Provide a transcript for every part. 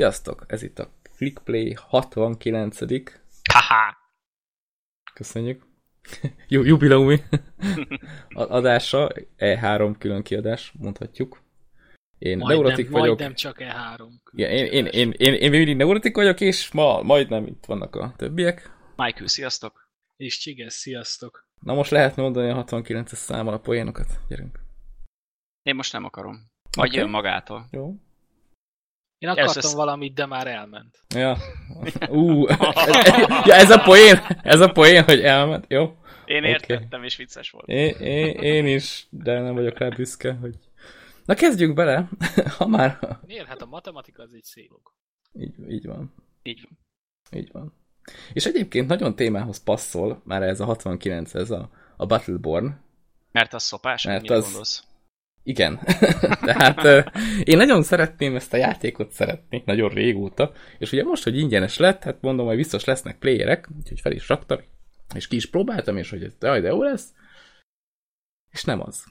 Sziasztok! Ez itt a Clickplay 69. Haha! Köszönjük. Ju- jubileumi adása, E3 külön kiadás, mondhatjuk. Én Majdnem, neurotik vagyok. majdnem csak E3. Igen, én, én, én, én, én mindig neurotik vagyok, és ma majdnem itt vannak a többiek. Michael, sziasztok! És Csiges, sziasztok! Na most lehetne mondani a 69-es számmal a poénokat. Gyerünk. Én most nem akarom. Vagy Oké. jön magától. Jó. Én akartam Először- valamit, de már elment. Ja. Ú, ja, ez a poén, ez a poén, hogy elment. Jó. Én értettem, és vicces volt. Én, én, én is, de nem vagyok rá büszke, hogy... Na kezdjünk bele, ha már... Miért? Hát a matematika az egy szép dolog. Így, így van, Így van. így van. És egyébként nagyon témához passzol, már ez a 69, ez a, a Battleborn. Mert az szopás, Mert az- gondolsz? Igen. Tehát én nagyon szeretném ezt a játékot szeretni, nagyon régóta, és ugye most, hogy ingyenes lett, hát mondom, hogy biztos lesznek playerek, úgyhogy fel is raktam, és ki is próbáltam, és hogy ez jaj, de jó lesz, és nem az.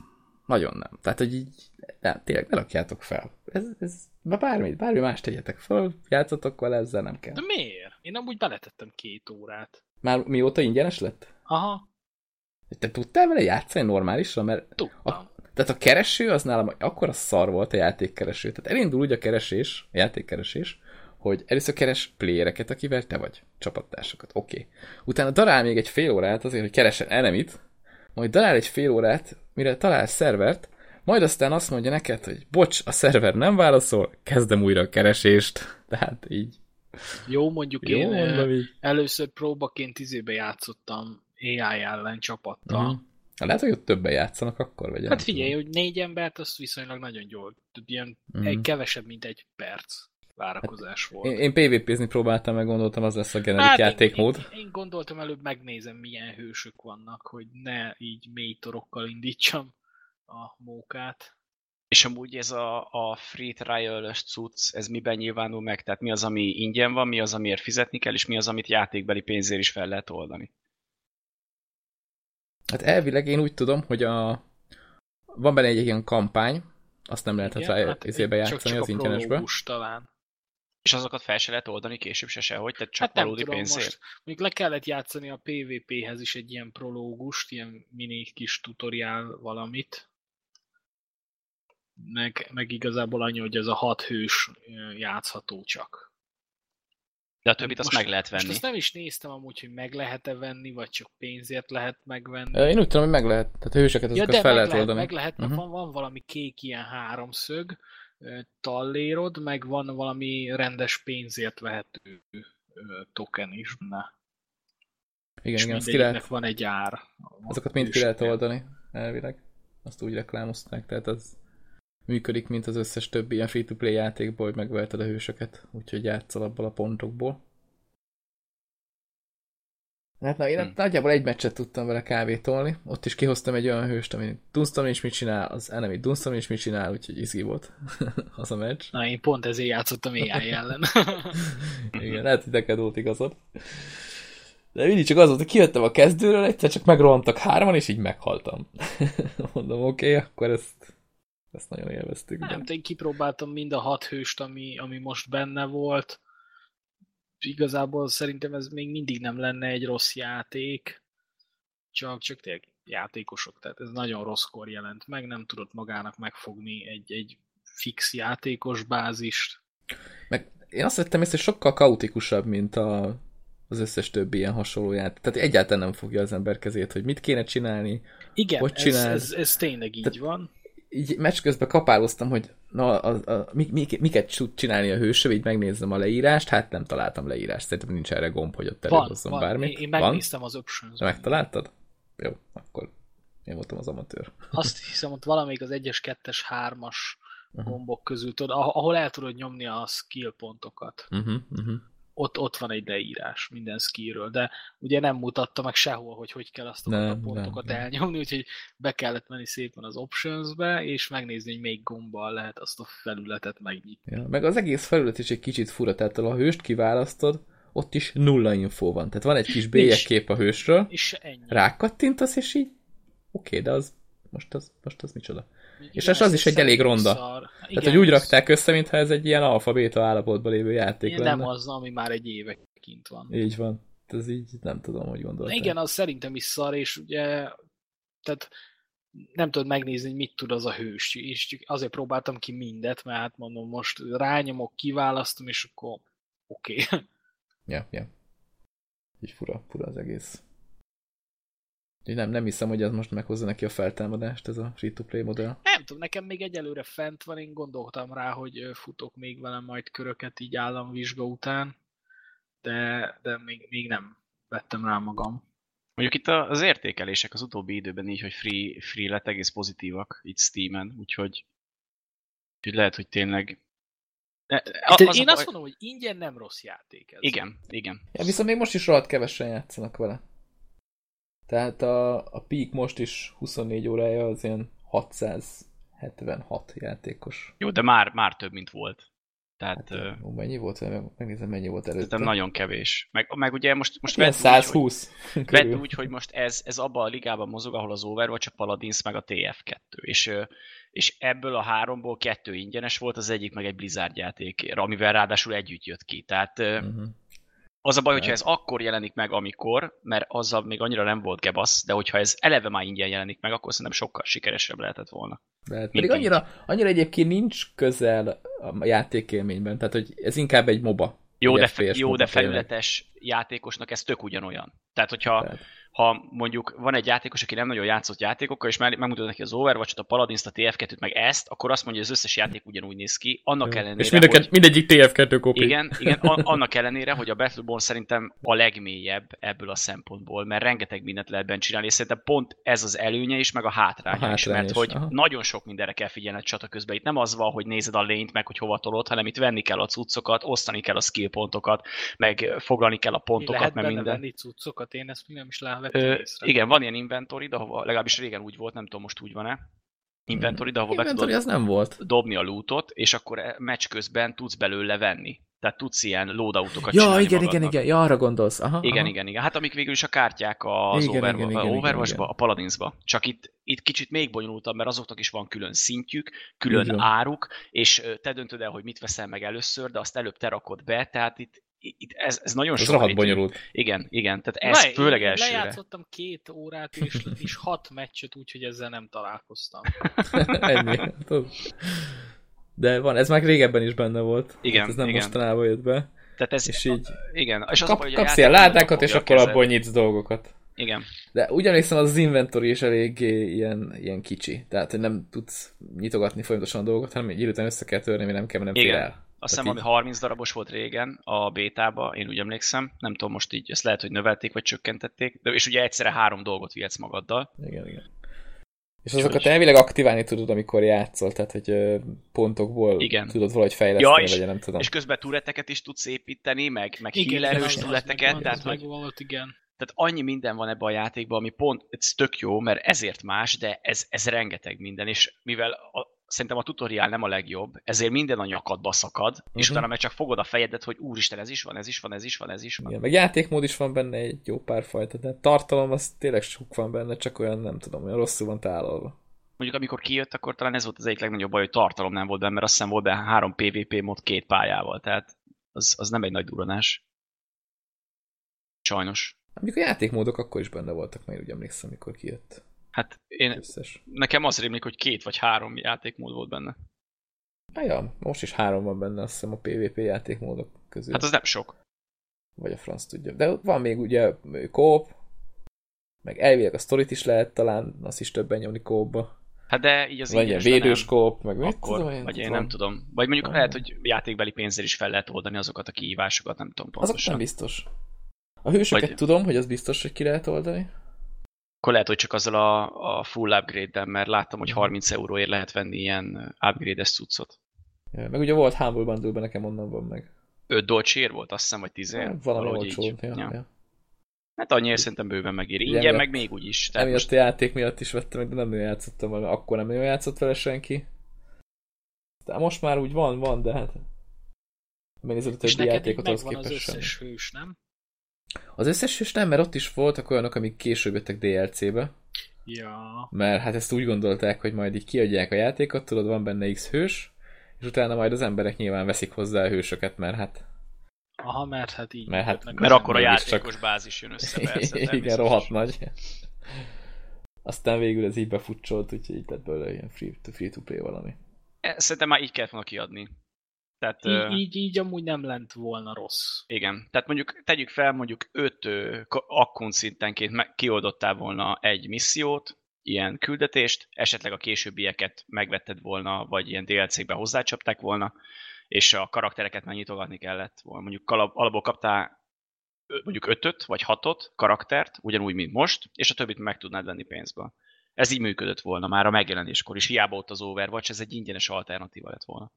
Nagyon nem. Tehát, hogy így, nem, tényleg ne rakjátok fel. Ez, ez bármi, bármi más tegyetek fel, játszatok vele, ezzel nem kell. De miért? Én amúgy beletettem két órát. Már mióta ingyenes lett? Aha, Te tudtál vele játszani normálisan? Mert tudtam. A, tehát a kereső az nálam akkor a szar volt a játékkereső. Tehát elindul úgy a keresés, a játékkeresés, hogy először keres playereket, akivel te vagy, csapattársakat. Oké. Okay. Utána darál még egy fél órát azért, hogy keresen enemit, majd darál egy fél órát, mire talál szervert, majd aztán azt mondja neked, hogy bocs, a szerver nem válaszol, kezdem újra a keresést. Tehát így. Jó, mondjuk Jó, én mondom így. először próbaként izébe játszottam AI ellen csapattal. Mhm. Na, Lehet, hogy ott többen játszanak akkor, vagy Hát figyelj, hogy négy embert, az viszonylag nagyon gyors. Ilyen Mhm. egy kevesebb, mint egy perc várakozás volt. Én, én PvP-zni próbáltam, meg gondoltam, az lesz a generik Hát, játékmód. Én, én, én gondoltam előbb megnézem, milyen hősök vannak, hogy ne így mély torokkal indítsam a mókát. És amúgy ez a, a free trial-ös cucc, ez miben nyilvánul meg? Tehát mi az, ami ingyen van, mi az, amiért fizetni kell, és mi az, amit játékbeli pénzért is fel lehet oldani? Hát elvileg én úgy tudom, hogy a... van benne egy ilyen kampány, azt nem lehetett Igen, rá hát izébe csak- játszani csak az ingyenesbe. talán. És azokat fel se lehet oldani később se sehogy, tehát csak Hát nem valódi tudom, pénzért? most még le kellett játszani a PvP-hez is egy ilyen prológust, ilyen mini kis tutoriál valamit. Meg, meg igazából annyi, hogy ez a hat hős játszható csak. De a többit azt Most- meg lehet venni. Most azt nem is néztem amúgy, hogy meg lehet-e venni, vagy csak pénzért lehet megvenni. Én úgy tudom, hogy meg lehet. Tehát a hőseket Ja, azokat de fel lehet lehet, oldani. meg lehet, mert Mhm. van, van valami kék ilyen háromszög, tallérod, meg van valami rendes pénzért vehető token is benne. Igen, És igen, azt ki lehet, van egy ár. azokat mind ki lehet oldani, elvileg. Azt úgy reklámozták, tehát az működik, mint az összes többi ilyen free-to-play játékból, hogy megveheted a hősöket, úgyhogy játszol abból a pontokból. Hát na, én Hm. nagyjából egy meccset tudtam vele kávét tolni. Ott is kihoztam egy olyan hőst, ami Dunstan is mit csinál, az enemy Dunstan is mit csinál, úgyhogy izgi volt az a meccs. Na, én pont ezért játszottam AI ellen. Igen, lehet, hogy neked volt igazad. De mindig csak az volt, hogy kijöttem a kezdőről, egyszer csak megrohantak hárman, és így meghaltam. Mondom, oké, okay, akkor ezt, ezt nagyon élveztük. nem, De... én kipróbáltam mind a hat hőst, ami, ami most benne volt. Igazából szerintem ez még mindig nem lenne egy rossz játék, csak, csak tényleg játékosok, tehát ez nagyon rosszkor jelent meg, nem tudott magának megfogni egy, egy fix játékos bázist. Meg én azt vettem észre, hogy sokkal kaotikusabb, mint a, az összes többi ilyen hasonló játék. Tehát egyáltalán nem fogja az ember kezét, hogy mit kéne csinálni. Igen, Hogy ez, ez, ez tényleg így Tehát- van. Így meccs közben kapáloztam, hogy na, a, a, mi, mi, miket tud csinálni a hősöv, így megnézem a leírást, hát nem találtam leírást. Szerintem nincs erre gomb, hogy ott Van, előhozzon van. bármit. Én, én van? megnéztem az options megtaláltad? Jó, akkor én voltam az amatőr. Azt hiszem, ott valamelyik az 1-es, 2-es, 3-as Aha. gombok közül, tudod, ah- ahol el tudod nyomni a skill pontokat. Uh-huh, uh-huh. Ott, ott van egy leírás minden skillről, de ugye nem mutatta meg sehol, hogy hogy kell azt a Nem, pontokat nem, elnyomni, úgyhogy be kellett menni szépen az optionsbe, és megnézni, hogy melyik gombbal lehet azt a felületet megnyitni. Ja, meg az egész felület is egy kicsit fura, tehát ha a hőst kiválasztod, ott is nulla info van. Tehát van egy kis bélyegkép a hősről, És ennyi. rákattintasz, és így oké, de az most az, most az micsoda. És ez az is egy elég ronda. Szar. Tehát, hogy úgy rakták össze, mintha ez egy ilyen alfa-béta állapotban lévő játék Igen, lenne. nem az, ami már egy éve kint van. Így van. Ez így nem tudom, hogy gondoltam. Igen, az szerintem is szar, és ugye tehát nem tudod megnézni, hogy mit tud az a hős, és azért próbáltam ki mindet, mert hát mondom, most rányomok, kiválasztom, és akkor oké. Okay. Ja, ja. Így fura, fura az egész. Úgyhogy nem, nem hiszem, hogy ez most meghozza neki a feltámadást, ez a free-to-play modell. Nem tudom, nekem még egyelőre fent van, én gondoltam rá, hogy futok még velem majd köröket így államvizsga után, de, de még, még nem vettem rá magam. Mondjuk itt a- az értékelések az utóbbi időben így, hogy free, free lett egész pozitívak itt Steam-en, úgyhogy, úgyhogy lehet, hogy tényleg... A- Tehát az a én baj- azt mondom, hogy ingyen nem rossz játék ez. Igen, igen. Ja, viszont még most is rohadt kevesen játszanak vele. Tehát a, a Peak most is 24 órája az ilyen 676 játékos. Jó, de már, már több, mint volt. Tehát Hát, ó, mennyi volt? Meg- Megnézem, mennyi volt előtte. szerintem nagyon kevés. Meg, meg ugye most, most Ilyen vedd úgy, hogy- 120 Vedd úgy, hogy most ez, ez abban a ligában mozog, ahol az Overwatch, a Paladins, meg a TF2. És, és ebből a háromból kettő ingyenes volt, az egyik meg egy Blizzard játék, amivel ráadásul együtt jött ki. Tehát Mhm. Az a baj, hogyha ez akkor jelenik meg, amikor, mert azzal még annyira nem volt gebasz, de hogyha ez eleve már ingyen jelenik meg, akkor szerintem sokkal sikeresebb lehetett volna. Lehet. Pedig annyira, annyira egyébként nincs közel a játékélményben, tehát hogy ez inkább egy MOBA. Jó, de, FPS jó, de felületes játékosnak ez tök ugyanolyan. Tehát, hogyha Tehát, ha mondjuk van egy játékos, aki nem nagyon játszott játékokkal, és meg- megmutatod neki az Overwatch-ot, a Paladins-t, a TF2-t, meg ezt, akkor azt mondja, hogy az összes játék ugyanúgy néz ki, annak ellenére, és mindeket, hogy... mindegyik TF2 kopi. Igen, igen a, annak ellenére, hogy a Battleborn szerintem a legmélyebb ebből a szempontból, mert rengeteg mindent lehet benne csinálni, és szerintem pont ez az előnye is, meg a hátránya, A is, mert is, hogy aha. nagyon sok mindenre kell figyelned csata közben. Itt nem az van, hogy nézed a lényt, meg hogy hova tolod, hanem itt venni kell a cuccokat, osztani kell a skill pontokat, meg foglalni kell a Mi pontokat, lehet meg benne minden. venni cuccokat, én ezt nem is láttam Ö, igen, van ilyen inventory, de ahova, legalábbis régen úgy volt, nem tudom most úgy van-e. Inventory, de ahova be Inventory tudod az nem volt. dobni a lootot, és akkor e- meccs közben tudsz belőle venni. Tehát tudsz ilyen loadoutokat Ja, csinálni igen, magadnak. igen, igen, ja, arra gondolsz. Aha, Igen, aha. igen, igen. Hát amik végül is a kártyák az Igen, over, igen, igen, igen, igen. a Paladinsba. Csak itt, itt kicsit még bonyolultabb, mert azoknak is van külön szintjük, külön van. áruk, és te döntöd el, hogy mit veszel meg először, de azt előbb te rakod be, tehát itt, itt ez, ez nagyon Ez sok. rohadt bonyolult. Igen, igen, tehát ez Na, főleg én elsőre. Lejátszottam két órát és, és hat meccset, úgyhogy ezzel nem találkoztam. Ennyi. De van, ez már régebben is benne volt. Igen, Hát ez nem igen. mostanában jött be. Tehát ez, És így igen, és az kap, a baj, hogy a kapsz ilyen ládákat, és akkor abból nyitsz dolgokat. Igen. De ugyanékszem, az, inventory is eléggé ilyen, ilyen kicsi. Tehát, hogy nem tudsz nyitogatni folyamatosan a dolgokat, hanem egy idő után össze kell törni, mert nem kell, mert nem Igen. el. Azt hiszem, ami 30 darabos volt régen a bétába, én úgy emlékszem. Nem tudom, most így ezt lehet, hogy növelték, vagy csökkentették. De és ugye egyszerre három dolgot vihetsz magaddal. Igen, igen. És azokat elvileg aktiválni tudod, amikor játszol, tehát hogy pontokból Igen. tudod valahogy fejleszteni, Ja, és- vagy nem tudom. És közben tureteket is tudsz építeni, meg, meg Igen, healerős az- az tehát, az hogy, megvolt, igen. tehát annyi minden van ebben a játékban, ami pont, ez tök jó, mert ezért más, de ez, ez rengeteg minden, és mivel a, szerintem a tutoriál nem a legjobb, ezért minden a nyakadba szakad, uh-huh. és Mhm. utána meg csak fogod a fejedet, hogy úristen, ez is van, ez is van, ez is van, ez is van. Igen, meg játékmód is van benne egy jó pár fajta, de tartalom az tényleg sok van benne, csak olyan nem tudom, olyan rosszul van tálalva. Mondjuk amikor kijött, akkor talán ez volt az egyik legnagyobb baj, hogy tartalom nem volt benne, mert azt hiszem volt benne három PvP mod két pályával, tehát az, az nem egy nagy duranás. Sajnos. Mondjuk a játékmódok akkor is benne voltak, mert úgy emlékszem, amikor kijött. Hát én, Összes. nekem az rémlik, hogy két vagy három játékmód volt benne. Ah, ja, most is három van benne, azt hiszem a PvP játékmódok közül. Hát az nem sok. Vagy a franc tudja. De van még ugye kóp, meg elvileg a sztorit is lehet talán, azt is többen nyomni kópba. Hát de így az Vagy ilyen védős nem. kóp, meg mit Akkor, tudom én, vagy én nem tudom. Vagy mondjuk Ah. lehet, hogy játékbeli pénzzel is fel lehet oldani azokat a kihívásokat, nem tudom Azok pontosan. nem biztos. A hősöket Vagy- tudom, hogy az biztos, hogy ki lehet oldani. Akkor lehet, hogy csak azzal a, a full upgrade-del, mert láttam, hogy Mhm. 30 euróért lehet venni ilyen upgrade-es cuccot. Ja, Meg ugye volt Humble bundle nekem onnan van meg. 5 dolcsiért volt, azt hiszem, vagy 10 Hát, valami olcsó. Ja, Ja. ja. Hát annyiért szerintem bőven megéri. Ingyen, emiatt- meg még úgy is. Tehát Emiatt most, a játék miatt is vettem, de nem nagyon játszottam vele, akkor nem nagyon játszott vele senki. De most már úgy van, van, de hát megnézed a többi játékot, az megvan az összes hős, nem? Az összes is nem, mert ott is voltak olyanok, amik később jöttek DLC-be. Ja. Mert hát ezt úgy gondolták, hogy majd így kiadják a játékot, tudod, van benne X hős, és utána majd az emberek nyilván veszik hozzá a hősöket, mert hát Aha, mert hát így. Mert hát- Mert akkor a játékos bázis jön össze, persze. igen, rohadt nagy. Aztán végül ez így befutcsolt, úgyhogy így lett belőle ilyen free-to- free-to-play valami. E, Szerintem már így kellett volna kiadni. Tehát, Így, így, így amúgy nem lent volna rossz. igen. Tehát mondjuk tegyük fel, mondjuk 5 akkont szintenként me- kioldottál volna egy missziót, ilyen küldetést, esetleg a későbbieket megvetted volna, vagy ilyen DLC-kbe hozzácsapták volna, és a karaktereket már nyitogatni kellett volna. Mondjuk alapból kaptál mondjuk ötöt vagy hatot karaktert, ugyanúgy, mint most, és a többit meg tudnád venni pénzből. Ez így működött volna már a megjelenéskor is. Hiába ott az Overwatch, ez egy ingyenes alternatíva lett volna.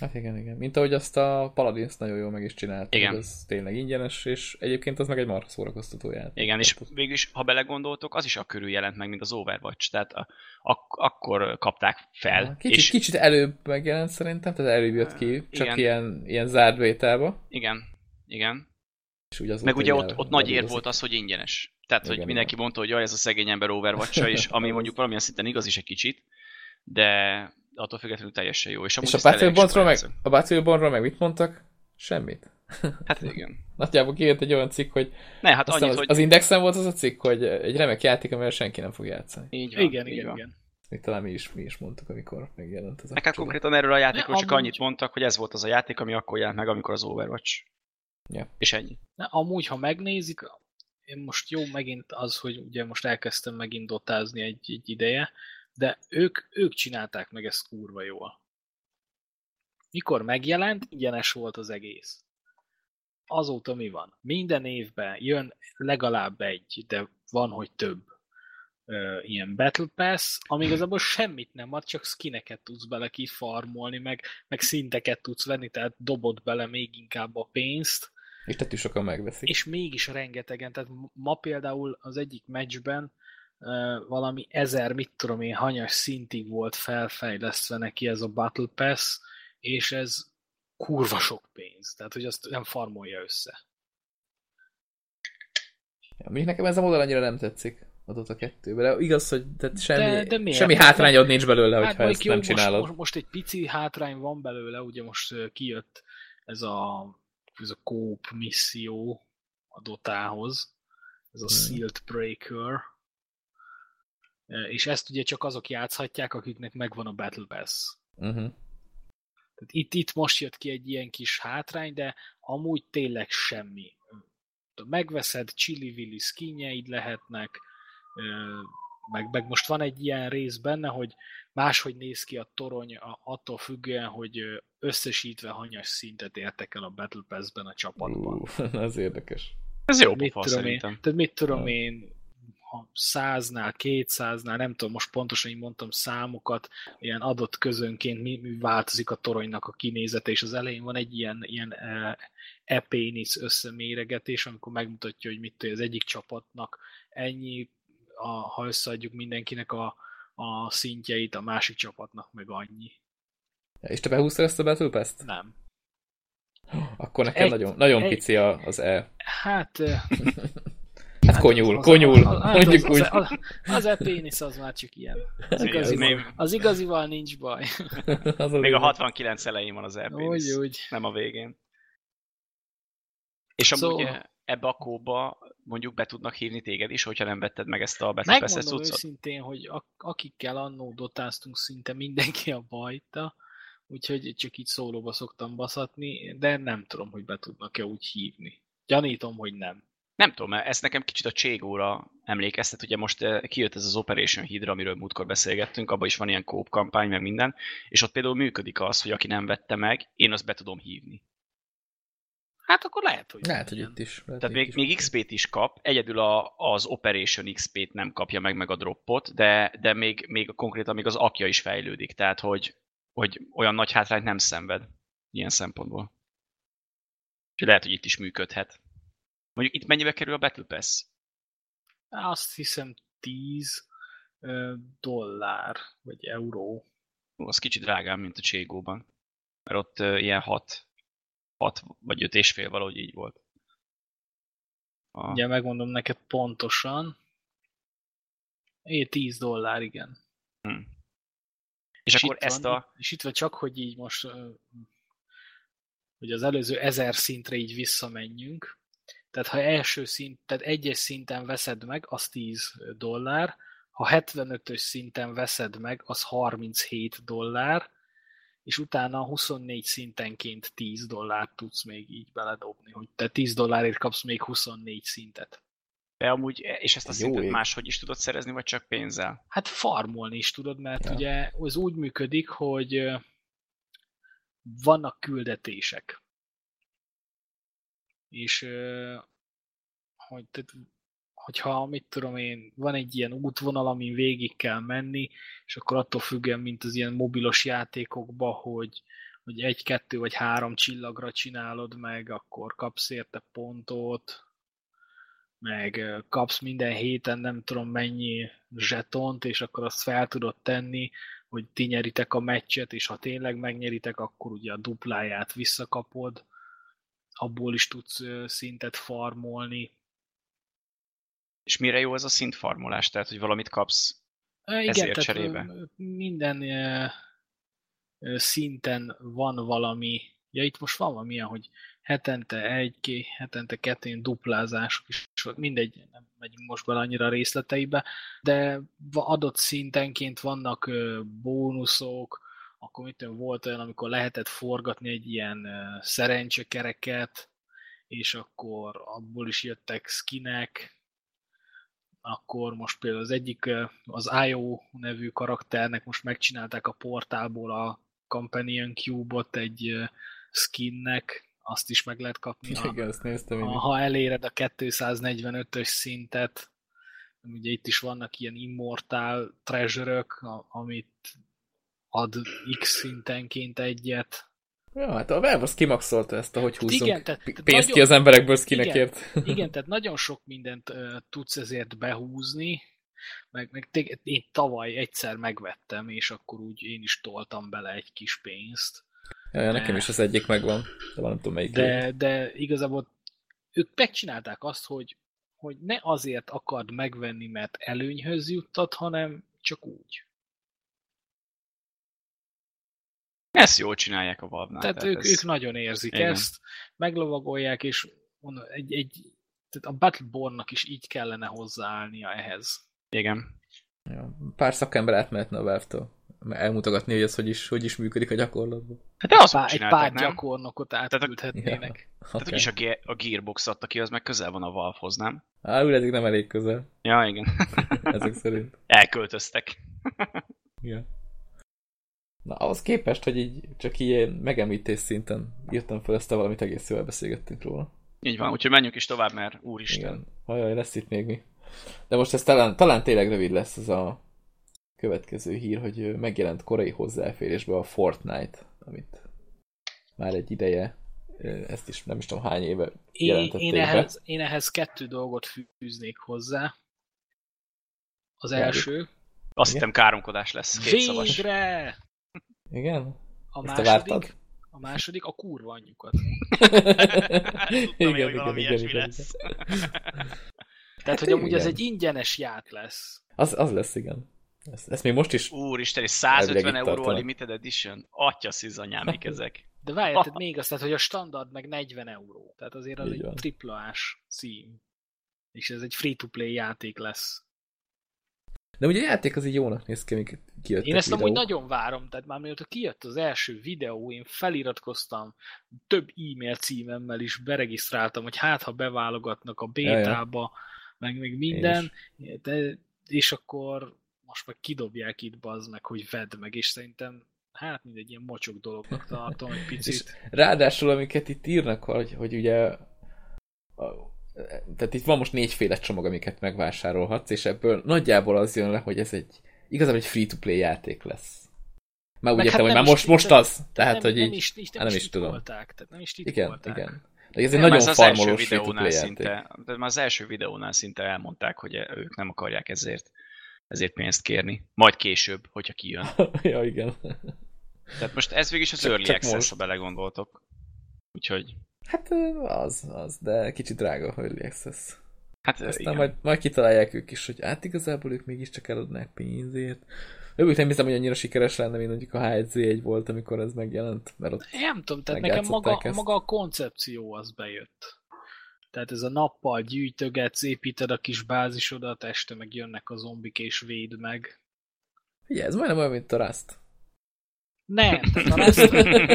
Hát igen, igen. Mint ahogy azt a Paladins nagyon jól meg is csinálta. Igen. hogy Az tényleg ingyenes, és egyébként az meg egy marha szórakoztató játék. Igen, és végül ha belegondoltok, az is a körül jelent meg, mint az Overwatch. Tehát a, ak- akkor kapták fel. Kicsit, és kicsit előbb megjelent szerintem, tehát előbb jött ki, csak Igen. ilyen, ilyen zárt bétába, Igen, igen. és ugye Meg ugye ott, ott nagy ér volt az, hogy ingyenes. Tehát, hogy Igen, mindenki mondta, hogy jaj, ez a szegény ember overwatch és ami mondjuk valamilyen szinten igaz is egy kicsit, de attól függetlenül teljesen jó. És, És a Battlebondról meg, a Battlebondról meg mit mondtak? Semmit. Hát igen. Nagyjából kijött egy olyan cikk, hogy, Ne, hát annyit, az, hogy... az Indexen volt az a cikk, hogy egy remek játék, amivel senki nem fog játszani. Így van, Igen, így igen, van. igen. Még talán mi is, mi is mondtuk, amikor megjelent ez a Nekem konkrétan erről a játékról Ne, csak amúgy- annyit mondtak, hogy ez volt az a játék, ami akkor jelent meg, amikor az Overwatch. Ja. És ennyi. Na, amúgy, ha megnézik, én most jó megint az, hogy ugye most elkezdtem megint dotázni egy, egy ideje, de ők, ők csinálták meg ezt kurva jól. Mikor megjelent, ingyenes volt az egész. Azóta mi van? Minden évben jön legalább egy, de van, hogy több ö, ilyen Battle Pass, ami igazából semmit nem ad, csak skineket tudsz bele kifarmolni, meg, meg szinteket tudsz venni, tehát dobod bele még inkább a pénzt, És tehát is sokan megveszik. és mégis rengetegen, tehát ma például az egyik meccsben valami ezer, mit tudom én, hanyas szintig volt felfejlesztve neki ez a Battle Pass, és ez kurva sok pénz, tehát hogy azt nem farmolja össze. Ja, mondjuk nekem ez a modell annyira nem tetszik a Dota 2 de igaz, hogy tehát semmi, De- de miért? semmi hátrányod nincs belőle, hogyha mondjuk ezt nem most, csinálod. most, most egy pici hátrány van belőle, ugye most kijött ez a, ez a Coop misszió a Dotához, ez a Hmm. Sealed Breaker, és ezt ugye csak azok játszhatják, akiknek megvan a Battle Pass. Uh-huh. Tehát itt, itt most jött ki egy ilyen kis hátrány, de amúgy tényleg semmi. Megveszed, chili-willi skinjeid lehetnek, meg, meg most van egy ilyen rész benne, hogy máshogy néz ki a torony a- attól függően, hogy összesítve hanyas szintet értek el a Battle Pass-ben a csapatban. Uh, az érdekes. Ez jó mit pofa tudom én, szerintem. tehát mit tudom Ja. én, ha száznál, kétszáznál, nem tudom, most pontosan így mondtam számokat, ilyen adott közönként mi, mi változik a toronynak a kinézete, és az elején van egy ilyen, ilyen epénisz összeméregetés, amikor megmutatja, hogy mit az egyik csapatnak ennyi, a, ha összeadjuk mindenkinek a, a szintjeit, a másik csapatnak meg annyi. És te behúztad ezt a Battle Pass-t? Nem. Akkor nekem Egy- nagyon, nagyon egy- pici a, az E. Hát... Hát konyul, az- konyul, az- az- mondjuk az, úgy. Az, az, az epénisz az már csak ilyen. Az, igazival, még- az igazival nincs baj. Az az Még a igaz. 69 elején van az Úgy, Airpenis, úgy. nem a végén. És amúgy Szóval- ebbe a kóba mondjuk be tudnak hívni téged is, hogyha nem vetted meg ezt a Battle cuccot? őszintén, hogy ak- akikkel annó dotáztunk, szinte mindenki a bajta, úgyhogy csak így szólóba szoktam baszatni, de nem tudom, hogy be tudnak-e úgy hívni. Gyanítom, hogy nem. Nem tudom, ez nekem kicsit a Cségóra emlékeztet, ugye most eh, kijött ez az Operation Hydra, amiről múltkor beszélgettünk, abban is van ilyen kóp kampány, meg minden, és ott például működik az, hogy aki nem vette meg, én azt be tudom hívni. Hát akkor lehet, hogy Lehet, hogy itt is. Lehet, Tehát még, is. még XP-t is kap, egyedül a, az Operation XP-t nem kapja meg, meg a droppot, de, de még, még konkrétan még az akja is fejlődik, tehát hogy, hogy olyan nagy hátrányt nem szenved ilyen szempontból. Úgyhogy lehet, hogy itt is működhet. Mondjuk itt mennyibe kerül a Battle Pass? Azt hiszem 10 ö, dollár, vagy euró. Ó, az kicsit drágább, mint a Cségóban. Mert ott ilyen 6, 6 vagy 5 és fél valahogy így volt. A, Ugye megmondom neked pontosan. É, 10 dollár, igen. Hm. És, és akkor ezt van, a... És itt van csak, hogy így most hogy az előző ezer szintre így visszamenjünk. Tehát ha első szint, tehát egyes szinten veszed meg, az 10 dollár, ha 75-ös szinten veszed meg, az 37 dollár, és utána 24 szintenként 10 dollárt tudsz még így beledobni, hogy te 10 dollárért kapsz még 24 szintet. De amúgy, és ezt a Jó szintet ég. máshogy is tudod szerezni, vagy csak pénzzel? Hát farmolni is tudod, mert Ja. ugye az úgy működik, hogy vannak küldetések. És hogy, hogyha, mit tudom én, van egy ilyen útvonal, amin végig kell menni, és akkor attól függően, mint az ilyen mobilos játékokban, hogy, hogy egy, kettő vagy három csillagra csinálod meg, akkor kapsz érte pontot, meg kapsz minden héten nem tudom mennyi zsetont, és akkor azt fel tudod tenni, hogy ti nyeritek a meccset, és ha tényleg megnyeritek, akkor ugye a dupláját visszakapod, abból is tudsz szintet farmolni. És mire jó ez a szintfarmolás? Tehát, hogy valamit kapsz Ö, Ezért Igen, tehát cserébe. minden szinten van valami, ja itt most van valamilyen, hogy hetente egy, hetente kettő ilyen duplázások is, mindegy, nem megyünk most bele annyira részleteibe, de adott szintenként vannak bónuszok, akkor mit tudom, volt olyan, amikor lehetett forgatni egy ilyen szerencsekereket, és akkor abból is jöttek skinek, akkor most például az egyik, az IO nevű karakternek most megcsinálták a portálból a Companion Cube-ot egy skinnek, azt is meg lehet kapni, ha, Igen, ezt néztem én ha, ha eléred a 245-ös szintet. Ugye itt is vannak ilyen immortál treasure amit ad X szintenként egyet. Ja, hát a Valve az kimaxolta ezt, ahogy húzzunk igen, tehát- pénzt nagyon- ki az emberekből skinekért. Igen, tehát nagyon sok mindent uh, tudsz ezért behúzni, meg, meg téged, én tavaly egyszer megvettem, és akkor úgy én is toltam bele egy kis pénzt. Ja, ja, nekem is az egyik megvan, de nem tudom melyik. De, de igazából ők megcsinálták azt, hogy, hogy ne azért akard megvenni, mert előnyhöz juttat, hanem csak úgy. Ezt jól csinálják a valve tehát ők, ez... ők nagyon érzik Igen. ezt, meglovagolják, és mondom, egy, egy, tehát a Battleborn-nak is így kellene hozzáállnia ehhez. Igen. Ja, pár szakember átmehetne a Valve-től. Elmutogatni, hogy ez hogy is, hogy is működik a gyakorlatban. Hát de azt egy pár nem? gyakornokot átküldhetnének. Tehát Okay. úgyis a, Ge- a Gearbox adta ki, az meg közel van a Valve-hoz, nem? Á, úgy eddig nem elég közel, Ja, igen. ezek szerint. Elköltöztek. Igen. Na, ahhoz képest, hogy így csak ilyen megemlítés szinten írtam fel ezt a valamit, egész jól beszélgettünk róla. Így van, úgyhogy menjünk is tovább, mert úristen. Igen. Hajaj, lesz itt még mi. De most ez talán, talán tényleg rövid lesz ez a következő hír, hogy megjelent korai hozzáférésbe a Fortnite, amit már egy ideje, ezt is nem is tudom hány éve Én, jelentették én, be. ehhez, én ehhez kettő dolgot fűznék hozzá. Az Várjuk. első, Azt Igen. hittem káromkodás lesz. Szavas. Igen? A Ezt második, a második a kurva anyjukat. Tudtam én, hogy valami ilyesmi lesz. Tehát, hogy amúgy ez igen. egy ingyenes ját lesz. Az, az lesz, igen. Ezt, ezt még most is Úristen, és 150 Elvileg itt euró a limited edition? Atya szizanyám, mik ezek. De várjál, tehát még azt, tehát, hogy a standard meg 40 euró. Tehát azért az Így egy van. triplás cím. És ez egy free-to-play játék lesz. De ugye a játék az így jónak néz ki, kijöttek Én ezt amúgy videók. nagyon várom, tehát már mióta kijött az első videó, én feliratkoztam, több e-mail címemmel is beregisztráltam, hogy hát ha beválogatnak a bétába, meg még minden, de, és akkor most meg kidobják itt bazd meg, hogy vedd meg, és szerintem hát mindegy ilyen mocsok dolognak tartom egy picit. Ráadásul, amiket itt írnak, hogy, hogy ugye a, tehát itt van most négyféle csomag, amiket megvásárolhatsz, és ebből nagyjából az jön le, hogy ez egy igazából egy free-to-play játék lesz. Már úgy értem, hát hogy nem már most, most az. Tehát, nem, hogy nem így... is, nem, nem is is tudom. tehát nem is Igen, igen. De ez egy Nem, nagyon az farmolós videónál free-to-play játék. szinte, de már az első videónál szinte elmondták, hogy ők nem akarják ezért, ezért pénzt kérni. Majd később, hogyha kijön. ja, igen. Tehát most ez végig is az Csak- Early Access, ha belegondoltok. Úgyhogy Hát az, az, de kicsit drága a Early Access. Hát Aztán igen. majd, majd kitalálják ők is, hogy hát igazából ők mégiscsak eladnák pénzért. Ők nem hiszem, hogy annyira sikeres lenne, mint mondjuk a HZ1 volt, amikor ez megjelent, mert ott nem tudom, tehát nekem maga, ezt. maga a koncepció az bejött. Tehát ez a nappal gyűjtögetsz, építed a kis bázisodat, este meg jönnek a zombik és véd meg. Ugye, ez majdnem olyan, mint a Rust. Nem, tehát a Rust,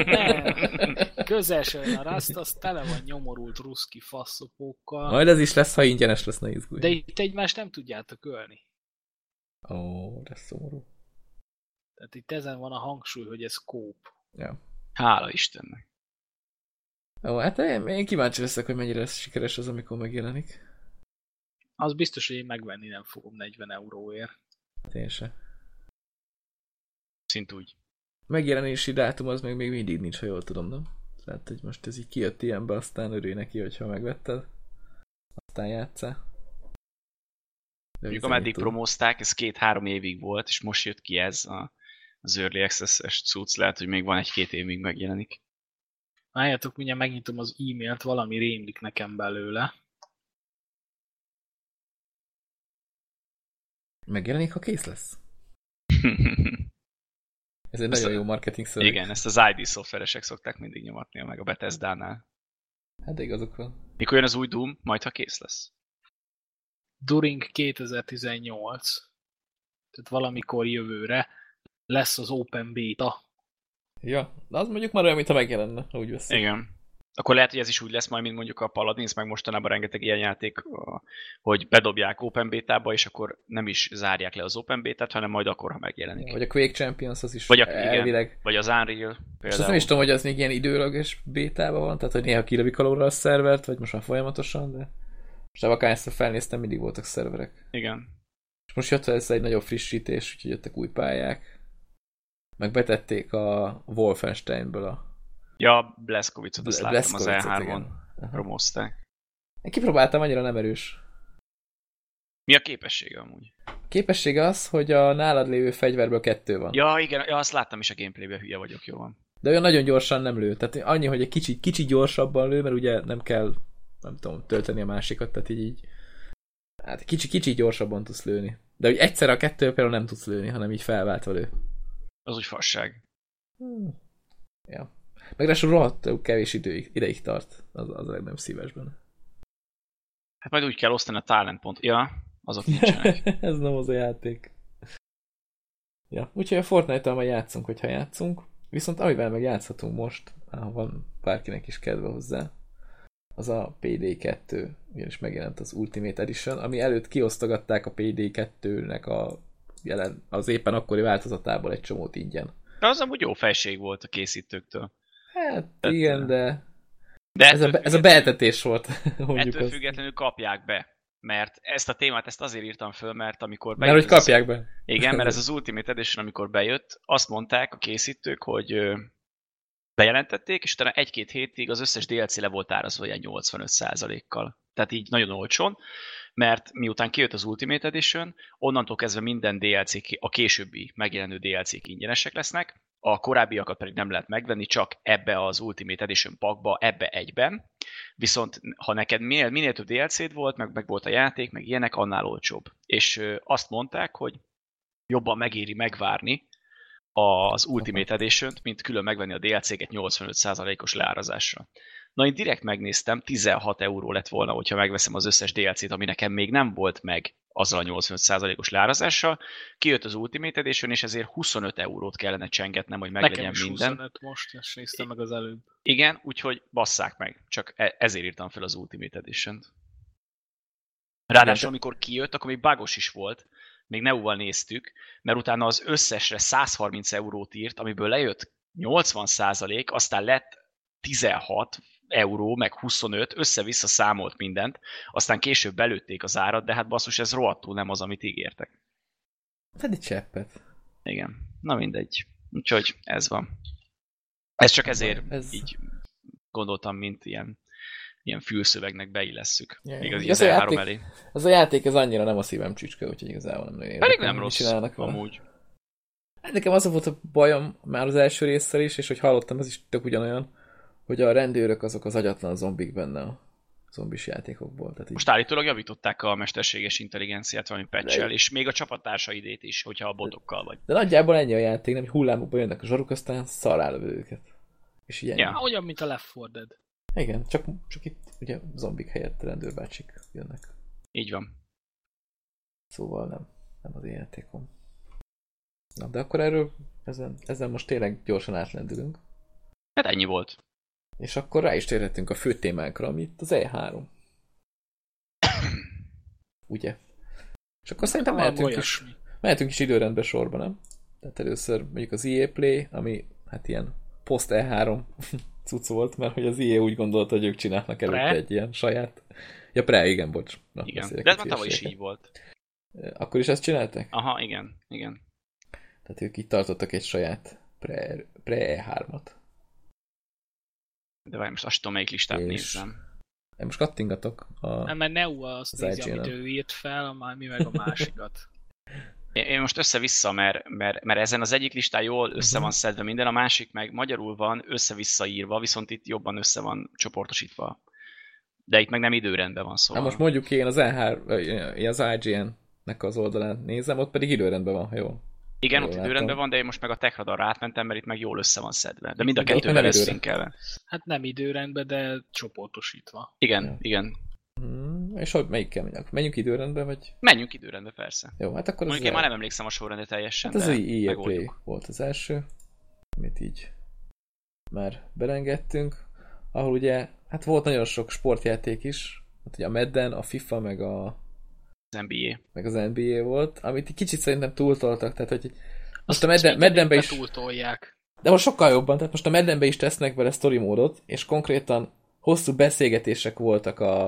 nem. Közel se olyan. a Rust az tele van nyomorult ruszki faszopókkal, Majd ez is lesz, ha ingyenes lesz, ne izgulj. de itt egymást nem tudjátok ölni. Ó, de szomorú. Tehát itt ezen van a hangsúly, hogy ez kóp. Ja. Hála Istennek. Ó, hát én, én kíváncsi leszek, hogy mennyire lesz sikeres az, amikor megjelenik. Az biztos, hogy én megvenni nem fogom 40 euróért. Én se. Szint úgy. Megjelenési dátum az még, még mindig nincs, ha jól tudom, nem? Tehát, hogy most ez így kijött ilyenbe, aztán örülj neki, hogyha megvetted. Aztán játszál. De Mondjuk ameddig tudom. promózták, ez két-három évig volt, és most jött ki ez a, az Early Access-es cucc, lehet, hogy még van egy-két évig megjelenik. Várjátok, mindjárt megnyitom az e-mailt, valami rémlik nekem belőle. Megjelenik, ha kész lesz. Ez egy Ezt nagyon a- jó marketing szöveg. Igen, ezt az ID szoftveresek szokták mindig nyomatni, meg a Bethesda-nál. Hát de igazuk van. Mikor jön az új Doom? Majd, ha kész lesz. During 2018, tehát valamikor jövőre lesz az Open Beta. Ja, de az mondjuk már olyan, mintha megjelenne, úgy veszem. Igen. Akkor lehet, hogy ez is úgy lesz majd, mint mondjuk a Paladins, meg mostanában rengeteg ilyen játék, hogy bedobják Open Beta-ba, és akkor nem is zárják le az Open Beta-t, hanem majd akkor, ha megjelenik. Vagy a Quake Champions, az is Vagy a, elvileg. igen, vagy az Unreal És azt például. nem is tudom, hogy az még ilyen időleges bétában van, tehát hogy néha kilövik alulra a szervert, vagy most már folyamatosan, de most akár ezt felnéztem, mindig voltak szerverek. Igen. És most jött ez egy nagyobb frissítés, úgyhogy jöttek új pályák. Meg betették a Wolfensteinből a Ja, Bleskovicot, azt láttam az Blazkowicz-ot, E3-on. igen. Aha. Promózták. Én kipróbáltam, annyira nem erős. Mi a képessége amúgy? Képessége az, hogy a nálad lévő fegyverből kettő van. Ja, igen, ja, azt láttam is a gameplayben, hülye vagyok, jó van. De olyan nagyon gyorsan nem lő. Tehát annyi, hogy egy kicsit, kicsit gyorsabban lő, mert ugye nem kell, nem tudom, tölteni a másikat, tehát így, így hát kicsit, kicsit gyorsabban tudsz lőni. De hogy egyszer a kettő például nem tudsz lőni, hanem így felváltva lő. Az úgy fasság. Hmm. Ja. Meg ráadásul rohadt kevés időig, ideig tart. Az, az a legnagyobb szíves benne. Hát majd úgy kell osztani a talent pont. Ja, azok nincsenek. Ez nem az a játék. Ja, úgyhogy a Fortnite-tal majd játszunk, hogyha játszunk. Viszont amivel meg játszhatunk most, ha van bárkinek is kedve hozzá, az a PD2, ugyanis megjelent az Ultimate Edition, ami előtt kiosztogatták a PD2-nek a jelen, az éppen akkori változatából egy csomót ingyen. De az amúgy jó felség volt a készítőktől. Hát Tehát, igen, de De ez a, ez a beetetés volt. Ettől azt. függetlenül kapják be. Mert ezt a témát ezt azért írtam föl, mert amikor Mert hogy bejött kapják be. Igen, mert ez az Ultimate Edition, amikor bejött, azt mondták a készítők, hogy bejelentették, és utána egy-két hétig az összes DLC le volt árazva ilyen 85%-kal. Tehát így nagyon olcsón, mert miután kijött az Ultimate Edition, onnantól kezdve minden DLC, a későbbi megjelenő DLC-k ingyenesek lesznek, a korábbiakat pedig nem lehet megvenni, csak ebbe az Ultimate Edition pakba, ebbe egyben. Viszont ha neked minél, minél több DLC-d volt, meg, meg volt a játék, meg ilyenek, annál olcsóbb. És ö, azt mondták, hogy jobban megéri megvárni az Ultimate Edition-t, mint külön megvenni a DLC-ket 85%-os leárazásra. Na, én direkt megnéztem, 16 euró lett volna, hogyha megveszem az összes DLC-t, ami nekem még nem volt meg azzal a 85%-os leárazással. Kijött az Ultimate Edition, és ezért 25 eurót kellene csengetnem, hogy meglegyen Nekem is minden. 25 most, ezt néztem meg az előbb. Igen, úgyhogy basszák meg. Csak e- ezért írtam fel az Ultimate Edition-t. Ráadásul, amikor kijött, akkor még bugos is volt. Még Neuval néztük, mert utána az összesre 130 eurót írt, amiből lejött 80 százalék, aztán lett 16 euró, meg 25, össze-vissza számolt mindent, aztán később belőtték az árat, de hát basszus, ez rohadtul nem az, amit ígértek. Hát egy cseppet. Igen, na mindegy. Úgyhogy ez van. Ez csak ezért Ez- így gondoltam, mint ilyen, ilyen fülszövegnek beillesszük. Igaz, az Ez a E3 játék- elé. Ez a játék, ez annyira nem a szívem csücske, úgyhogy igazából nem nagyon Pedig nem rossz, csinálnak vele. amúgy. Hát nekem az volt a bajom már az első résszel is, és hogy hallottam, ez is tök ugyanolyan, hogy a rendőrök azok az agyatlan zombik benne. zombis játékokból. Tehát így... Most állítólag javították a mesterséges intelligenciát valami patch és még a csapattársaidét is, hogyha a botokkal vagy. De nagyjából ennyi a játék, nem, hogy hullámokba jönnek a zsaruk, aztán szarál őket. És ilyen. Ja. Olyan, mint a Left 4 Dead. Igen, csak, csak itt ugye zombik helyett rendőrbácsik jönnek. Így van. Szóval nem, nem az én játékom. Na, de akkor erről, ezen, ezen most tényleg gyorsan átlendülünk. Hát ennyi volt. És akkor rá is térhetünk a fő témánkra, ami itt az E3. Ugye? És akkor szerintem Valami mehetünk is, mehetünk is időrendbe sorba, nem? Tehát először mondjuk az EA Play, ami hát ilyen post E3 cucc volt, mert hogy az EA úgy gondolta, hogy ők csinálnak előtte Pre? egy ilyen saját... Ja, pre, igen, bocs. Na, Igen. De ez itt már tavaly is így volt. Akkor is ezt csinálták? Aha, igen, igen. Tehát ők így tartottak egy saját pre, pre E3-at. De várj, most azt tudom, melyik listát És- nézzem. Én most kattingatok. A... Nem, mert Neu azt Az nézi, amit ő írt fel, a már mi meg a másikat. Én én most össze-vissza, mert, mert, mert ezen az egyik listán jól össze Mhm. van szedve minden, a másik meg magyarul van össze-vissza írva, viszont itt jobban össze van csoportosítva. De itt meg nem időrendben van Hát szóval. most mondjuk én az E3, ö, az IGN-nek az oldalán nézem, ott pedig időrendben van, ha jól. Igen, jól ott látom. időrendben van, de én most meg a Techradarra átmentem, mert itt meg jól össze van szedve. De mind a kettővel összinkelve. Hát nem időrendben, de csoportosítva. Igen, Ja. igen. Hmm, és hogy melyikkel menjünk? Menjünk időrendbe, vagy? Menjünk időrendbe, persze. Jó, hát akkor Mondjuk én már nem emlékszem a sorrendet teljesen, Hát ez de az EA volt az első, amit így már belengedtünk, ahol ugye, hát volt nagyon sok sportjáték is, hát ugye a Madden, a FIFA, meg, a, Az NBA. meg az NBA volt, amit egy kicsit szerintem túltoltak, tehát hogy most a Madden, Maddenbe is, Túltolják. de most sokkal jobban, tehát most a Maddenbe is tesznek vele story módot, és konkrétan hosszú beszélgetések voltak a,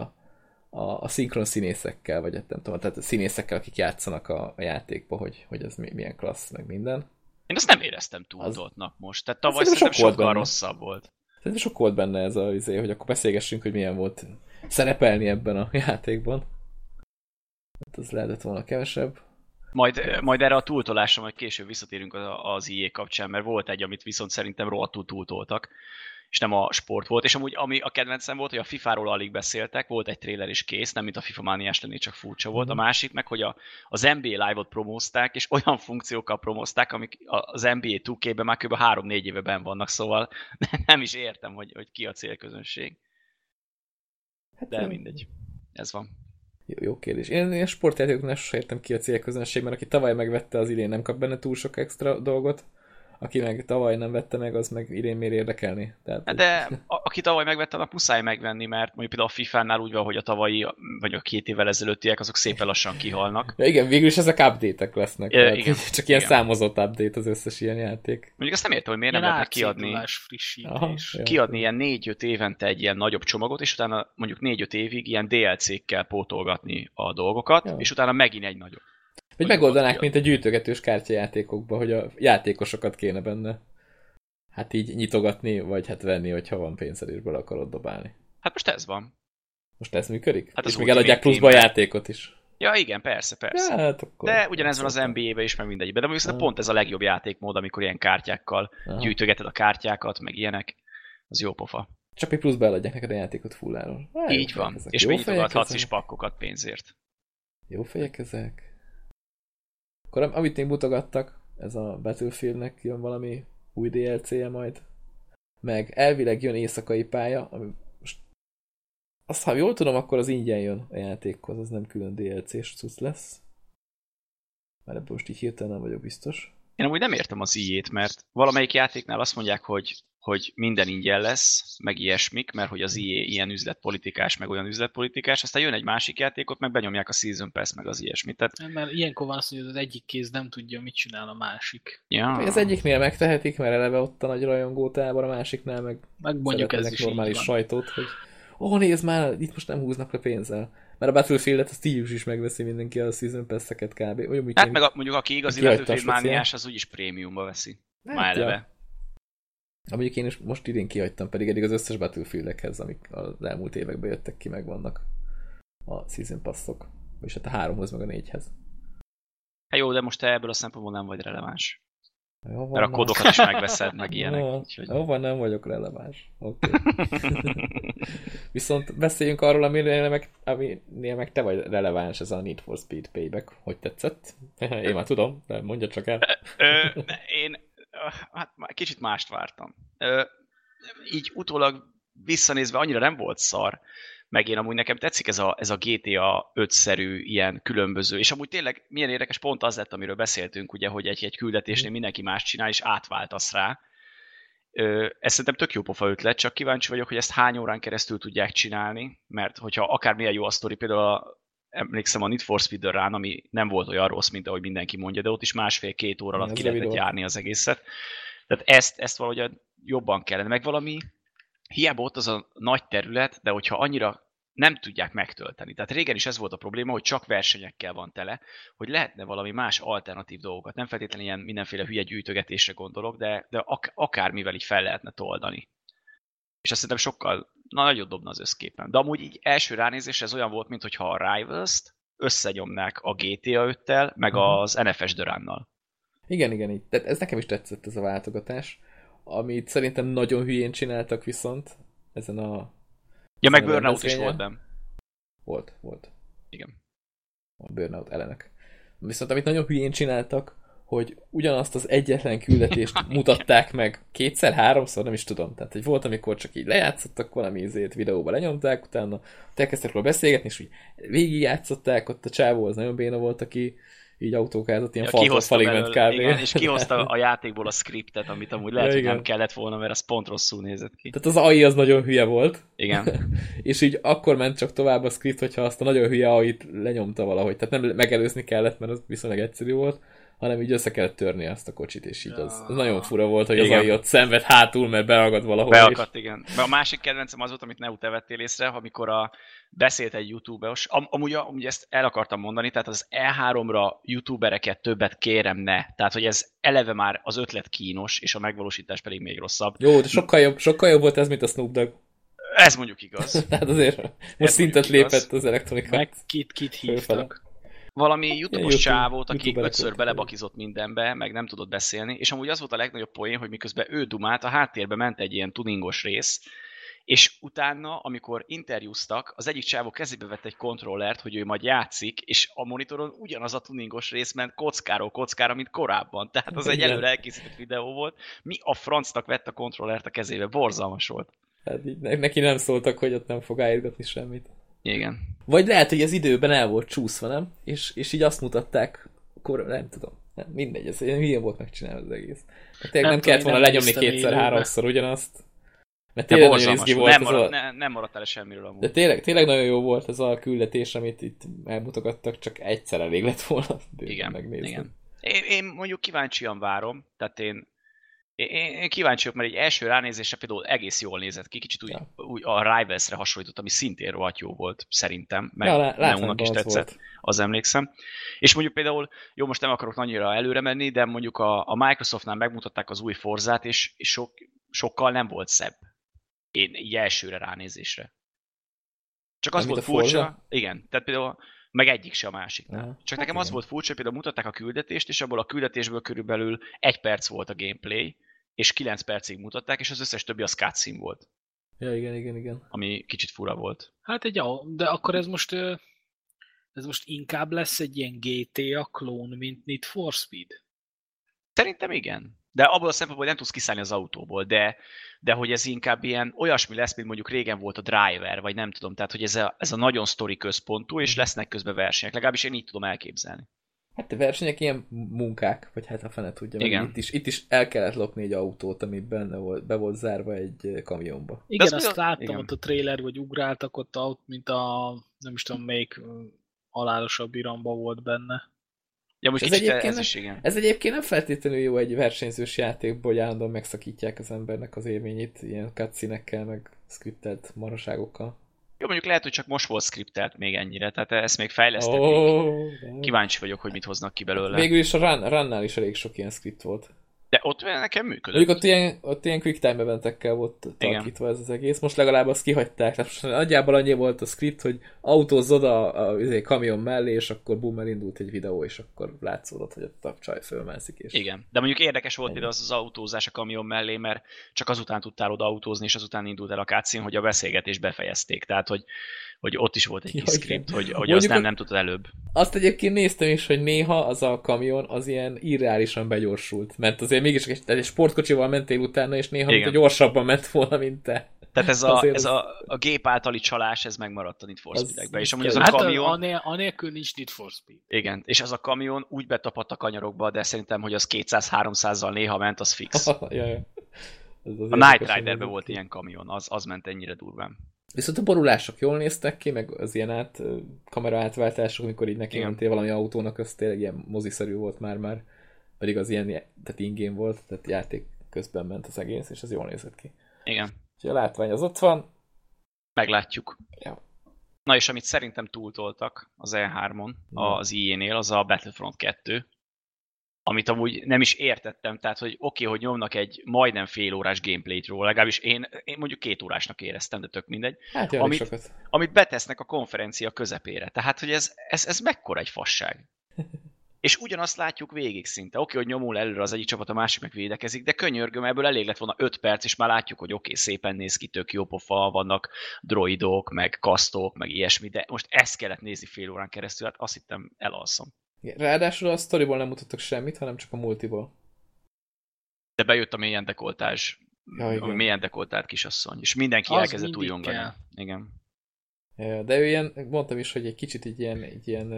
a, a szinkron színészekkel, vagy nem tudom, tehát a színészekkel, akik játszanak a, a játékba, hogy, hogy ez mi- milyen klassz, meg minden. Én azt nem éreztem túltoltnak most. Tehát tavaly Szerintem szerintem sokkal benne. rosszabb volt. Szerintem sok volt benne ez a izé, hogy akkor beszélgessünk, hogy milyen volt szerepelni ebben a játékban. Hát az lehetett volna kevesebb. Majd, majd erre a túltolásra majd később visszatérünk az, IE kapcsán, mert volt egy, amit viszont szerintem rohadtul túltoltak, és nem a sport volt. És amúgy ami a kedvencem volt, hogy a FIFA-ról alig beszéltek, volt egy trailer is kész, nem mint a FIFA mániás lenné, csak furcsa volt. A Mhm. másik meg, hogy a, az NBA Live-ot promózták, és olyan funkciókkal promózták, amik az NBA 2K-ben már kb. 3-4 éve vannak, szóval nem is értem, hogy, hogy ki a célközönség. Hát, De mindegy. Ez van. Jó, jó kérdés. Én, én sportjátékoknál sosem értem ki a célközönség, mert aki tavaly megvette, az idén nem kap benne túl sok extra dolgot. Aki meg tavaly nem vette meg, az meg idén miért érdekelni. Tehát, Hát De a, aki tavaly megvette, annak muszáj megvenni, mert mondjuk például a FIFA-nál úgy van, hogy a tavalyi, vagy a két évvel ezelőttiek, azok szépen lassan kihalnak. Ja, igen, végül is ezek update-ek lesznek. Ja, igen, Csak ilyen igen. számozott update az összes ilyen játék. Mondjuk azt nem értem, hogy miért nem lehetne kiadni, frissítés. Aha, jó. kiadni ilyen 4-5 évente egy ilyen nagyobb csomagot, és utána mondjuk 4-5 évig ilyen DLC-kkel pótolgatni a dolgokat, Ja. és utána megint egy nagyobb. Vagy megoldanák, mint a gyűjtögetős kártyajátékokban, hogy a játékosokat kéne benne hát így nyitogatni, vagy hát venni, hogyha van pénzed és bele akarod dobálni. Hát most ez van. Most ez működik? Hát és még eladják pluszba a játékot is. Ja, igen, persze, persze. Ja, hát akkor... De ugyanez van az NBA-ben is, meg mindegyikben. De mondjuk Ah. pont ez a legjobb játékmód, amikor ilyen kártyákkal Aha. gyűjtögeted a kártyákat, meg ilyenek. Az jó pofa. Csak még pluszba eladják neked a játékot fulláról. Há, jó Így van. ezek. És még nyitogathatsz is pakkokat pénzért. Jó fejek ezek. Akkor am- amit még mutogattak, ez a Battlefieldnek jön valami új DLC-je majd. Meg elvileg jön éjszakai pálya, ami most azt, ha jól tudom, akkor az ingyen jön a játékhoz, az nem külön DLC-s cucc lesz. Már ebből most így hirtelen nem vagyok biztos. Én amúgy nem értem az ijét, mert valamelyik játéknál azt mondják, hogy, hogy minden ingyen lesz, meg ilyesmik, mert hogy az IE ilyen üzletpolitikás, meg olyan üzletpolitikás, aztán jön egy másik játékot, meg benyomják a Season Pass, meg az ilyesmit. Tehát, Mert ilyenkor van az, hogy az egyik kéz nem tudja, mit csinál a másik. ja, Az egyiknél megtehetik, mert eleve ott a nagy rajongótábor, a másiknál meg Meg mondjuk ez is így normális van. sajtót, hogy ó, nézd már, itt most nem húznak le pénzzel. Mert a Battlefield-et a Steam is megveszi mindenki a Season Pass-eket kb. Olyan, hát meg a, mondjuk aki igazi Battlefield mániás, az úgyis prémiumba veszi. Hát, Már ja. eleve. Ha mondjuk én is most idén kihagytam, pedig eddig az összes Battlefield-ekhez, amik az elmúlt években jöttek ki, megvannak a Season Pass-ok. És hát a háromhoz, meg a négyhez. Hát jó, de most te ebből a szempontból nem vagy releváns. Jó, van, Mert a kódokat is megveszed, meg ilyenek. Jó, Úgyhogy... jó van, nem vagyok releváns. Oké. Viszont beszéljünk arról, aminél meg, aminél meg te vagy releváns ez a Need for Speed Payback. Hogy tetszett? Én már tudom, de mondja csak el. Ö, én hát kicsit mást vártam. Így utólag visszanézve annyira nem volt szar, meg én amúgy nekem tetszik ez a, ez a GTA 5-szerű ilyen különböző, és amúgy tényleg milyen érdekes pont az lett, amiről beszéltünk, ugye, hogy egy, egy küldetésnél mm. mindenki más csinál, és átváltasz rá. Ö, ez szerintem tök jó pofa ötlet, csak kíváncsi vagyok, hogy ezt hány órán keresztül tudják csinálni, mert hogyha akármilyen jó a sztori, például a, emlékszem a Need for Speed rán, ami nem volt olyan rossz, mint ahogy mindenki mondja, de ott is másfél-két óra alatt ki lehetett járni az egészet. Tehát ezt, ezt valahogy jobban kellene, meg valami hiába ott az a nagy terület, de hogyha annyira nem tudják megtölteni. Tehát régen is ez volt a probléma, hogy csak versenyekkel van tele, hogy lehetne valami más alternatív dolgokat. Nem feltétlenül ilyen mindenféle hülye gyűjtögetésre gondolok, de, de ak- akármivel így fel lehetne toldani. És azt szerintem sokkal na, nagyot dobna az összképen. De amúgy így első ránézés ez olyan volt, mintha a Rivals-t összenyomnák a GTA 5-tel, meg uh-huh. az NFS Duránnal. Igen, igen, így. Tehát ez nekem is tetszett ez a váltogatás amit szerintem nagyon hülyén csináltak viszont ezen a... Ja, meg Burnout is volt nem? Volt, volt. Igen. A Burnout elenek. Viszont amit nagyon hülyén csináltak, hogy ugyanazt az egyetlen küldetést mutatták meg kétszer, háromszor, nem is tudom. Tehát, hogy volt, amikor csak így lejátszottak valami izét, videóba lenyomták, utána elkezdtek róla beszélgetni, és úgy végigjátszották, ott a csávó az nagyon béna volt, aki így autókázott, ilyen ja, falig ment kb. Igen, és kihozta a játékból a scriptet, amit amúgy lehet, ja, hogy nem kellett volna, mert az pont rosszul nézett ki. Tehát az AI az nagyon hülye volt. Igen. és így akkor ment csak tovább a script, hogyha azt a nagyon hülye AI-t lenyomta valahogy. Tehát nem megelőzni kellett, mert az viszonylag egyszerű volt hanem így össze kellett törni azt a kocsit, és így az, az nagyon fura volt, hogy igen. az ott szenved hátul, mert beagad valahol. Beakadt, és... igen. A másik kedvencem az volt, amit ne te vettél észre, amikor a, beszélt egy youtuber-os, am, amúgy, amúgy ezt el akartam mondani, tehát az E3-ra youtubereket többet kérem ne. Tehát, hogy ez eleve már az ötlet kínos, és a megvalósítás pedig még rosszabb. Jó, de sokkal jobb, sokkal jobb volt ez, mint a Snoop Dogg. Ez mondjuk igaz. tehát azért most ez szintet lépett az elektronika. Meg kit, kit hívtak valami YouTube-os csávót, aki YouTube ötször belebakizott mindenbe, meg nem tudott beszélni, és amúgy az volt a legnagyobb poén, hogy miközben ő dumált, a háttérbe ment egy ilyen tuningos rész, és utána, amikor interjúztak, az egyik csávó kezébe vett egy kontrollert, hogy ő majd játszik, és a monitoron ugyanaz a tuningos rész ment kockáról kockára, mint korábban. Tehát az egy előre elkészített videó volt. Mi a francnak vett a kontrollert a kezébe? Borzalmas volt. Hát így neki nem szóltak, hogy ott nem fog állítgatni semmit. Igen. Vagy lehet, hogy az időben el volt csúszva, nem? És, és így azt mutatták, akkor nem tudom. Nem, mindegy, ez ilyen hülye volt megcsinálni az egész. Hát tényleg nem, nem kellett volna lenyomni kétszer-háromszor ugyanazt. Mert tényleg nagyon izgi volt nem, marad, a... ne, nem maradt el semmiről amúgy. De tényleg, tényleg nagyon jó volt ez a küldetés, amit itt elmutogattak, csak egyszer elég lett volna igen, megnézni. Igen. Én, én mondjuk kíváncsian várom, tehát én én, kíváncsi vagyok, mert egy első ránézésre például egész jól nézett ki, kicsit úgy, ja. úgy a Rivals-re hasonlított, ami szintén rohadt jó volt, szerintem, meg ja, Neónak is tetszett, volt. az emlékszem. És mondjuk például, jó, most nem akarok annyira előre menni, de mondjuk a, a Microsoftnál megmutatták az új Forzát, és, és sok, sokkal nem volt szebb. Én így elsőre ránézésre. Csak az nem volt furcsa, igen, tehát például meg egyik se a másiknál. Ja. Csak hát nekem igen. az volt furcsa, például mutatták a küldetést, és abból a küldetésből körülbelül egy perc volt a gameplay, és 9 percig mutatták, és az összes többi az cutscene volt. Ja, igen, igen, igen. Ami kicsit fura volt. Hát egy, de akkor ez most ez most inkább lesz egy ilyen GTA klón, mint Need for Speed? Szerintem igen. De abból a szempontból nem tudsz kiszállni az autóból, de, de hogy ez inkább ilyen olyasmi lesz, mint mondjuk régen volt a Driver, vagy nem tudom, tehát hogy ez a, ez a nagyon sztori központú, és lesznek közben versenyek. Legalábbis én így tudom elképzelni. Hát a versenyek ilyen munkák, vagy hát a fene tudja. Igen. Itt is, itt is el kellett lopni egy autót, ami benne volt, be volt zárva egy kamionba. Igen, azt, azt láttam igen. ott a trailer, hogy ugráltak ott, ott, mint a nem is tudom melyik halálosabb iramba volt benne. Ja, most ez egyébként, ez, is, igen. ez egyébként nem feltétlenül jó egy versenyzős játékból, hogy állandóan megszakítják az embernek az élményét ilyen cutscene meg scriptelt maraságokkal. Jó, mondjuk lehet, hogy csak most volt skriptelt még ennyire, tehát ezt még fejlesztették. Oh, Kíváncsi vagyok, hogy mit hoznak ki belőle. Végül is a run, runnál is elég sok ilyen script volt. De ott nekem működött. Mondjuk ott ilyen, ott ilyen quick time eventekkel volt tarkítva ez az egész. Most legalább azt kihagyták. Tehát most nagyjából annyi volt a script, hogy autózod a, a, a, a kamion mellé, és akkor bum, elindult egy videó, és akkor látszódott, hogy a csaj fölmászik. És... Igen, de mondjuk érdekes volt például az az autózás a kamion mellé, mert csak azután tudtál oda autózni, és azután indult el a cutscene, hogy a beszélgetést befejezték. Tehát, hogy hogy ott is volt egy kis script, hogy, hogy azt nem, nem tudtad előbb. Azt egyébként néztem is, hogy néha az a kamion az ilyen irreálisan begyorsult, mert azért mégis egy, egy sportkocsival mentél utána, és néha mint gyorsabban ment volna, mint te. Tehát ez, a, ez a, a gép általi csalás, ez megmaradt a Need for Speed-ekben. És amúgy az hát a kamion... Anél, anélkül nincs Need for Speed. Igen, és az a kamion úgy betapadt a kanyarokba, de szerintem, hogy az 200-300-zal néha ment, az fix. ja, ja. a Night Riderben volt ilyen kamion, az, az ment ennyire durván. Viszont a borulások jól néztek ki, meg az ilyen át, kamera átváltások, amikor így neki mentél valami autónak, az tényleg ilyen moziszerű volt már már, pedig az ilyen, tehát ingén volt, tehát játék közben ment az egész, és az jól nézett ki. Igen. Úgyhogy a látvány az ott van. Meglátjuk. Ja. Na és amit szerintem túltoltak az E3-on, az IE-nél, az a Battlefront 2, amit amúgy nem is értettem, tehát hogy oké, okay, hogy nyomnak egy majdnem fél órás gameplayt róla, legalábbis én, én mondjuk két órásnak éreztem, de tök mindegy. Hát amit, sokat. amit betesznek a konferencia közepére. Tehát, hogy ez, ez, ez mekkora egy fasság. És ugyanazt látjuk végig szinte. Oké, okay, hogy nyomul előre az egyik csapat, a másik meg védekezik, de könyörgöm, ebből elég lett volna 5 perc, és már látjuk, hogy oké, okay, szépen néz ki, tök jó pofa, vannak droidok, meg kasztok, meg ilyesmi, de most ezt kellett nézni fél órán keresztül, hát azt hittem elalszom. Ráadásul a sztoriból nem mutattak semmit, hanem csak a multiból. De bejött a mélyen dekoltás, ja, a mélyen dekoltált kisasszony, és mindenki az elkezdett újongani. Igen. De ő ilyen, mondtam is, hogy egy kicsit egy ilyen, egy ilyen,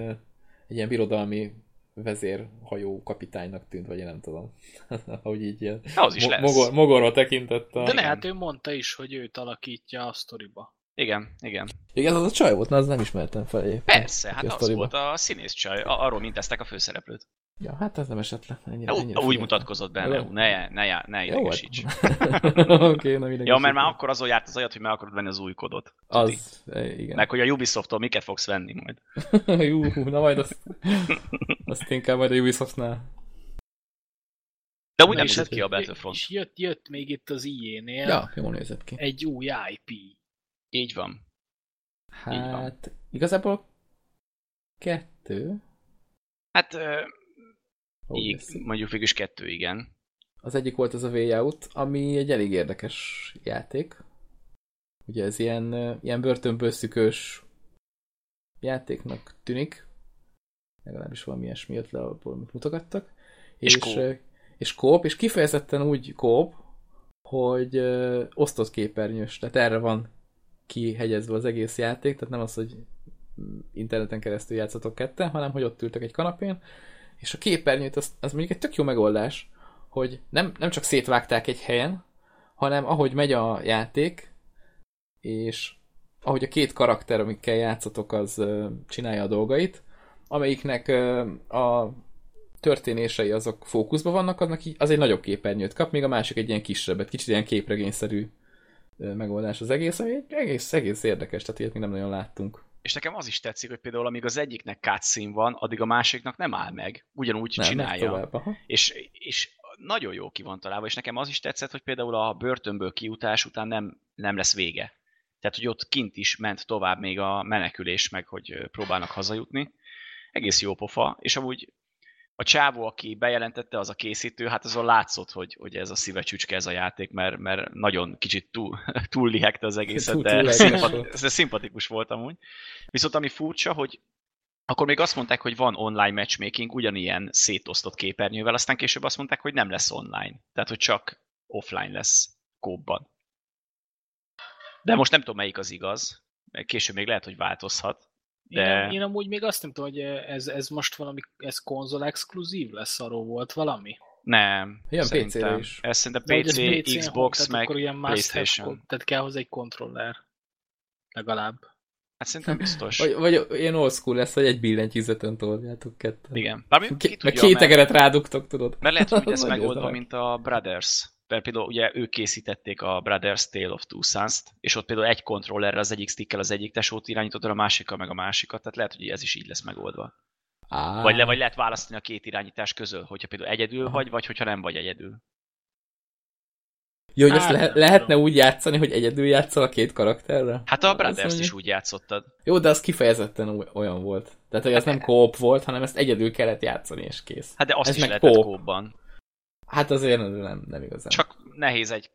egy ilyen birodalmi vezérhajó kapitánynak tűnt, vagy én nem tudom. Ahogy így ilyen az is lesz. Mogor, mogorra tekintett. A... De ne, hát ő mondta is, hogy őt alakítja a sztoriba. Igen, igen. Igen, az a csaj volt, na az nem ismertem fel. Persze, hát az volt a színész csaj, arról minteztek a főszereplőt. Ja, hát ez nem esett le. Ennyire, ennyire úgy figyelme. mutatkozott benne, Jó. ne, ne, ne idegesíts. okay, na ja, mert már akkor azon járt az agyat, hogy meg akarod venni az új kodot. Az, eh, igen. Meg hogy a Ubisoft-tól miket fogsz venni majd. Jú, na majd azt, azt inkább majd a Ubisoftnál. De úgy nem nézett ki a Battlefront. És jött, jött még itt az IE-nél ja, jól nézett ki. egy új IP. Így van. Hát, Így van. igazából kettő. Hát, oh, így, mondjuk végülis kettő, igen. Az egyik volt az a Way ami egy elég érdekes játék. Ugye ez ilyen, ilyen börtönből szükös játéknak tűnik. Legalábbis valami ilyesmi jött le, abból mutogattak. És, és kóp. És kóp, és kifejezetten úgy kóp, hogy ö, osztott képernyős, tehát erre van kihegyezve az egész játék, tehát nem az, hogy interneten keresztül játszatok ketten, hanem hogy ott ültek egy kanapén, és a képernyőt, az, az mondjuk egy tök jó megoldás, hogy nem, nem csak szétvágták egy helyen, hanem ahogy megy a játék, és ahogy a két karakter, amikkel játszatok, az csinálja a dolgait, amelyiknek a történései azok fókuszban vannak, aznak az egy nagyobb képernyőt kap, míg a másik egy ilyen kisebbet, kicsit ilyen képregényszerű megoldás az egész, ami egész, egész érdekes, tehát ilyet még nem nagyon láttunk. És nekem az is tetszik, hogy például amíg az egyiknek cutscene van, addig a másiknak nem áll meg. Ugyanúgy nem, csinálja. Tovább, és, és nagyon jó ki van találva, és nekem az is tetszett, hogy például a börtönből kiutás után nem, nem lesz vége. Tehát, hogy ott kint is ment tovább még a menekülés, meg hogy próbálnak hazajutni. Egész jó pofa, és amúgy a csávó, aki bejelentette, az a készítő, hát azon látszott, hogy, hogy ez a szíve csücske ez a játék, mert, mert nagyon kicsit túl, túl lihegte az egészet, de túl szimpati- szimpatikus volt amúgy. Viszont ami furcsa, hogy akkor még azt mondták, hogy van online matchmaking, ugyanilyen szétosztott képernyővel, aztán később azt mondták, hogy nem lesz online. Tehát, hogy csak offline lesz kóbban. De most nem tudom, melyik az igaz. Később még lehet, hogy változhat. De... Én, én amúgy még azt nem tudom, hogy ez, ez most valami, ez konzol exkluzív lesz, arról volt valami? Nem. Ilyen PC-re is. Ez szerintem PC, PC Xbox, tehát meg akkor ilyen Playstation. Have, tehát kell hozzá egy kontroller. Legalább. Hát szerintem biztos. vagy, vagy ilyen old school lesz, hogy egy billentyűzeten toljátok kettőt. Igen. Bár ki tudja, meg két egeret rádugtok, tudod. Mert lehet, hogy ez megoldva, mint a Brothers mert például ugye ők készítették a Brothers Tale of Two Sons-t, és ott például egy kontrollerre az egyik stickkel az egyik tesót irányította, a másikkal meg a másikat, tehát lehet, hogy ez is így lesz megoldva. Á, Vagy, le, vagy lehet választani a két irányítás közül, hogyha például egyedül vagy, vagy hogyha nem vagy egyedül. Jó, hogy azt Hát, le- lehetne úgy játszani, hogy egyedül játszol a két karakterrel? Hát a Brothers is úgy játszottad. Jó, de az kifejezetten oly- olyan volt. Tehát, hogy ez nem kóp volt, hanem ezt egyedül kellett játszani, és kész. Hát de azt Ez is meg lehetett kóban. Hát azért nem, nem igazán. Csak nehéz egy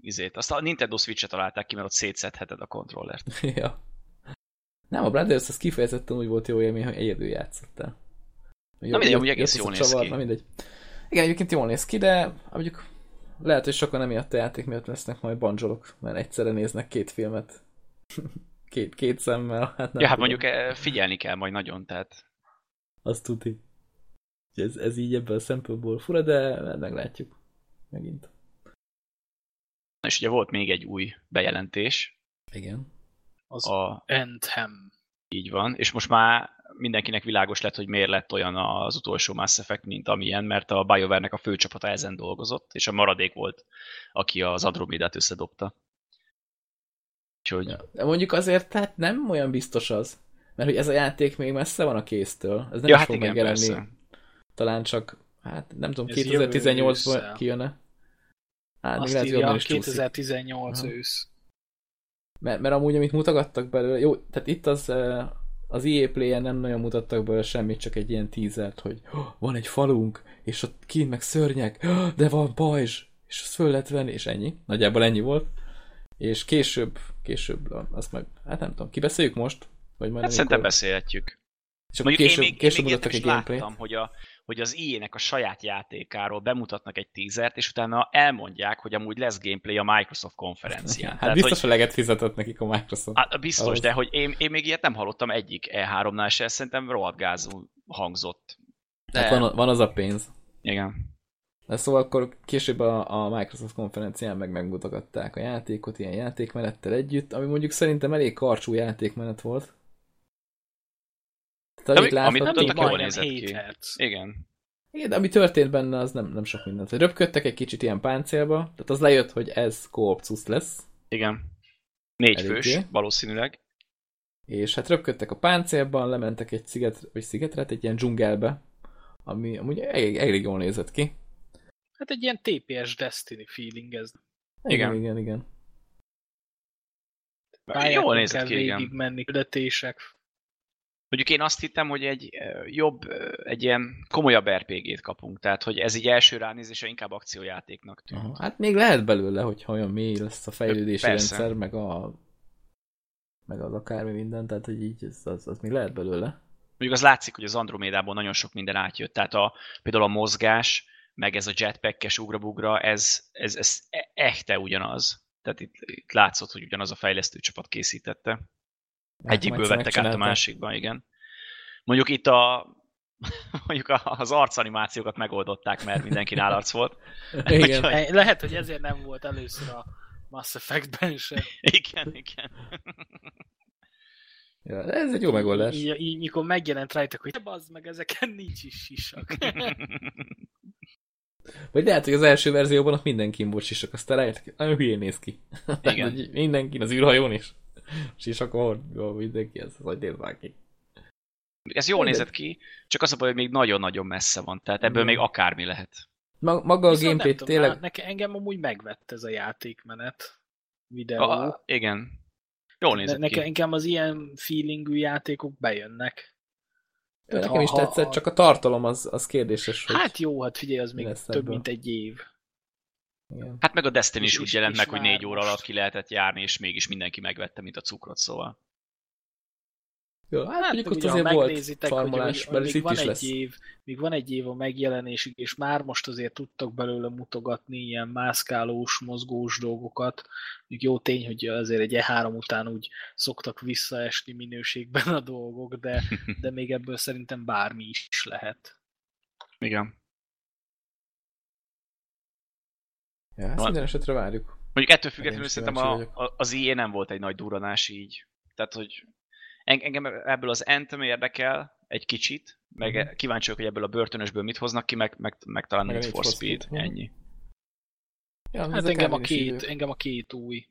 izét. Azt a Nintendo Switch-et találták ki, mert ott szétszedheted a kontrollert. ja. Nem, a Brothers az kifejezetten úgy volt jó élmény, hogy egyedül játszottál. Jó, mindegy, amúgy egész jól néz csavar, ki. Na mindegy. Igen, egyébként jól néz ki, de mondjuk lehet, hogy sokan emiatt a játék miatt lesznek majd bandzsolok, mert egyszerre néznek két filmet. két, két szemmel. Hát nem Ja, hát mondjuk eh, figyelni kell majd nagyon, tehát Azt tudni. Ez, ez így ebből a szempontból fura, de meglátjuk. Megint. Na és ugye volt még egy új bejelentés, Igen. Az a, Anthem. így van, és most már mindenkinek világos lett, hogy miért lett olyan az utolsó Mass Effect, mint amilyen, mert a BioWare-nek a főcsapata ezen dolgozott, és a maradék volt, aki az Andromedát összedobta. Úgyhogy Ja. De mondjuk azért tehát nem olyan biztos az. Mert hogy ez a játék még messze van a kéztől. Ez nem ja, is hát fog igen, megjelenni. persze. Talán csak, hát nem tudom, Ez jövő 2018-ban ősszel. kijön-e? Hát Azt lehet, írja onnan is csúszik. 2018 Aha. ősz. Mert, mert amúgy, amit mutogattak belőle, jó, tehát itt az, az EA Play-en nem nagyon mutattak belőle semmit, csak egy ilyen teasert, hogy "Oh, van egy falunk, és ott kint meg szörnyek, "Oh, de van pajzs, és föl lehet venni, és ennyi. Nagyjából ennyi volt. És később, később, azt meg, hát nem tudom, kibeszéljük most? Vagy majd Hát szerintem amikor- beszélhetjük. És akkor Mondjuk később, én még, később én még mutattak ilyet egy is láttam, hogy, a, hogy az IE-nek a saját játékáról bemutatnak egy teasert, és utána elmondják, hogy amúgy lesz gameplay a Microsoft konferencián. Hát Tehát, biztos, hogy, hogy leget fizetett nekik a Microsoft. hát biztos, ahhoz. de hogy én, én még ilyet nem hallottam egyik E3-nál se, szerintem rohadt gázul hangzott. De, Hát van, van az a pénz. Igen. De szóval akkor később a, a Microsoft konferencián meg megmutatták a játékot ilyen játékmenettel együtt, ami mondjuk szerintem elég karcsú játékmenet volt. Amit amit mutattak, jól nézett 7 ki. hertz. Igen. igen, de ami történt benne, az nem, nem sok mindent. Röpködtek egy kicsit ilyen páncélba, tehát az lejött, hogy ez koopcus lesz, Igen. Négy Eléggé. fős, valószínűleg. és hát röpködtek a páncélban, lementek egy sziget, vagy szigetre, hát egy ilyen dzsungelbe, ami amúgy elég, elég jól nézett ki. Hát egy ilyen TPS Destiny feeling ez. Igen, Igen. igen, igen. Jól Pályákon nézett kell ki, igen. menni, küldetések. Mondjuk én azt hittem, hogy egy jobb, egy ilyen komolyabb RPG-t kapunk, tehát hogy ez így első ránézésre inkább akciójátéknak tűnt. Aha. Hát még lehet belőle, hogyha olyan mély lesz a fejlődési Persze. rendszer, meg a meg az akármi minden, tehát hogy így az, az, az még lehet belőle. Mondjuk az látszik, hogy az Andromédából nagyon sok minden átjött, tehát a, például a mozgás, meg ez a jetpackes ugrabugra, ez, ez, ez e- echte ugyanaz. Tehát itt, itt látszott, hogy ugyanaz a fejlesztő csapat készítette. Egyikből vettek át a megcsinálták. másikba, igen. Mondjuk itt a mondjuk az arcanimációkat megoldották, mert mindenki arc volt. Igen. Úgyhogy- Eh, Lehet, hogy ezért nem volt először a Mass Effect-ben sem. Igen, igen. Ja, ez egy jó megoldás. Így, így, mikor megjelent rajtak, hogy bazd meg, ezeken nincs is sisak. Vagy lehet, hogy az első verzióban ott mindenkin volt sisak, aztán rájöttek, hogy nagyon hülyén néz ki. Igen. Mindenkin, az űrhajón is. Sisak hord, jó, mindenki, ez hogy néz már ki. Ez jól Mindegy. nézett ki, csak az a baj, hogy még nagyon-nagyon messze van, tehát ebből Igen. még akármi lehet. Ma- Maga a Viszont gameplay nem tudom, tényleg... már Nekem, engem amúgy megvett ez a játékmenet videó. A, igen. Jól nézett ne, ki. nekem, engem az ilyen feelingű játékok bejönnek. Tehát nekem ha- is tetszett, ha- csak a tartalom az, az kérdéses, hogy... Hát jó, hát figyelj, az még több ebből? mint egy év. Igen. Hát meg a Destiny is úgy jelent meg, hogy négy óra most. alatt ki lehetett járni, és mégis mindenki megvette, mint a cukrot, szóval. Jó, hát, Hát mondjuk ott azért volt megnézitek, hogy, farmolás, hogy, mert hogy itt van is egy lesz. év, még van egy év a megjelenésig, és már most azért tudtak belőle mutogatni ilyen mászkálós, mozgós dolgokat. Még jó tény, hogy azért egy E3 után úgy szoktak visszaesni minőségben a dolgok, de, de még ebből szerintem bármi is lehet. Igen. Ja, ezt minden esetre várjuk. Mondjuk ettől függetlenül szerintem a, a, az IE nem volt egy nagy duranás így. Tehát, hogy en- engem ebből az Anthem érdekel egy kicsit, meg Mhm. kíváncsi vagyok, hogy ebből a börtönösből mit hoznak ki, meg, meg, meg talán Meg a Need for for Speed, Speed. Ennyi. Ja, Hát engem a, két, engem a két új.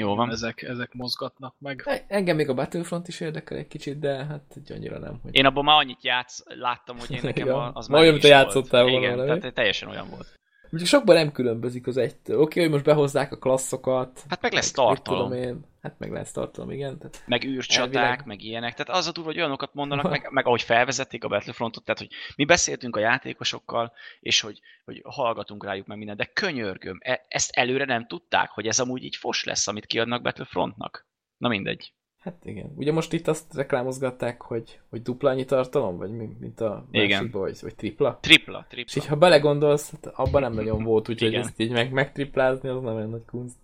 Jó van. Ezek, ezek mozgatnak meg. E- Engem még a Battlefront is érdekel egy kicsit, de hát egy annyira nem. Hogy... Én abban már annyit játsz, láttam, hogy én nekem Ja. az Ma már olyan, mint játszottál volna Igen, tehát teljesen olyan volt. Mondjuk sokban nem különbözik az egytől. Oké, hogy most behozzák a klasszokat. Hát meg lesz tartalom. Tudom én. Hát meg lesz tartalom, igen. Tehát, meg űrcsaták, Elvileg. meg ilyenek. Tehát az a durva, hogy olyanokat mondanak, meg, meg ahogy felvezették a Battlefrontot, tehát hogy mi beszéltünk a játékosokkal, és hogy, hogy hallgatunk rájuk meg mindent, de könyörgöm, e- ezt előre nem tudták, hogy ez amúgy így fos lesz, amit kiadnak Battlefrontnak. Na mindegy. Hát igen. Ugye most itt azt reklámozgatták, hogy, hogy dupla annyi tartalom, vagy mi- mint a Igen. vagy, vagy tripla. Tripla, És tripla. így, ha belegondolsz, hát abban nem nagyon volt, úgyhogy ezt így meg, megtriplázni, az nem olyan nagy kunst.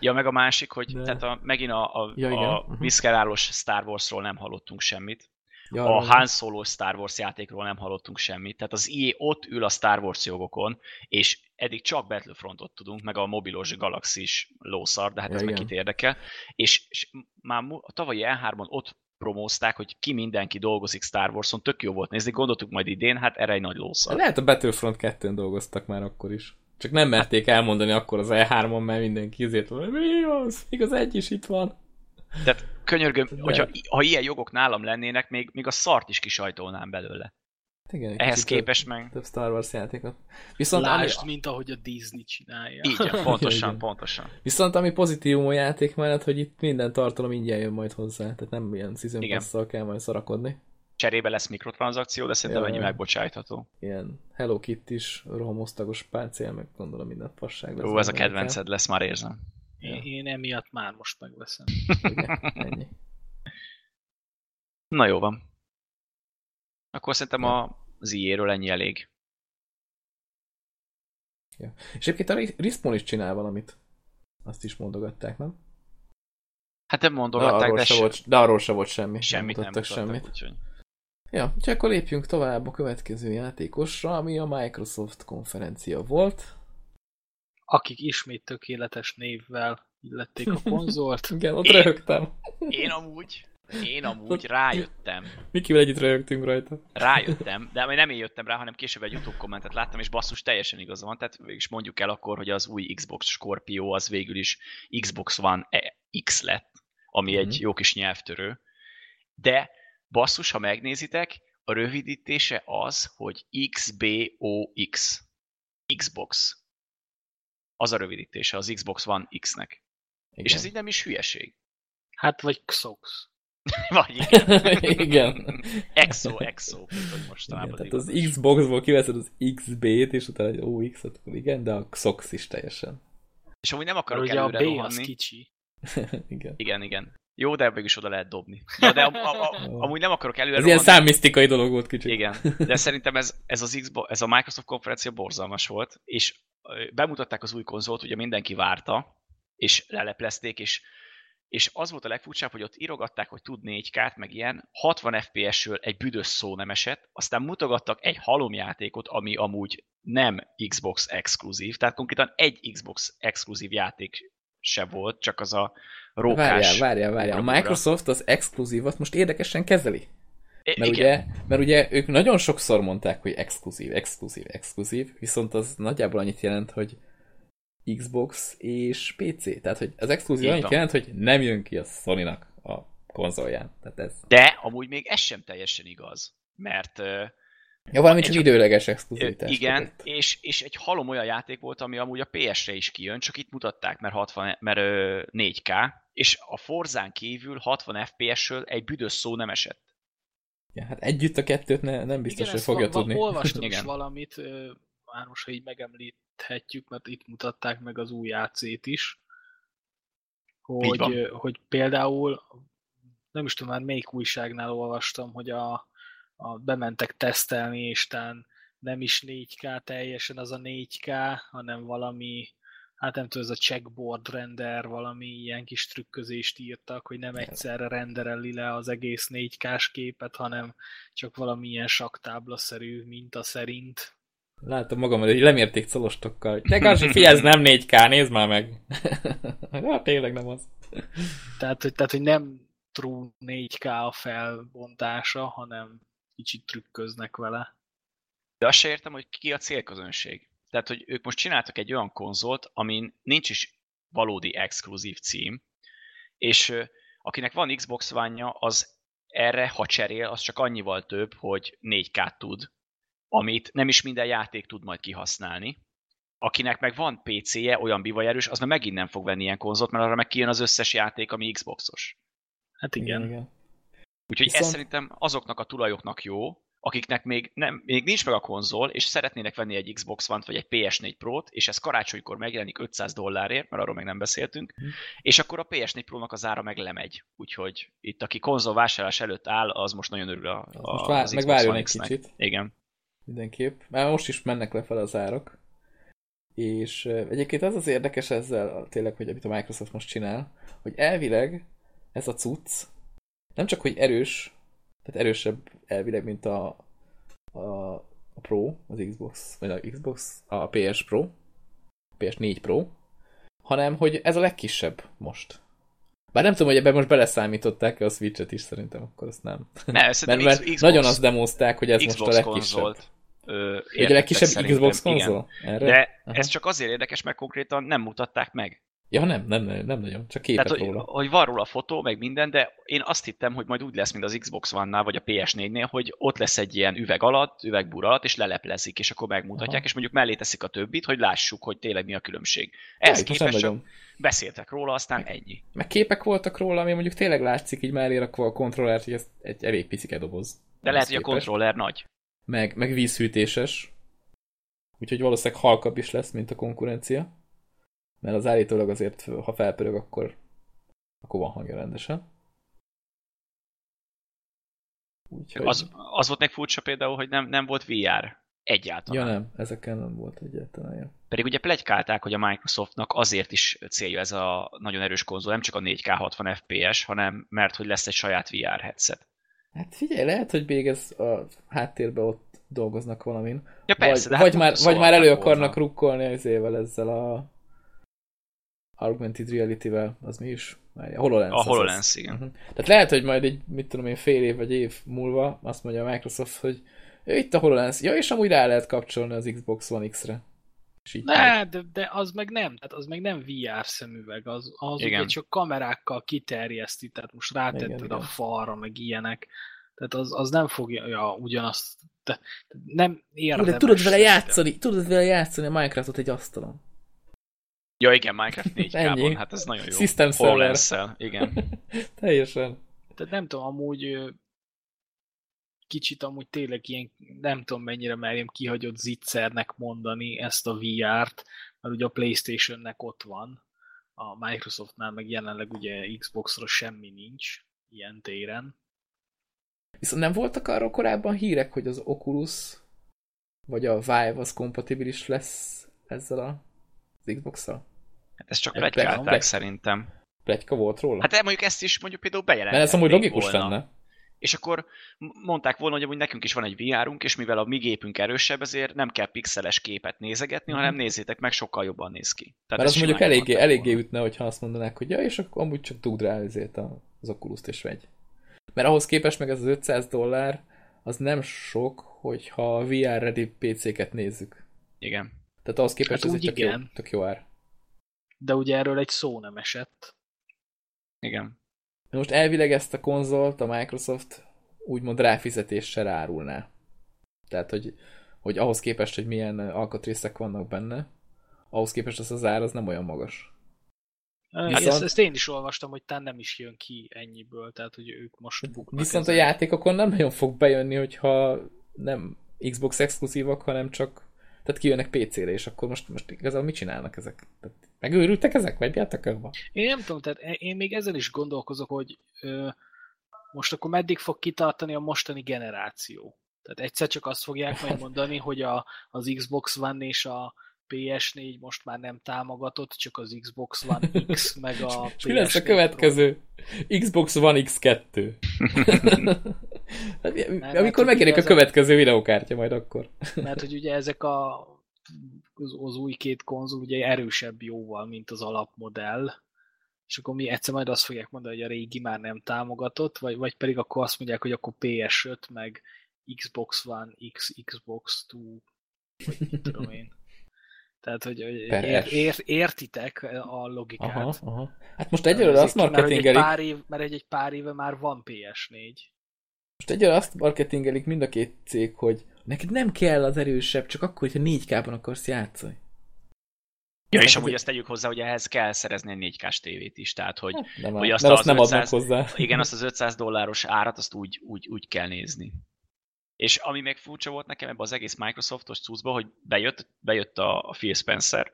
Ja, meg a másik, hogy De- tehát a, megint a, a, Ja, igen. a Mhm. viszkerálos Star Warsról nem hallottunk semmit. Ja, a Han Solo Star Wars játékról nem hallottunk semmit. Tehát az EA ott ül a Star Wars jogokon, és eddig csak Battlefrontot tudunk, meg a mobilos galaxis lószar, de hát Ja, ez meg igen. kit érdekel. És, és már a tavalyi E3-on ott promózták, hogy ki mindenki dolgozik Star Wars-on, tök jó volt nézni, gondoltuk majd idén, hát erre egy nagy lószar. Lehet a Battlefront 2-n dolgoztak már akkor is. Csak nem merték elmondani akkor az E3-on, mert mindenki azért hogy mi az? Még az egy is itt van. Tehát könyörgöm, De- hogyha ha ilyen jogok nálam lennének, még, még a szart is kisajtolnám belőle. Igen, Ehhez képest meg... Több, Star Wars játékot. Viszont ami, Lásd, mint ahogy a Disney csinálja. Így, pontosan, Igen. pontosan. viszont ami pozitívum a játék mellett, hogy itt minden tartalom ingyen jön majd hozzá. Tehát nem ilyen season kell majd szarakodni. Cserébe lesz mikrotranszakció, de szerintem Ja, ennyi megbocsájtható. Ilyen Hello Kitty is, rohamosztagos páncél, meg gondolom minden fasság lesz. Ó, ez a kedvenced lesz, már érzem. Én, én emiatt már most megveszem. Igen, ennyi. Na jó van. Akkor szerintem a az EA-ről ennyi elég. És egyébként a Respawn is csinál valamit. Azt is mondogatták, nem? Hát nem De mondogatták, arról, de, se volt, de arról se volt semmi. semmit nem mutattak mutattak, semmit. úgyhogy. Ja, úgyhogy akkor lépjünk tovább a következő játékosra, ami a Microsoft konferencia volt. Akik ismét tökéletes névvel illették a konzolt. Igen, ott Én- röhögtem. Én amúgy, én amúgy rájöttem, Mikivel együtt röhögtünk rajta. rájöttem, de majd nem én jöttem rá, hanem később egy YouTube kommentet láttam, és basszus teljesen igaza van, tehát is mondjuk el akkor, hogy az új Xbox Scorpio az végül is Xbox One X lett, ami egy Mhm. jó kis nyelvtörő. De basszus, ha megnézitek, a rövidítése az, hogy XBOX. Xbox. Az a rövidítése az Xbox One X-nek. Igen. És ez így nem is hülyeség. Hát vagy Xox. Vagy igen. Igen. Exo, exo, hogy igen. mostanában. Tehát az Xboxból kiveszed az XB-t, és utána egy OX-et, igen, de a Xox is teljesen. És amúgy nem akarok ugye a előre az rohanni. kicsi. igen. Igen, igen. Jó, de mégis oda lehet dobni. Ja, de a, a, a, amúgy nem akarok előre Ez ilyen rohanni. számmisztikai dolog volt kicsit. Igen, de szerintem ez, ez, az Xbox, ez a Microsoft konferencia borzalmas volt, és bemutatták az új konzolt, ugye mindenki várta, és leleplezték, és, és az volt a legfurcsább, hogy ott írogatták, hogy tud 4K-t, meg ilyen, 60 FPS-ről egy büdös szó nem esett, aztán mutogattak egy halomjátékot, ami amúgy nem Xbox exkluzív, tehát konkrétan egy Xbox exkluzív játék se volt, csak az a rókás... Várjál, várjál, várjál. A. Microsoft az exkluzívat most érdekesen kezeli. Mert igen. ugye, mert ugye ők nagyon sokszor mondták, hogy exkluzív, exkluzív, exkluzív, viszont az nagyjából annyit jelent, hogy Xbox és PC. Tehát, hogy az exkluzív annyit jelent, hogy nem jön ki a Sony-nak a konzolján. Tehát ez... De amúgy még ez sem teljesen igaz, mert Ja, valami csak időleges exkluzivitás. Igen, és, és egy halom olyan játék volt, ami amúgy a PS-re is kijön, csak itt mutatták, mert, 60, mert ö, 4K, és a Forzán kívül 60 FPS-ről egy büdös szó nem esett. Ja, hát együtt a kettőt ne, nem biztos, Igen, hogy fogja tudni. Olvastam is valamit, már most, ha így megemlíthetjük, mert itt mutatták meg az új AC-t is, hogy, hogy például, nem is tudom már melyik újságnál olvastam, hogy a, a bementek tesztelni, és tán nem is 4K teljesen az a 4K, hanem valami, hát nem tudom, ez a checkboard render, valami ilyen kis trükközést írtak, hogy nem egyszerre rendereli le az egész 4K-s képet, hanem csak valami ilyen saktáblaszerű minta szerint. Látom magam, hogy lemérték colostokkal. De Garsi, figyelj, ez nem 4K, nézd már meg. hát tényleg nem az. Tehát, hogy, tehát, hogy nem true 4K a felbontása, hanem kicsit trükköznek vele. De azt se értem, hogy ki a célközönség. Tehát, hogy ők most csináltak egy olyan konzolt, amin nincs is valódi exkluzív cím, És akinek van Xbox one az erre, ha cserél, az csak annyival több, hogy 4K tud, amit nem is minden játék tud majd kihasználni. Akinek meg van PC-je, olyan bivajerős, az meg megint nem fog venni ilyen konzolt, mert arra meg kijön az összes játék, ami Xboxos. Hát igen. igen, igen. Úgyhogy Viszont... ez szerintem azoknak a tulajoknak jó, akiknek még, nem, még nincs meg a konzol, és szeretnének venni egy Xbox One-t vagy egy PS4 Pro-t, és ez karácsonykor megjelenik 500 dollárért, mert arról még nem beszéltünk, mm. és akkor a PS4 Pro-nak az ára meg lemegy. Úgyhogy itt, aki konzol vásárlás előtt áll, az most nagyon örül a, a most vár, az meg várjon egy kicsit. Igen. Mindenképp. Mert most is mennek lefelé az árak. És egyébként az az érdekes ezzel, tényleg, hogy amit a Microsoft most csinál, hogy elvileg ez a cucc nem csak, hogy erős, tehát erősebb elvileg, mint a, a, a Pro, az Xbox, vagy a Xbox, a PS Pro, a PS4 Pro, hanem, hogy ez a legkisebb most. Bár nem tudom, hogy ebben most beleszámították-e a Switch-et is, szerintem akkor azt nem. Ne, mert, mert Xbox, nagyon azt demozták, hogy ez Xbox most a legkisebb. Konzolt Ö, a legkisebb Xbox konzol? Erre? De Aha. ez csak azért érdekes, mert konkrétan nem mutatták meg. Ja, nem, nem, nem nagyon, csak képet Tehát, róla. Hogy, hogy van róla fotó, meg minden, de én azt hittem, hogy majd úgy lesz, mint az Xbox One-nál, vagy a PS4-nél, hogy ott lesz egy ilyen üveg alatt, üvegbúr alatt, és leleplezik, és akkor megmutatják, Aha. és mondjuk mellé teszik a többit, hogy lássuk, hogy tényleg mi a különbség. Ez képest csak beszéltek róla, aztán meg, ennyi. Meg képek voltak róla, ami mondjuk tényleg látszik így mellé rakva a kontrollert, hogy ez egy elég picike doboz. De lehet, hogy a kontroller nagy. Meg, meg vízhűtéses. Úgyhogy valószínűleg halkabb is lesz, mint a konkurencia mert az állítólag azért, ha felpörög, akkor, akkor van hangja rendesen. Úgyhogy... Az, az volt meg furcsa például, hogy nem, nem volt VR egyáltalán. Ja nem, ezeken nem volt egyáltalán. Ja. Pedig ugye plegykálták, hogy a Microsoftnak azért is célja ez a nagyon erős konzol, nem csak a 4K 60 FPS, hanem mert hogy lesz egy saját VR headset. Hát figyelj, lehet, hogy még ez a háttérben ott dolgoznak valamin. Ja persze, vagy, hát vagy, már, vagy már elő akarnak volna. rukkolni ezével ezzel a augmented reality-vel, az mi is? A HoloLens. A HoloLens, az. igen. Uh-huh. Tehát lehet, hogy majd egy, mit tudom én, fél év vagy év múlva azt mondja a Microsoft, hogy itt a HoloLens, ja, és amúgy rá lehet kapcsolni az Xbox One X-re. Ne, de, de, az meg nem, tehát az meg nem VR szemüveg, az, az igen. ugye csak kamerákkal kiterjeszti, tehát most rátetted igen, a igen. falra, meg ilyenek, tehát az, az nem fogja ja, ugyanazt, de, nem érdemes. De tudod vele játszani, tudod vele játszani a Minecraftot egy asztalon. Ja, igen, Minecraft 4K-ban, hát ez nagyon jó. System server. igen. Teljesen. Tehát nem tudom, amúgy kicsit amúgy tényleg ilyen, nem tudom mennyire merjem kihagyott zicsernek mondani ezt a VR-t, mert ugye a Playstation-nek ott van, a Microsoftnál meg jelenleg ugye Xbox-ra semmi nincs ilyen téren. Viszont nem voltak arról korábban hírek, hogy az Oculus vagy a Vive az kompatibilis lesz ezzel a Xbox-szal? Hát ez csak plegykálták szerintem. Plegyka volt róla? Hát mondjuk ezt is mondjuk például bejelentették Mert ez amúgy logikus volna. lenne. És akkor mondták volna, hogy amúgy nekünk is van egy VR-unk, és mivel a mi gépünk erősebb, ezért nem kell pixeles képet nézegetni, mm. hanem nézzétek meg, sokkal jobban néz ki. Tehát Mert az mondjuk eléggé, eléggé ütne, hogyha azt mondanák, hogy ja, és akkor amúgy csak dugd rá ezért az oculus és vegy. Mert ahhoz képest meg ez az 500 dollár, az nem sok, hogyha VR-ready PC-ket nézzük. Igen. Tehát ahhoz képest hát ez egy tök jó, tök jó ár. De ugye erről egy szó nem esett. Igen. Most elvileg ezt a konzolt a Microsoft úgymond ráfizetéssel árulná. Tehát, hogy, hogy ahhoz képest, hogy milyen alkatrészek vannak benne, ahhoz képest az az ár az nem olyan magas. Viszont... Ezt, ezt én is olvastam, hogy tán nem is jön ki ennyiből, tehát hogy ők most buknak. Viszont ezen. a játékokon nem nagyon fog bejönni, hogyha nem Xbox exkluzívak, hanem csak tehát kijönnek PC-re, és akkor most, most igazából mit csinálnak ezek? Tehát megőrültek ezek? Vegyjátok abba? Én nem tudom, tehát én még ezzel is gondolkozok, hogy ö, most akkor meddig fog kitartani a mostani generáció. Tehát egyszer csak azt fogják majd mondani, hogy a, az Xbox One és a PS4 most már nem támogatott, csak az Xbox One X, meg a PS4 mi lesz a következő? Pro. Xbox One X2. hát, mert, amikor megjelenik a következő videókártya majd akkor. mert hogy ugye ezek a az, az új két konzol ugye erősebb jóval, mint az alapmodell, és akkor mi egyszer majd azt fogják mondani, hogy a régi már nem támogatott, vagy, vagy pedig akkor azt mondják, hogy akkor PS5, meg Xbox One X, Xbox 2, vagy mit tudom én. Tehát, hogy, ér, ér, értitek a logikát. Aha, aha. Hát most egyelőre azt Azért, mert, egy marketingelik, pár év, mert egy, egy pár éve már van PS4. Most egyelőre azt marketingelik mind a két cég, hogy neked nem kell az erősebb, csak akkor, hogyha 4K-ban akarsz játszani. Ja, és amúgy azt tegyük hozzá, hogy ehhez kell szerezni egy 4K-s tévét is, tehát hogy Hát, nem, Hogy azt mert az azt nem adnak 500 hozzá. igen, azt az 500 dolláros árat, azt úgy, úgy, úgy kell nézni. És ami még furcsa volt nekem ebben az egész Microsoftos cuccban, hogy bejött, bejött a, a Phil Spencer,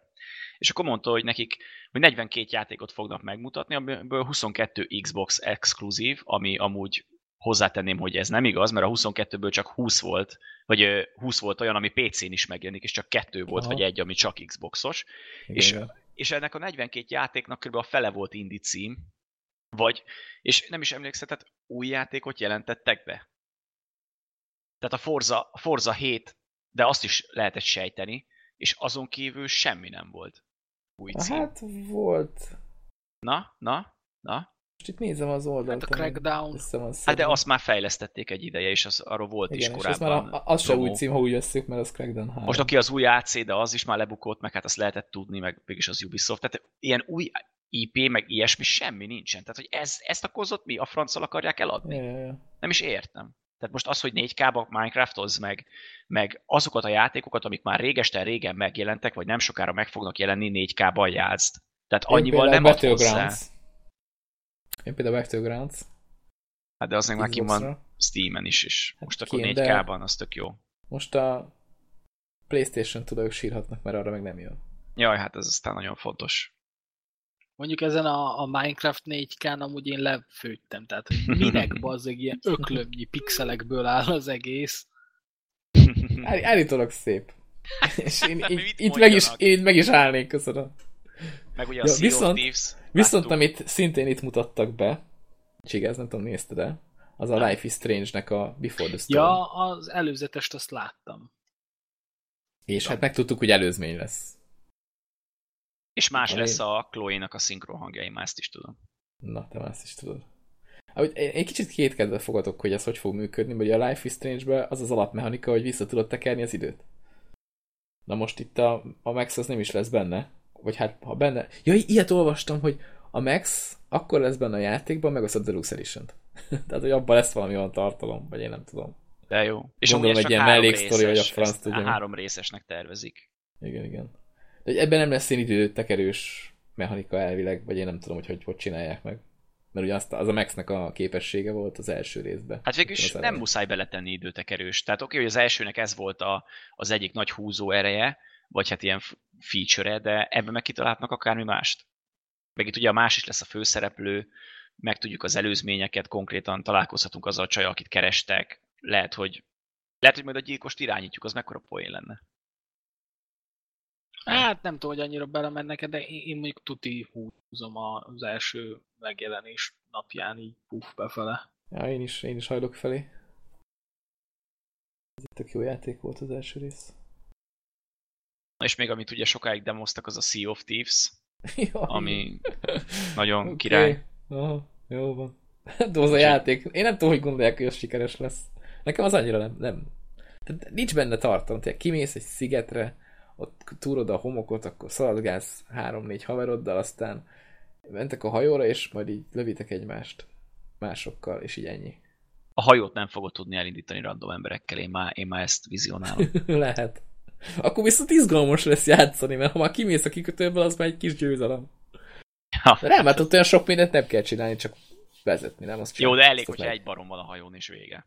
és akkor mondta, hogy nekik hogy 42 játékot fognak megmutatni, amiből 22 Xbox exkluzív, ami amúgy hozzátenném, hogy ez nem igaz, mert a 22-ből csak 20 volt, vagy ö, 20 volt olyan, ami PC-n is megjelenik, és csak kettő volt, Aha. vagy egy, ami csak Xboxos. Igen, és-. És ennek a 42 játéknak kb. a fele volt indie cím, vagy, és nem is emlékszel, tehát új játékot jelentettek be. Tehát a Forza, a Forza 7, de azt is lehetett sejteni, és azon kívül semmi nem volt új cím. Hát volt. Na, na, na. Most itt nézem az oldalt. Hát a Crackdown. Hát de azt már fejlesztették egy ideje, és az, arról volt Igen, is és az korábban. már a, az se új cím, ha úgy veszük, mert az Crackdown 3. Most aki az új AC, de az is már lebukott, meg hát azt lehetett tudni, meg mégis az Ubisoft. Tehát ilyen új IP, meg ilyesmi semmi nincsen. Tehát, hogy ez, ezt a kozot mi a franccal akarják eladni? Nem is értem. Tehát most az, hogy 4K-ba Minecraftoz meg, meg azokat a játékokat, amik már régesten régen megjelentek, vagy nem sokára meg fognak jelenni 4K-ban játszd. Tehát Én annyival nem ad hozzá. Én például Battlegrounds. Hát de az meg már kim van. Steam-en is, és Hát most akkor kim, de- 4K-ban, az tök jó. Most a Playstation tudók sírhatnak, mert arra meg nem jön. Jaj, hát ez aztán nagyon fontos. Mondjuk ezen a, a Minecraft 4K-n amúgy én lefőttem, tehát hogy minek bazzeg ilyen öklömnyi pixelekből áll az egész. Áll, állítólag szép. És én, mit itt, meg is, én meg is állnék, köszönöm. Meg ugye a Ja, Sea of viszont- Thieves. Viszont láttuk. amit szintén itt mutattak be, Csigáz, nem tudom, nézted el, az a. Life is Strange-nek a Before the Storm. Ja, az előzetest azt láttam. És hát megtudtuk, hogy előzmény lesz. És más Ami- lesz a Chloe-nak a szinkron hangja, én már ezt is tudom. Na, te már ezt is tudod. Ahogy én egy kicsit kétkedve fogadok, hogy ez hogy fog működni, vagy a Life is Strange-be az az alapmechanika, hogy vissza tudod tekerni az időt. Na most itt a, a Max az nem is lesz benne. Vagy hát, ha benne... Ja, ilyet olvastam, hogy a Max akkor lesz benne a játékban, meg a Deluxe edition Tehát, hogy abban lesz valami olyan tartalom, vagy én nem tudom. De jó. És Gondolom, egy ilyen melléksztori, vagy a franc tudja. Három részesnek tervezik. Igen, igen. De ebben nem lesz ilyen időtekerős mechanika elvileg, vagy én nem tudom, hogy hogy, hogy csinálják meg. Mert ugye azt, az a Maxnek a képessége volt az első részben. Hát végül is nem muszáj beletenni időtekerős. Tehát oké, hogy az elsőnek ez volt a, az egyik nagy húzó ereje, vagy hát ilyen f- feature de ebben meg kitalálhatnak akármi mást. Meg itt ugye a más is lesz a főszereplő, megtudjuk az előzményeket, konkrétan találkozhatunk azzal a csaj, akit kerestek. Lehet, hogy lehet, hogy majd a gyilkost irányítjuk, az mekkora poén lenne. Hát nem tudom, hogy annyira belemennek de én, én mondjuk tuti húzom az első megjelenés napján így puff befele. Ja, én is, én is hajlok felé. Ez egy tök jó játék volt az első rész. És még amit ugye sokáig demoztak, az a Sea of Thieves, ami nagyon Oké. király. Aha, jó van. De az a játék, én nem tudom, hogy gondolják, hogy az sikeres lesz. Nekem az annyira nem, nem. Tehát nincs benne tartalom. Tehát kimész egy szigetre, ott túrod a homokot, akkor szaladgálsz három-négy haveroddal, aztán mentek a hajóra, és majd így lövitek egymást másokkal, és így ennyi. A hajót nem fogod tudni elindítani random emberekkel, én már, én már ezt vizionálom. Lehet. Akkor viszont izgalmas lesz játszani, mert ha már kimész a kikötőből, az már egy kis győzelem. Ja. De nem, hát ott olyan sok mindent nem kell csinálni, csak vezetni, nem? Azt Jó, de elég, meg- egy barom van a hajón, és vége.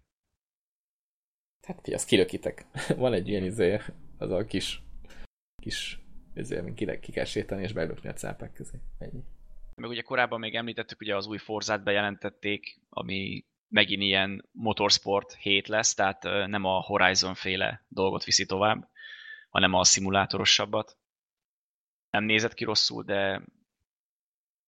Hát ki, azt kilökitek. Van egy ilyen izé, az a kis, kis izé, amin ki, ki kell sétálni és belökni a cápák közé. Ennyi. Meg ugye korábban még említettük, ugye az új Forzát bejelentették, ami megint ilyen motorsport 7 lesz, tehát nem a Horizon féle dolgot viszi tovább, hanem a szimulátorosabbat. Nem nézett ki rosszul, de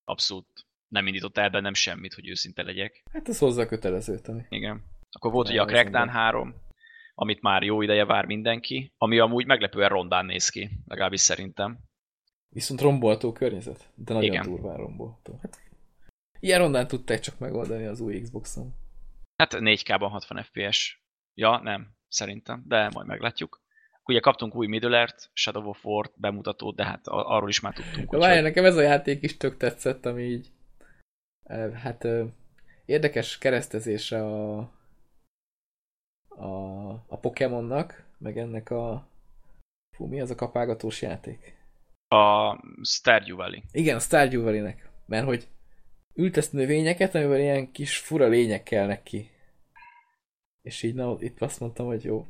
abszolút nem indított el bennem semmit, hogy őszinte legyek. Hát ez hozzá kötelező, Tani. Igen. Akkor volt Nem, ugye a Crackdown nem 3, amit már jó ideje vár mindenki, ami amúgy meglepően rondán néz ki, legalábbis szerintem. Viszont romboltó környezet. De nagyon Igen. durván romboltó. Hát, ilyen rondán tudták csak megoldani az új Xboxon. Hát 4K-ban 60 FPS. Ja, nem, szerintem, de majd meglátjuk. Ugye kaptunk új Middle-Earth, Shadow of War bemutatót, de hát arról is már tudtunk. Várj, hogy... nekem ez a játék is tök tetszett, ami így hát érdekes keresztezése a a, a Pokémonnak, meg ennek a fú, mi az a kapágatós játék? A Stardew Valley. Igen, a Stardew Valley-nek. Mert hogy ültesz növényeket, amivel ilyen kis fura lények kelnek ki. És így na, itt azt mondtam, hogy jó.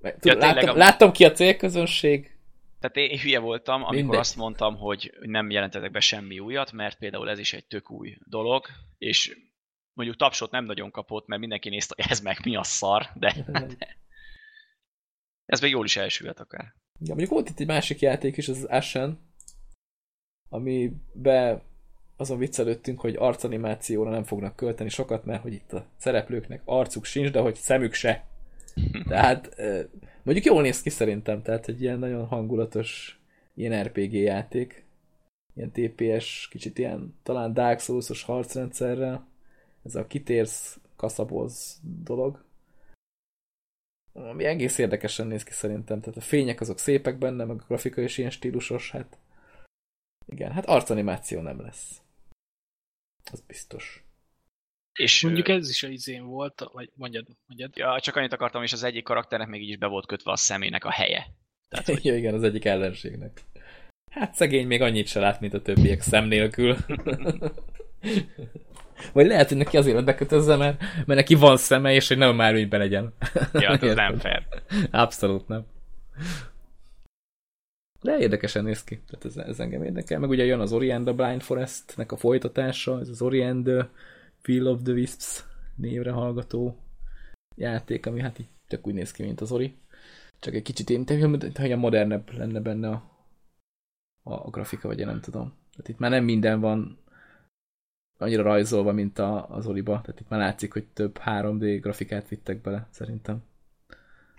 Tud, ja, láttam, a... láttam ki a célközönség. Tehát én hülye voltam, amikor Mindegy. azt mondtam, hogy nem jelentetek be semmi újat, mert például ez is egy tök új dolog, és mondjuk tapsot nem nagyon kapott, mert mindenki nézte, hogy ez meg mi a szar, de, de ez még jól is elsülhet akár. Ja, mondjuk volt itt egy másik játék is, az Ashen, amibe azon viccelődtünk, hogy arcanimációra nem fognak költeni sokat, mert hogy itt a szereplőknek arcuk sincs, de hogy szemük se. Tehát mondjuk jól néz ki szerintem, tehát egy ilyen nagyon hangulatos ilyen RPG játék. Ilyen TPS, kicsit ilyen talán Dark Souls-os harcrendszerrel ez a kitérsz, kaszaboz dolog. Ami egész érdekesen néz ki szerintem, tehát a fények azok szépek benne, meg a grafika is ilyen stílusos, hát igen, hát arcanimáció nem lesz. Az biztos. És mondjuk ez is a izén volt, vagy mondjad, mondjad. Ja, csak annyit akartam, és az egyik karakternek még így is be volt kötve a szemének a helye. Tehát, hogy... ja, igen, az egyik ellenségnek. Hát szegény még annyit se lát, mint a többiek szem nélkül. Vagy lehet, hogy neki azért bekötözze, mert, mert neki van szeme, és hogy nem már úgy legyen. Ja, hát ez nem fair. Abszolút nem. De érdekesen néz ki, tehát ez, ez engem érdekel. Meg ugye jön az Ori and the Blind Forest-nek a folytatása, ez az Ori Feel of the Wisps névre hallgató játék, ami hát így tök úgy néz ki, mint az Ori. Csak egy kicsit én, ha ilyen modernebb lenne benne a, a, a grafika, vagy én nem tudom. Tehát itt már nem minden van annyira rajzolva, mint a, az Oliba. Tehát itt már látszik, hogy több 3D grafikát vittek bele, szerintem.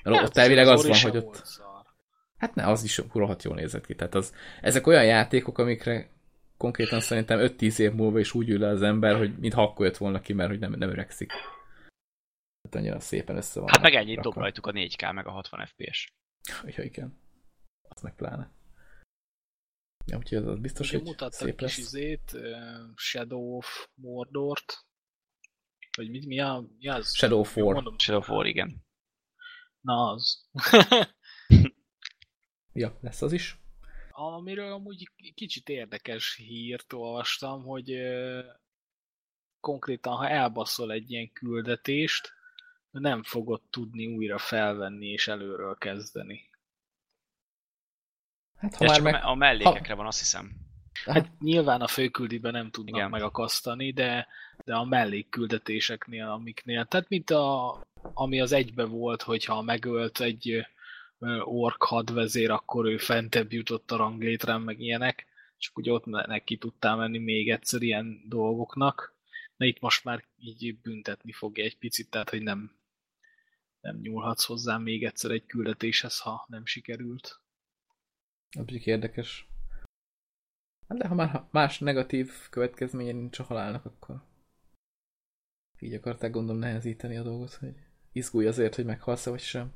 Mert ja, ott elvileg az, az van, hogy ott... Hát ne, az is rohadt jól nézett ki. Tehát az, ezek olyan játékok, amikre konkrétan szerintem 5-10 év múlva is úgy ül le az ember, hogy mintha akkor jött volna ki, mert hogy nem, nem öregszik. Hát annyira szépen össze van. Hát meg ennyit dob rajtuk a 4K, meg a 60 FPS. Ja, igen. Az meg pláne. Ja, úgyhogy az, az biztos, hogy mutattak szép kis lesz. izét, uh, Shadow of Mordort, vagy mi, mi, a, mi az? Shadow of War. Mondom, Shadow of War, igen. Na az. ja, lesz az is. Amiről amúgy kicsit érdekes hírt olvastam, hogy konkrétan, ha elbaszol egy ilyen küldetést, nem fogod tudni újra felvenni és előről kezdeni. Hát, ha már meg... a mellékekre ha... van, azt hiszem. Hát nyilván a főküldiben nem tudnak Igen. megakasztani, de, de a mellékküldetéseknél, amiknél, tehát mint a, ami az egybe volt, hogyha megölt egy ork hadvezér, akkor ő fentebb jutott a ranglétrán, meg ilyenek, csak ugye ott neki tudtál menni még egyszer ilyen dolgoknak, de itt most már így büntetni fogja egy picit, tehát hogy nem, nem nyúlhatsz hozzá még egyszer egy küldetéshez, ha nem sikerült. Pedig érdekes. Hát de ha már más negatív következménye nincs a halálnak, akkor így akarták gondolom nehezíteni a dolgot, hogy izgulj azért, hogy meghalsz-e vagy sem.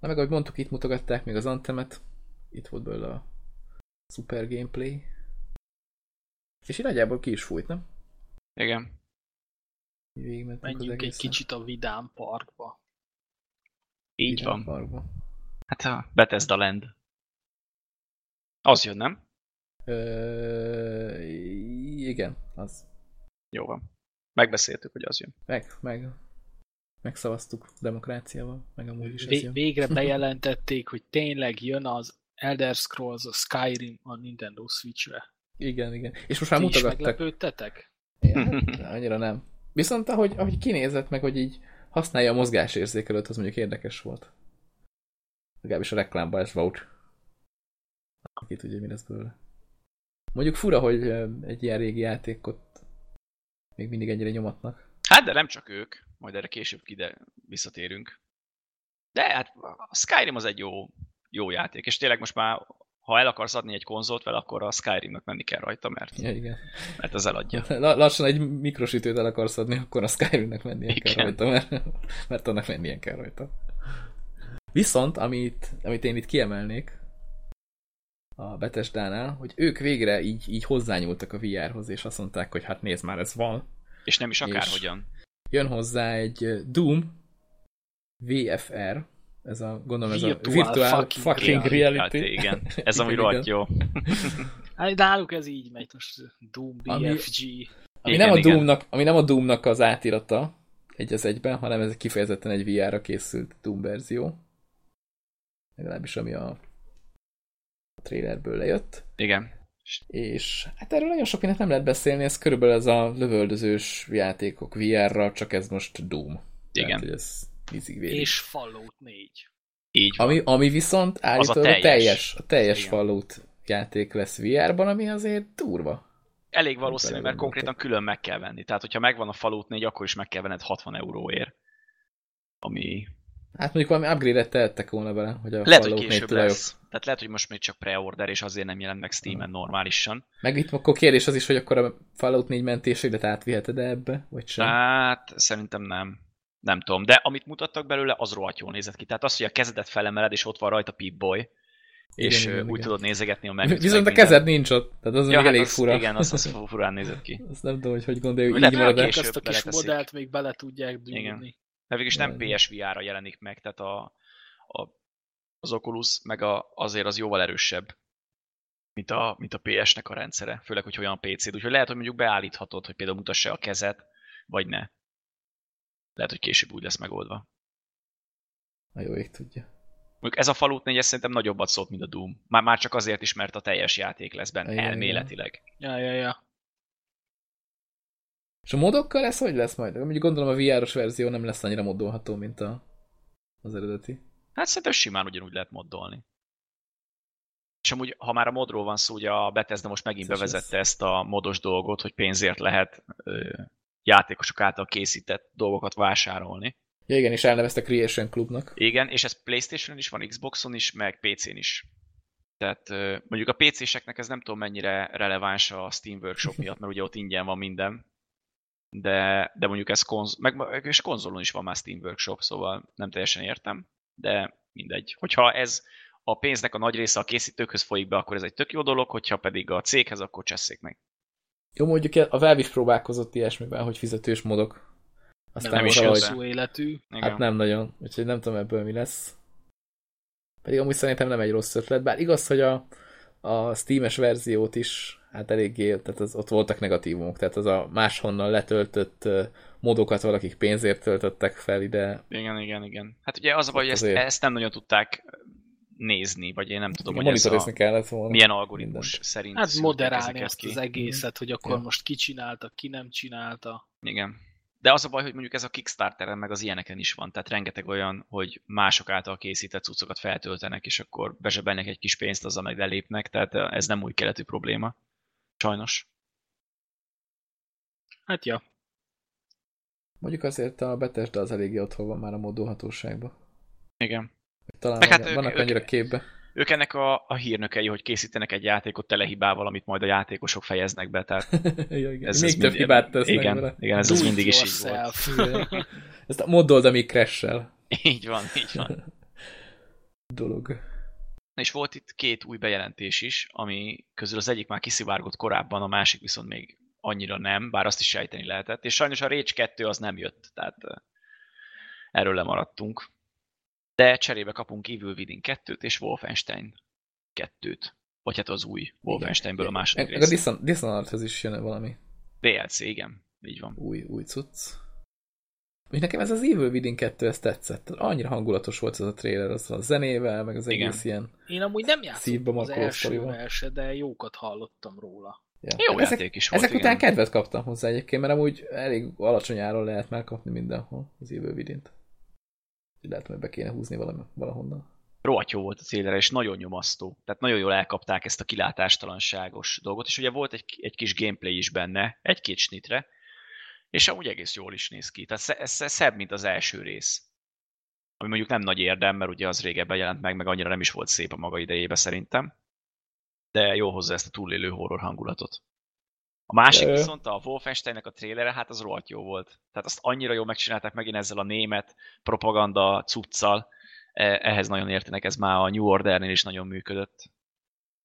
Na meg ahogy mondtuk, itt mutogatták még az Antemet. Itt volt belőle a super gameplay. És így nagyjából ki is fújt, nem? Igen. Menjünk egy kicsit a Vidám Parkba. Így Vidám van. Parkba. Hát a Bethesda Land. Az jön, nem? Ö, igen, az. Jó van. Megbeszéltük, hogy az jön. Meg, meg. Megszavaztuk demokráciával, meg amúgy is ez jön. Végre bejelentették, hogy tényleg jön az Elder Scrolls, a Skyrim a Nintendo Switch-re. Igen, igen. És most már Ti mutogattak. meglepődtetek? Ja, hát, annyira nem. Viszont ahogy, ahogy kinézett meg, hogy így használja a mozgásérzékelőt, az mondjuk érdekes volt. Legalábbis a reklámban ez volt. Ki tudja, mi lesz belőle. Mondjuk fura, hogy egy ilyen régi játékot még mindig ennyire nyomatnak. Hát, de nem csak ők. Majd erre később ide visszatérünk. De hát a Skyrim az egy jó, jó játék, és tényleg most már ha el akarsz adni egy konzolt vele, akkor a Skyrimnek menni kell rajta, mert, ja, igen. mert az eladja. Lassan egy mikrosütőt el akarsz adni, akkor a Skyrimnek mennie igen. kell rajta, mert, mert annak mennie kell rajta. Viszont, amit, amit én itt kiemelnék a Bethesda-nál, hogy ők végre így, így hozzányúltak a VR-hoz, és azt mondták, hogy hát nézd már, ez van. És nem is akárhogyan. Jön hozzá egy Doom VFR, ez a, gondolom ez Virtual a Virtual fucking Fucking, reality. Reality. Hát igen, ez ami Igen, rohadt jó. Hát náluk ez így megy, most Doom, Ami- BFG. Ami, Igen, nem a. Doomnak, ami nem a Doomnak az átirata egy az egyben, hanem ez kifejezetten egy VR-ra készült Doom verzió. Legalábbis ami a, a trailerből lejött. Igen. És hát erről nagyon sok mindent nem lehet beszélni, ez körülbelül ez a lövöldözős játékok VR-ra, csak ez most Doom. Igen. Tehát, ez. És Fallout 4. Így van. Ami, ami viszont állítólag a teljes. teljes, a teljes Igen. Fallout játék lesz VR-ban, ami azért durva. Elég valószínű, mert konkrétan külön meg kell venni. Tehát, hogyha megvan a Fallout 4, akkor is meg kell venned 60 euróért. Ami Hát mondjuk valami upgrade-et tehettek volna bele, hogy a lehet, hogy Fallout 4 később tulajok. lesz. Tehát lehet, hogy most még csak pre-order, és azért nem jelent meg Steam-en normálisan. Meg itt akkor kérdés az is, hogy akkor a Fallout 4 mentésédet átviheted -e ebbe, vagy sem? Hát, szerintem nem. Nem tudom, de amit mutattak belőle, az rohadt jól nézett ki. Tehát az, hogy a kezedet felemeled, és ott van rajta Pip-Boy, és Igen, úgy igen. tudod nézegetni a menüt. Viszont a kezed nincs ott, tehát az ja, még hát elég az, fura. Igen, az, az furán nézett ki. Azt nem tudom, hogy hogy gondoljuk, így hogy marad -e. Azt a kis modellt még bele tudják dugni. De végülis nem Ja, PSVR-ra jelenik meg, tehát a, a, az Oculus meg a, azért az jóval erősebb, mint a, mint a PS-nek a rendszere, főleg, hogy olyan a PC-d. Úgyhogy lehet, hogy mondjuk beállíthatod, hogy például mutassa a kezet, vagy ne. Lehet, hogy később úgy lesz megoldva. A jó ég tudja. Mondjuk ez a Fallout 4 ez szerintem nagyobbat szólt, mint a Doom. Már, már csak azért is, mert a teljes játék lesz benne, Igen, elméletileg. Ja, ja, ja. És a modokkal ez hogy lesz majd? Mondjuk gondolom a VR-os verzió nem lesz annyira moddolható, mint a, az eredeti. Hát szerintem simán ugyanúgy lehet moddolni. És amúgy, ha már a modról van szó, ugye a Bethesda most megint Ez is bevezette ezt a modos dolgot, hogy pénzért lehet ö, játékosok által készített dolgokat vásárolni. Ja igen, és elnevezte Creation Clubnak. Igen, és ez Playstation-on is van, Xboxon is, meg PC-n is. Tehát mondjuk a PC-seknek ez nem tudom mennyire releváns a Steam Workshop miatt, mert ugye ott ingyen van minden. De, de mondjuk ez konz meg, és konzolon is van már Steam Workshop, szóval nem teljesen értem, de mindegy. Hogyha ez a pénznek a nagy része a készítőkhöz folyik be, akkor ez egy tök jó dolog, hogyha pedig a céghez, akkor csesszék meg. Jó, mondjuk a Valve is próbálkozott ilyesmivel, hogy fizetős modok. Aztán Nem is is hosszú életű. Igen. hát nem nagyon, úgyhogy nem tudom ebből mi lesz. Pedig amúgy szerintem nem egy rossz ötlet, bár igaz, hogy a, a Steam-es verziót is hát eléggé, tehát az, ott voltak negatívumok, tehát az a máshonnan letöltött modokat valakik pénzért töltöttek fel ide. igen, igen, igen. Hát ugye az a baj, hogy ezt, azért. ezt nem nagyon tudták nézni, vagy én nem tudom, Igen, hogy ez a, kellett volna. milyen algoritmus mindent. szerint Hát moderálni azt ki. az egészet, hogy akkor Ja. most ki csinálta, ki nem csinálta. Igen. De az a baj, hogy mondjuk ez a Kickstarteren meg az ilyeneken is van, tehát rengeteg olyan, hogy mások által készített cuccokat feltöltenek, és akkor bezsebelnek egy kis pénzt, azzal meg lelépnek, tehát ez nem új keletű probléma. Sajnos. Hát ja, Mondjuk azért a Bethesda az eléggé otthon van már a moddolhatóságban. Igen. Talán Meg hát vannak, ők- annyira képbe. Ők ennek a, a hírnökei, hogy készítenek egy játékot telehibával, amit majd a játékosok fejeznek be, tehát ja, igen. ez, Még ez több mind- hibát tesznek igen, vele. Igen, ez, it mindig is így volt. yourself. Ezt a moddold, amíg crash Így van, így van. dolog. Na És volt itt két új bejelentés is, ami közül az egyik már kiszivárgott korábban, a másik viszont még annyira nem, bár azt is sejteni lehetett. És sajnos a Rage 2 az nem jött, tehát eh, erről lemaradtunk. De cserébe kapunk Evil Within 2-t és Wolfenstein 2-t. Vagy hát az új Wolfensteinből a második a rész. Dishon- Dishonoredhez is jön valami DLC, igen. Így van. új, új cucc. És nekem ez az Evil Within 2, ez tetszett. Annyira hangulatos volt ez a trailer, az a zenével, meg az Igen. egész ilyen... Én amúgy nem játszottam az elsővel se, de jókat hallottam róla. Ja. Jó ezek, játék is volt, ezek igen. után kedvet kaptam hozzá egyébként, mert amúgy elég alacsony áron lehet már kapni mindenhol az Evil Within-t. Lehet, hogy be kéne húzni valami, valahonnan. rohadt jó volt a trailer, és nagyon nyomasztó. Tehát nagyon jól elkapták ezt a kilátástalanságos dolgot, és ugye volt egy, egy kis gameplay is benne, egy-két snitre, és amúgy egész jól is néz ki. Tehát sze- ez szebb, mint az első rész. Ami mondjuk nem nagy érdem, mert ugye az régebben jelent meg, meg annyira nem is volt szép a maga idejébe szerintem. De jó hozza ezt a túlélő horror hangulatot. A másik ja. viszont a Wolfensteinnek a trailere, hát az rohadt jó volt. Tehát azt annyira jól megcsinálták megint ezzel a német propaganda cuccal, e- ehhez nagyon értenek, ez már a New Ordernél is nagyon működött.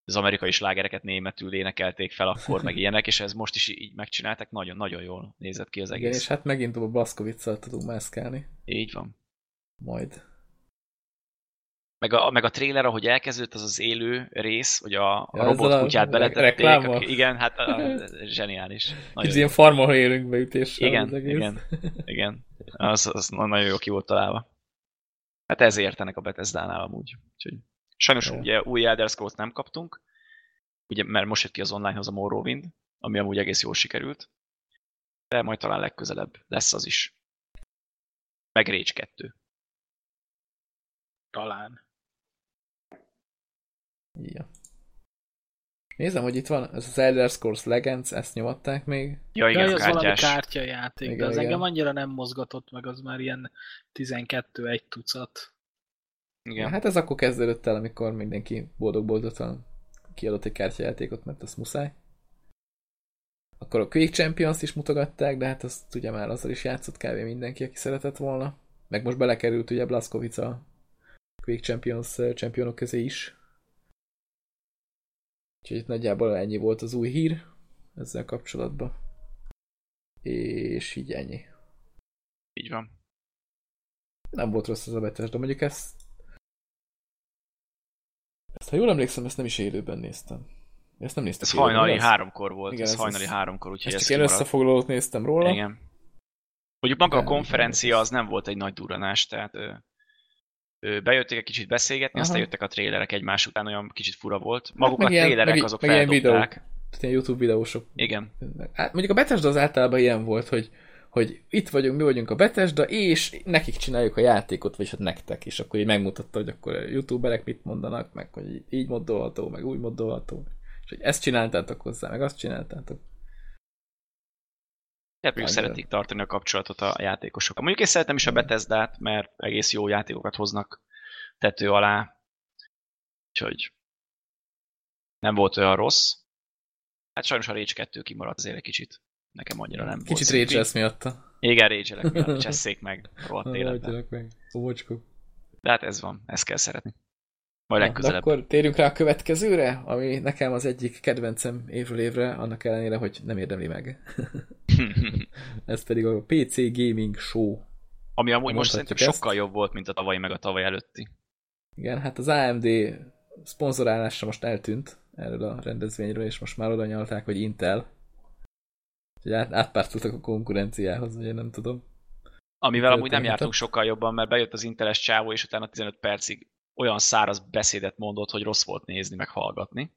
Az amerikai slágereket németül énekelték fel akkor, meg ilyenek, és ez most is így megcsinálták, nagyon-nagyon jól nézett ki az egész. Igen, és hát megint a Blaszkovic-szal tudunk mászkálni. Így van. Majd. Meg a, meg a trailer, ahogy elkezdődött, az az élő rész, hogy a, a Ja, robotkutyát ezzel a beletették. Aki, igen, hát a, zseniális. Nagyon jó. ilyen farma élünk beütéssel Igen, az egész. igen, igen. Az, az nagyon jó ki volt találva. Hát ez értenek a Bethesda-nál amúgy. Úgyhogy sajnos Ja. ugye új Elder Scrolls nem kaptunk, ugye, mert most jött ki az onlinehoz a Morrowind, ami amúgy egész jól sikerült. De majd talán legközelebb lesz az is. Meg Rage 2. Talán. Ja. Nézem, hogy itt van, ez az Elder Scrolls Legends, ezt nyomatták még. Ja, igen, Jaj, a az valami kártyás. kártyajáték, Igen, de az igen. engem annyira nem mozgatott meg, az már ilyen 12 egy tucat. Igen. Hát ez akkor kezdődött el, amikor mindenki boldog-boldogtalan kiadott egy kártyajátékot, mert az muszáj. Akkor a Quake Champions is mutogatták, de hát azt ugye már azzal is játszott kb. mindenki, aki szeretett volna. Meg most belekerült ugye Blaskovic a Quake Champions championok közé is. Úgyhogy itt nagyjából ennyi volt az új hír ezzel kapcsolatban. És így ennyi. Így van. Nem volt rossz az a betes, de mondjuk ezt... Ezt, ha jól emlékszem, ezt nem is élőben néztem. Ezt nem néztem Ez hajnali háromkor volt, Igen, ez ez- hajnali háromkor, úgyhogy Ezt ez csak ilyen kimaradt. összefoglalót néztem róla. Igen. Mondjuk maga a konferencia az nem volt egy nagy duranás, tehát ö, ö, bejöttek egy kicsit beszélgetni, aztán Aha. jöttek a trélerek egymás után, olyan kicsit fura volt. Maguk meg a ilyen- trélerek meg- azok meg ilyen feldobták. Tehát ilyen YouTube videósok. Igen, Hát mondjuk a Bethesda az általában ilyen volt, hogy, hogy itt vagyunk, mi vagyunk a Bethesda, és nekik csináljuk a játékot, vagy hát nektek, és akkor így megmutatta, hogy akkor a youtuberek mit mondanak, meg hogy így moddolható, meg úgy moddolható. És hogy ezt csináltátok hozzá, meg azt csináltátok. tehát Annyira. szeretik tartani a kapcsolatot a játékosok. Mondjuk én szeretem is a Bethesda-t, mert egész jó játékokat hoznak tető alá. Úgyhogy nem volt olyan rossz. Hát sajnos a Rage 2 kimaradt azért egy kicsit. Nekem annyira nem volt. Kicsit rage miatta. Igen, rage miatt csesszék meg rohadt életben. Meg. Óvocskok. De hát ez van, ezt kell szeretni. Majd Na, legközelebb. akkor térjünk rá a következőre, ami nekem az egyik kedvencem évről évre, annak ellenére, hogy nem érdemli meg. Ez pedig a PC Gaming Show. Ami amúgy most szerintem ezt. sokkal jobb volt, mint a tavalyi meg a tavaly előtti. Igen, hát az AMD szponzorálása most eltűnt erről a rendezvényről, és most már oda nyalták, hogy Intel. Úgyhogy át, átpártoltak a konkurenciához, vagy én nem tudom. Amivel Mi amúgy nem jártunk sokkal jobban, mert bejött az inteles csávó, és utána 15 percig olyan száraz beszédet mondott, hogy rossz volt nézni, meg hallgatni.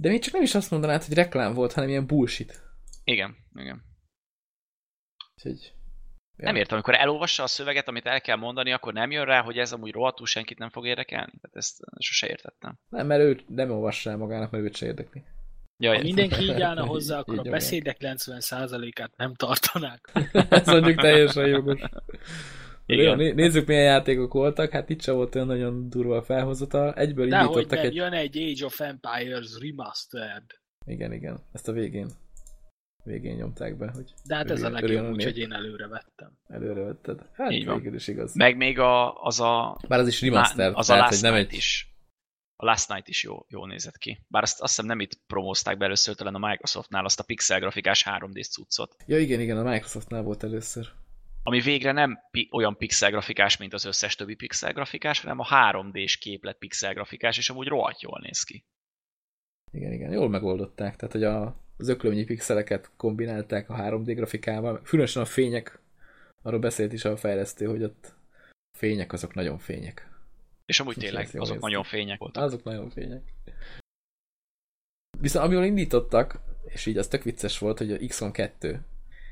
De még csak nem is azt mondanád, hogy reklám volt, hanem ilyen bullshit. Igen, igen. Úgyhogy... Ja. Nem értem, amikor elolvassa a szöveget, amit el kell mondani, akkor nem jön rá, hogy ez amúgy rohadtul senkit nem fog érdekelni. Tehát ezt sose értettem. Nem, mert ő nem olvassa el magának, mert őt se érdekli. Ja, Ha mindenki így állna hozzá, akkor Így a beszédek 90%-át nem tartanák. Ez mondjuk teljesen jogos. Jó, Igen. né- nézzük milyen játékok voltak, hát itt sem volt olyan nagyon durva a felhozata. Egyből Dehogy indítottak nem, egy... jön egy Age of Empires Remastered. Igen, igen. Ezt a végén. Végén nyomták be, hogy De hát ez a legjobb, a úgyhogy én előre vettem. Előre vetted. Hát Így van. végül is igaz. Meg még a, az a... Bár az is remaster, az a tehát, Last hogy nem egy... is. A Last Night is jó, jó nézett ki. Bár azt, azt hiszem nem itt promózták be először, talán a Microsoftnál azt a pixel grafikás 3D cuccot. Ja igen, igen, a Microsoftnál volt először. ami végre nem pi- olyan pixel grafikás, mint az összes többi pixel grafikás, hanem a 3D-s képlet pixel grafikás, és amúgy rohadt jól néz ki. Igen, igen, jól megoldották. Tehát, hogy a, az öklömnyi pixeleket kombinálták a 3D grafikával. Különösen a fények, arról beszélt is a fejlesztő, hogy ott fények azok nagyon fények. És amúgy tényleg azok néz nagyon fények voltak. Azok nagyon fények. Viszont amivel indítottak, és így az tök vicces volt, hogy a X2,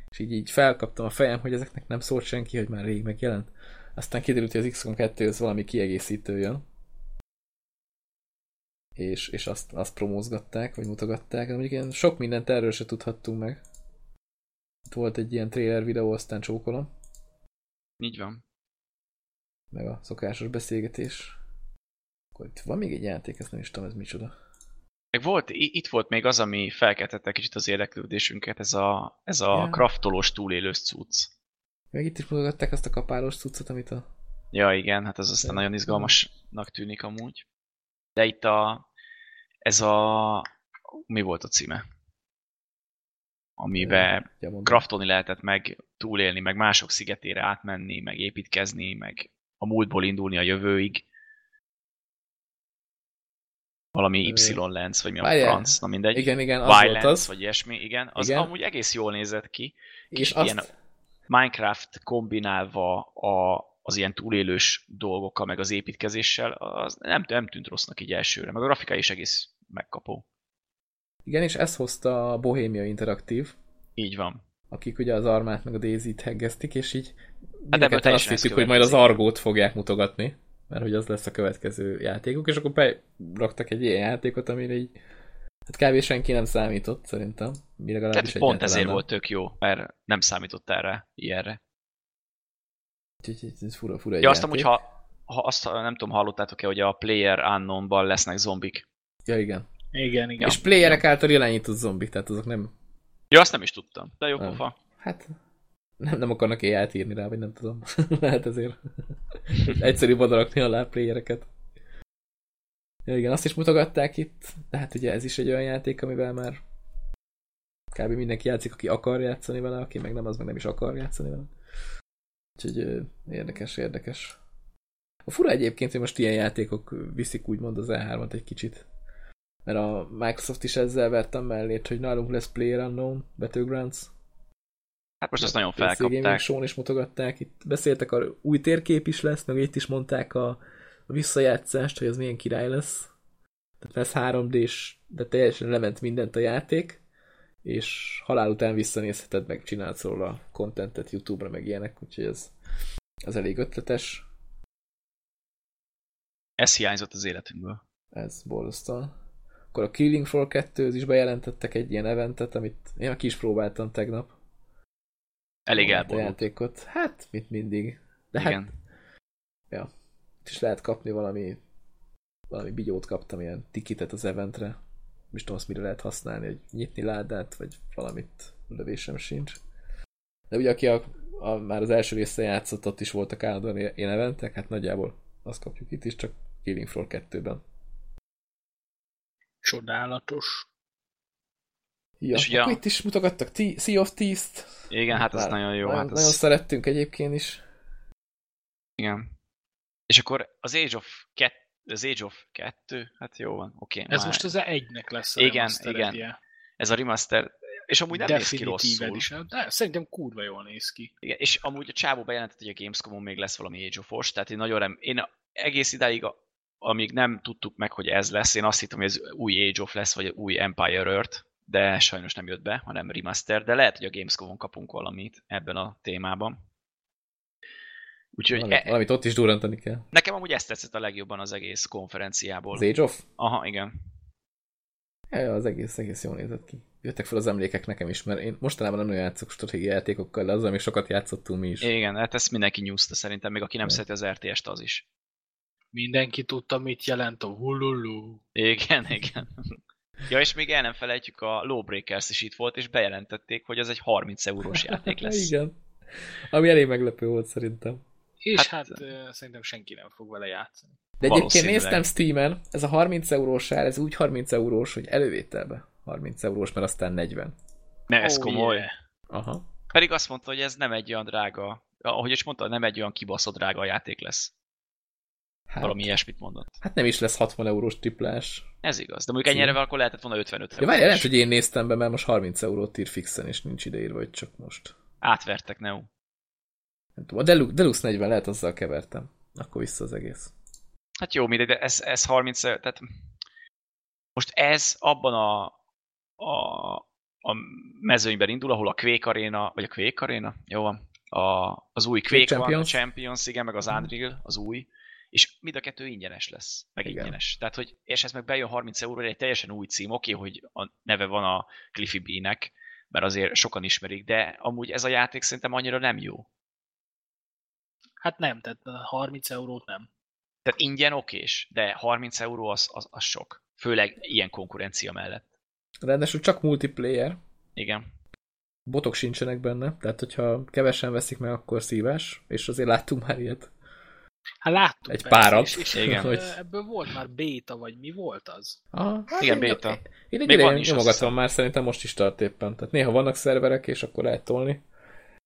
és így, így felkaptam a fejem, hogy ezeknek nem szólt senki, hogy már rég megjelent. Aztán kiderült, hogy az X2 az valami kiegészítő jön. És, és azt, azt promózgatták, vagy mutogatták. De mondjuk ilyen sok mindent erről se tudhattunk meg. Itt volt egy ilyen trailer videó, aztán csókolom, Így van. Meg a szokásos beszélgetés. Akkor itt van még egy játék, ezt nem is tudom, ez micsoda. Meg volt, itt volt még az, ami felkeltette kicsit az érdeklődésünket, ez a, ez a Ja. kraftolós túlélős cucc. Meg itt is mutogatták azt a kapálós cuccot, amit a Ja, igen, hát ez aztán Ja. nagyon izgalmasnak tűnik amúgy. De itt a... Ez a... Mi volt a címe? Amiben Ja, kraftolni lehetett, meg túlélni, meg mások szigetére átmenni, meg építkezni, meg a múltból indulni a jövőig. Valami Y-lens, vagy mi a várjál. franc, na mindegy. Igen, igen, az volt Violence, az. vagy ilyesmi, igen. Az Igen. amúgy egész jól nézett ki. És kicsit azt, ilyen- Minecraft kombinálva a, az ilyen túlélős dolgokkal, meg az építkezéssel, az nem, nem tűnt rossznak így elsőre. Meg a grafika is egész megkapó. igen, és ezt hozta a Bohemia Interaktív, Így van. akik ugye az Armát meg a Daisy-t heggeztik, és így ebből mindenketten azt hittük, hogy majd az. Argót fogják mutogatni, mert hogy az lesz a következő játékuk, és akkor beraktak egy ilyen játékot, amire így hát kb. senki nem számított, szerintem. Mi legalábbis Tehát pont ezért nem. volt tök jó, mert nem számított erre, ilyenre. Úgyhogy ez- fura, fura egy Ja, azt amúgy, ha, ha azt nem tudom, hallottátok-e, hogy a Player Unknown-ban lesznek zombik. Ja, igen. Igen, igen. és playerek által irányított zombik, tehát azok nem, Ja, azt nem is tudtam. De jó Nem. pofa. hát nem, nem akarnak AI-t írni rá, vagy nem tudom. Lehet ezért. Egyszerűbb odarakni alá playereket. Ja, igen, azt is mutogatták itt, de hát ugye ez is egy olyan játék, amivel már kb. mindenki játszik, aki akar játszani vele, aki meg nem, az meg nem is akar játszani vele. Úgyhogy érdekes, érdekes. A fura egyébként, hogy most ilyen játékok viszik úgymond az E3-at egy kicsit. Mert a Microsoft is ezzel vertem mellét, hogy nálunk lesz PlayerUnknown Battlegrounds. Hát most azt nagyon felkapták. Show-n is mutogatták, itt beszéltek, a új térkép is lesz, meg itt is mondták a, a visszajátszást, hogy az milyen király lesz. Tehát lesz 3D-s, de teljesen lement mindent a játék, és halál után visszanézheted, meg csinálsz róla contentet YouTube-ra, meg ilyenek, úgyhogy ez, ez elég ötletes. Ez hiányzott az életünkből. Ez borzasztóan. Akkor a Killing Floor 2 is bejelentettek egy ilyen eventet, amit én ki is próbáltam tegnap. Elég a elborult. játékot. Hát, mint mindig. De Igen. hát, ja. Is lehet kapni valami valami bigyót kaptam, ilyen tikitet az eventre. Nem is tudom azt mire lehet használni, hogy nyitni ládát, vagy valamit lövésem sincs. De ugye aki a, a, már az első része játszott, ott is voltak állandóan ilyen eventek, hát nagyjából azt kapjuk itt is, csak Killing Floor 2-ben. Csodálatos. Ja, És ugye akkor a- itt is mutogattak T- Sea of Thieves-t. Igen, hát Már nagyon jó. Nagyon, Hát nagyon az... szerettünk egyébként is. Igen. És akkor az Age of 2, az Age of 2, hát jó van, oké. Ez már- most az egynek lesz a Igen, remasteredje. Ez a remaster, és amúgy nem néz ki rosszul. Edition. De szerintem kurva jól néz ki. Igen, és amúgy a csávó bejelentett, hogy a Gamescom-on még lesz valami Age of Force, tehát én nagyon rem... Én egész idáig, a- amíg nem tudtuk meg, hogy ez lesz, én azt hittem, hogy ez új Age of lesz, vagy új Empire Earth, de sajnos nem jött be, hanem remaster, de lehet, hogy a Gamescom-on kapunk valamit ebben a témában. Úgyhogy Valami, e, valamit ott is durrantani kell. nekem amúgy ezt tetszett a legjobban az egész konferenciából. Az Age of? Aha, igen. Ja, az egész, egész jól nézett ki. Jöttek fel az emlékek nekem is, mert én mostanában nem nagyon játszok stratégiai játékokkal, de azzal még sokat játszottunk mi is. Igen, hát ezt mindenki nyúzta szerintem, még aki nem szereti az RTS-t, az is. Mindenki tudta, mit jelent a hululu. Igen, igen. Ja, és még el nem felejtjük, a Lawbreakers is itt volt, és bejelentették, hogy ez egy 30 eurós játék lesz. Igen. Ami elég meglepő volt szerintem. És Hát- hát, szerintem senki nem fog vele játszani. De egyébként néztem Steamen, ez a 30 eurós ár, ez úgy 30 eurós, hogy elővételbe 30 eurós, mert aztán 40. Ne, ez Oh, komoly. yeah. Aha. Pedig azt mondta, hogy ez nem egy olyan drága, ahogy is mondta, nem egy olyan kibaszott drága játék lesz. Hát, Valami ilyesmit mondott. hát nem is lesz 60 eurós triplás. Ez igaz. De mondjuk ennyire akkor lehetett volna 55 Ja, eurós. várjál, lehet, hogy én néztem be, mert most 30 eurót ír fixen, és nincs ideírva, hogy csak most. Átvertek, Neo. Nem tudom, a Deluxe, Deluxe 40 lehet, azzal kevertem. Akkor vissza az egész. Hát jó, mindegy, de ez, ez 30, tehát most ez abban a, a, a mezőnyben indul, ahol a Quake Arena, vagy a Quake Arena, jó van, a, az új Quake, Quake van, a Champions. Champions, igen, meg az Unreal, az új, és mind a kettő ingyenes lesz, meg Igen. ingyenes. Tehát, hogy, és ez meg bejön 30 euróra, egy teljesen új cím, oké, hogy a neve van a Cliffy B-nek, mert azért sokan ismerik, de amúgy ez a játék szerintem annyira nem jó. Hát nem, tehát 30 eurót nem. Tehát ingyen okés, de 30 euró az, az, az sok. Főleg ilyen konkurencia mellett. Ráadásul csak multiplayer, Igen. botok sincsenek benne, tehát hogyha kevesen veszik meg, akkor szívás, és azért láttunk már ilyet. Hát láttuk Egy persze, párat. És, és Igen. ebből, ebből volt már béta, vagy mi volt az? Aha, hát Igen, én- béta. Én egy Még van ideje nyomogatom már, szerintem most is tart éppen. Tehát néha vannak szerverek, és akkor lehet tolni.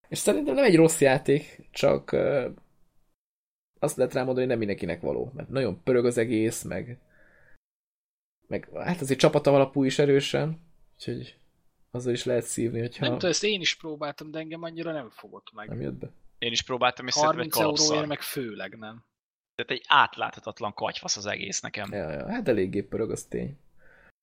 És szerintem nem egy rossz játék, csak uh, azt lehet rámondani, hogy nem mindenkinek való. Mert nagyon pörög az egész, meg, meg hát azért csapata alapú is erősen, úgyhogy azzal is lehet szívni, hogyha Nem tudom, ezt én is próbáltam, de engem annyira nem fogott meg. nem jött be. Én is próbáltam, és szerintem egy 30 euróért kalapszar. meg főleg nem. Tehát egy átláthatatlan katyfasz az egész nekem. Ja, ja, hát eléggé pörög, az tény.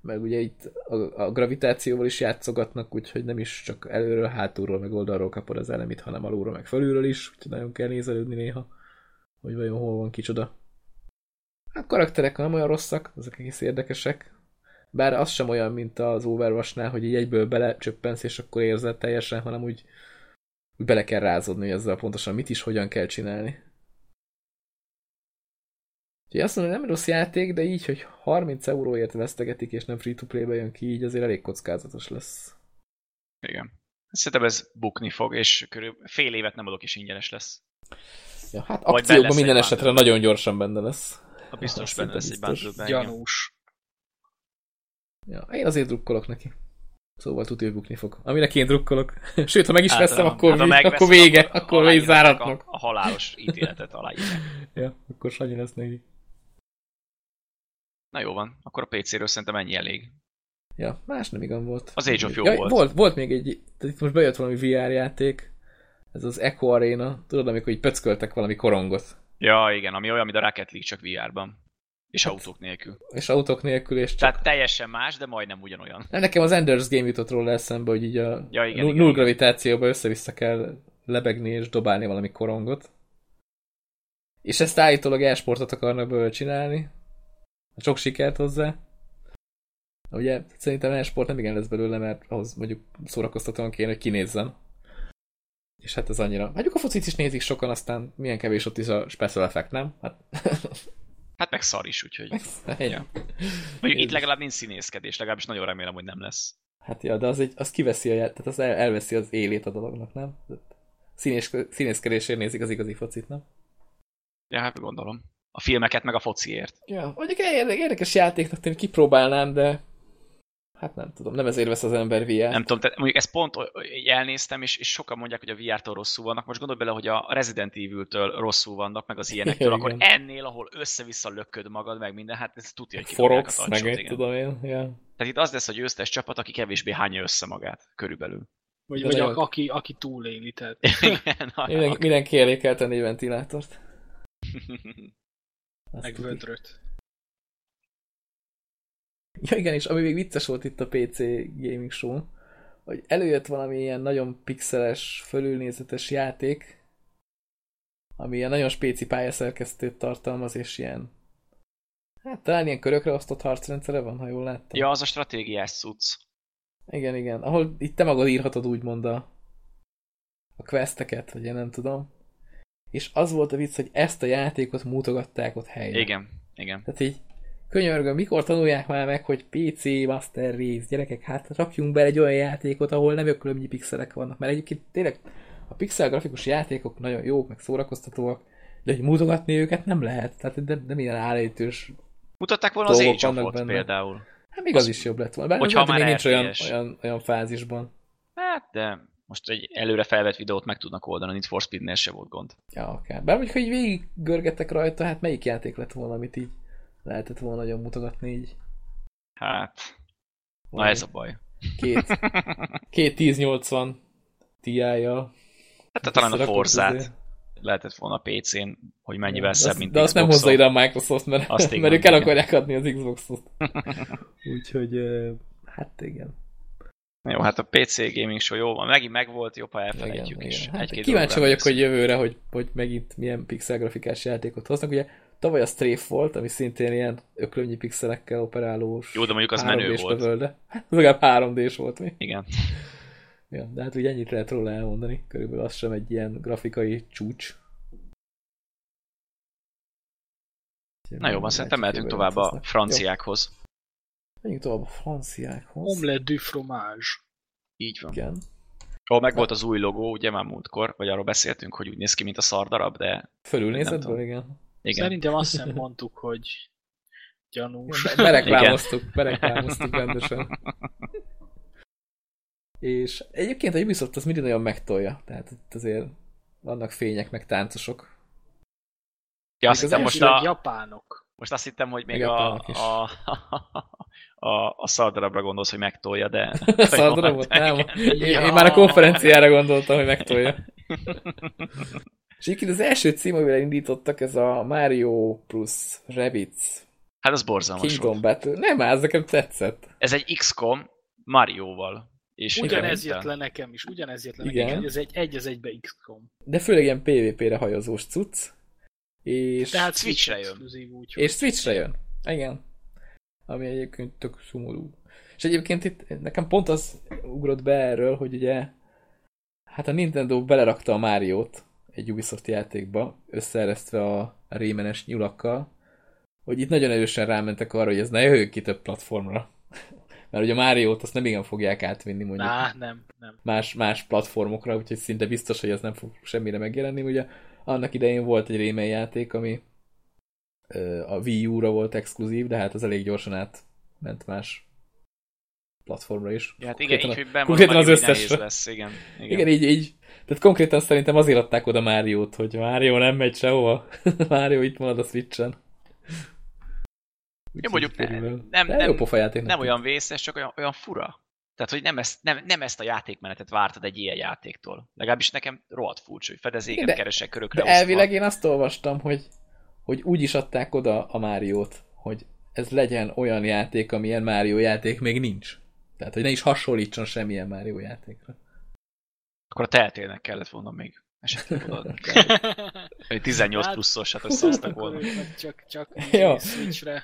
Meg ugye itt a, a gravitációval is játszogatnak, úgyhogy nem is csak előről, hátulról, meg oldalról kapod az elemit, hanem alulról, meg felülről is, úgyhogy nagyon kell nézelődni néha, hogy vajon hol van kicsoda. A karakterek nem olyan rosszak, azok egész érdekesek. Bár az sem olyan, mint az Overwatch-nál, hogy így egyből belecsöppensz, és akkor érzed teljesen, hanem úgy bele kell rázódni, hogy ezzel pontosan mit is, hogyan kell csinálni. Úgyhogy azt mondom, hogy nem rossz játék, de így, hogy 30 euróért vesztegetik, és nem free-to-play-be jön ki, így azért elég kockázatos lesz. Igen. Szerintem ez bukni fog, és körül fél évet nem adok, és ingyenes lesz. Ja, hát Vagy akcióban minden egy esetre bundle. nagyon gyorsan benne lesz. A biztos Azt benne lesz egy biztos. bundle igen. Gyanús. Ja, én azért drukkolok neki. Szóval tudja, hogy bukni fog. Aminek én drukkolok. Sőt, ha meg is veszem, Általában. akkor, Hát, ha vé- megveszed, akkor vége, akkor vége aláírják záratnak. A, a halálos ítéletet aláírják. Ja, akkor Sanyi lesz neki. Na jó van, akkor a PC-ről szerintem ennyi elég. Ja, más nem igen volt. Az Age of jó ja, volt. volt. Volt még egy, itt most bejött valami VR játék, ez az Echo Arena, tudod, amikor így pöcköltek valami korongot. Ja, igen, ami olyan, mint a Rocket League, csak VR-ban. És autók nélkül. És autók nélkül, és csak... Tehát teljesen más, de majdnem ugyanolyan. Nem, nekem az Enders Game jutott róla eszembe, hogy így a Ja, igen, null igen. gravitációba össze-vissza kell lebegni és dobálni valami korongot. És ezt állítólag e-sportot akarnak belőle csinálni. Sok sikert hozzá. Ugye szerintem e-sport nem igen lesz belőle, mert ahhoz mondjuk szórakoztatóan kéne, hogy kinézzen. És hát ez annyira. Mondjuk a focit is nézik sokan, aztán milyen kevés ott is a special effect, nem? Hát, Hát meg szar is, úgyhogy... ennyi. Ja. Mondjuk itt legalább nincs színészkedés, legalábbis nagyon remélem, hogy nem lesz. Hát ja, de az, egy, az kiveszi a tehát az el, elveszi az élét a dolognak, nem? Színés, színészkedésért nézik az igazi focit, nem? Ja, hát gondolom. A filmeket meg a fociért. Ja, mondjuk érde- érdekes játéknak tűnik, kipróbálnám, de hát nem tudom, nem ezért vesz az ember VR. Nem tudom, tehát mondjuk ezt pont elnéztem, és, és sokan mondják, hogy a VR-tól rosszul vannak. Most gondolj bele, hogy a Resident Evil-től rosszul vannak, meg az ilyenektől, Ja, akkor igen. ennél, ahol össze-vissza lököd magad, meg minden, hát ez tudja, hogy Forogsz, a meg egy igen. tudom én. Ja. Tehát itt az lesz a győztes csapat, aki kevésbé hányja össze magát, körülbelül. Vagy, vagy a, aki, aki túléli, tehát Igen, Minden, mindenki elé kell tenni egy ventilátort. Meg vödröt. Ja igen, és ami még vicces volt itt a PC Gaming Show, hogy előjött valami ilyen nagyon pixeles, fölülnézetes játék, ami ilyen nagyon spéci pályaszerkesztőt tartalmaz, és ilyen hát talán ilyen körökre osztott harcrendszere van, ha jól láttam. ja, az a stratégiás cucc. Igen, igen. Ahol itt te magad írhatod úgymond a, a questeket, vagy én nem tudom. És az volt a vicc, hogy ezt a játékot mutogatták ott helyre. Igen, igen. Tehát így, könyörgöm, mikor tanulják már meg, hogy PC Master Race, gyerekek, hát rakjunk be egy olyan játékot, ahol nem öklömnyi pixelek vannak, mert egyébként tényleg a pixel grafikus játékok nagyon jók, meg szórakoztatóak, de hogy mutogatni őket nem lehet, tehát de, de milyen állítős, Mutatták volna az Age of benne. például. hát még az, Az- is jobb lett volna, bár Hogyha Hogyha még már nincs olyan, olyan, olyan fázisban. Hát, de most egy előre felvett videót meg tudnak oldani, Need for Speed-nél se volt gond. Ja, akár. Bár mondjuk, hogy végig görgettek rajta, hát melyik játék lett volna, amit így lehetett volna nagyon mutogatni így. Hát, na Valami ez a baj. Két, két 1080 Ti-jal. Hát talán a Forzát lehetett volna PC-n, hogy mennyivel de szebb, azt, mint De azt nem hozza ide a Microsoft, mert, Azt mert ők el akarják adni az Xboxot. Úgyhogy, hát igen. Jó, hát a PC Gaming Show jó van, megint megvolt, jobb, ha elfelejtjük igen, is. igen. Hát kíváncsi vagyok, hogy jövőre, hogy, hogy megint milyen pixel grafikás játékot hoznak. Ugye tavaly a Strafe volt, ami szintén ilyen öklömnyi pixelekkel operálós. Jó, de mondjuk az menő 3D-s volt. Lövölde. Hát legalább 3D-s volt mi. Igen. Ja, de hát ugye ennyit lehet róla elmondani. Körülbelül az sem egy ilyen grafikai csúcs. Na jó, van, szerintem mehetünk tovább a franciákhoz. Menjünk tovább a franciákhoz. Omelette du fromage. Így van. Igen. Ó, meg volt az új logó, ugye már múltkor, vagy arról beszéltünk, hogy úgy néz ki, mint a szardarab, de Fölülnézetből, igen. Igen. Szerintem azt hiszem mondtuk, hogy gyanús. Bereklámoztuk, bereklámoztuk rendesen. És egyébként a Ubisoft az mindig nagyon megtolja, tehát itt azért vannak fények, meg táncosok. Ja, azt hittem most a, japánok. most azt hittem, hogy még a, a, a, a szardarabra gondolsz, hogy megtolja, de... Szardarabot? Nem. Én, én már a konferenciára gondoltam, hogy megtolja. És egyébként az első cím, amivel indítottak, ez a Mario plus Rabbids Hát az borzalmas Kingdom volt. Battle. Nem, az nekem tetszett. Ez egy XCOM Mario-val. És Ugyanez jött le nekem is, ugyanez jött le Igen. nekem, ez egy, egy az egybe XCOM. De főleg ilyen PvP-re hajozós cucc. És, Tehát Switchre Switch jön. úgy, és Switchre jön. Igen. Ami egyébként tök szomorú. És egyébként itt nekem pont az ugrott be erről, hogy ugye hát a Nintendo belerakta a Máriót egy Ubisoft játékba, összeeresztve a rémenes nyulakkal, hogy itt nagyon erősen rámentek arra, hogy ez ne jöjjön ki több platformra. Mert ugye a Máriót azt nem igen fogják átvinni mondjuk Á, nem, nem. más, más platformokra, úgyhogy szinte biztos, hogy ez nem fog semmire megjelenni. Ugye annak idején volt egy Rayman játék, ami a Wii U-ra volt exkluzív, de hát az elég gyorsan átment más platformra is. Ja, hát igen, így, Konkrétan hogy bemondom, konkrétan az hogy összesre. lesz, igen. igen. Igen, így, így. Tehát konkrétan szerintem azért adták oda Máriót, hogy Mário nem megy sehova. Mário itt marad a Switchen. Ja, mondjuk ne, nem, nem, jó pofa játéknak nem olyan vészes, csak olyan, olyan fura. Tehát, hogy nem ezt, nem, nem ezt a játékmenetet vártad egy ilyen játéktól. Legalábbis nekem rohadt furcsa, hogy fedezéket De- keresek körökre De osztva. elvileg én azt olvastam, hogy, hogy úgy is adták oda a Máriót, hogy ez legyen olyan játék, amilyen Mário játék még nincs. Tehát, hogy ne is hasonlítson semmilyen Mário játékra. Akkor a teltélnek kellett volna még esetleg oda. Hogy 18 Hát, pluszosat összehoztak Akkor volna. csak, csak Ja. Switchre.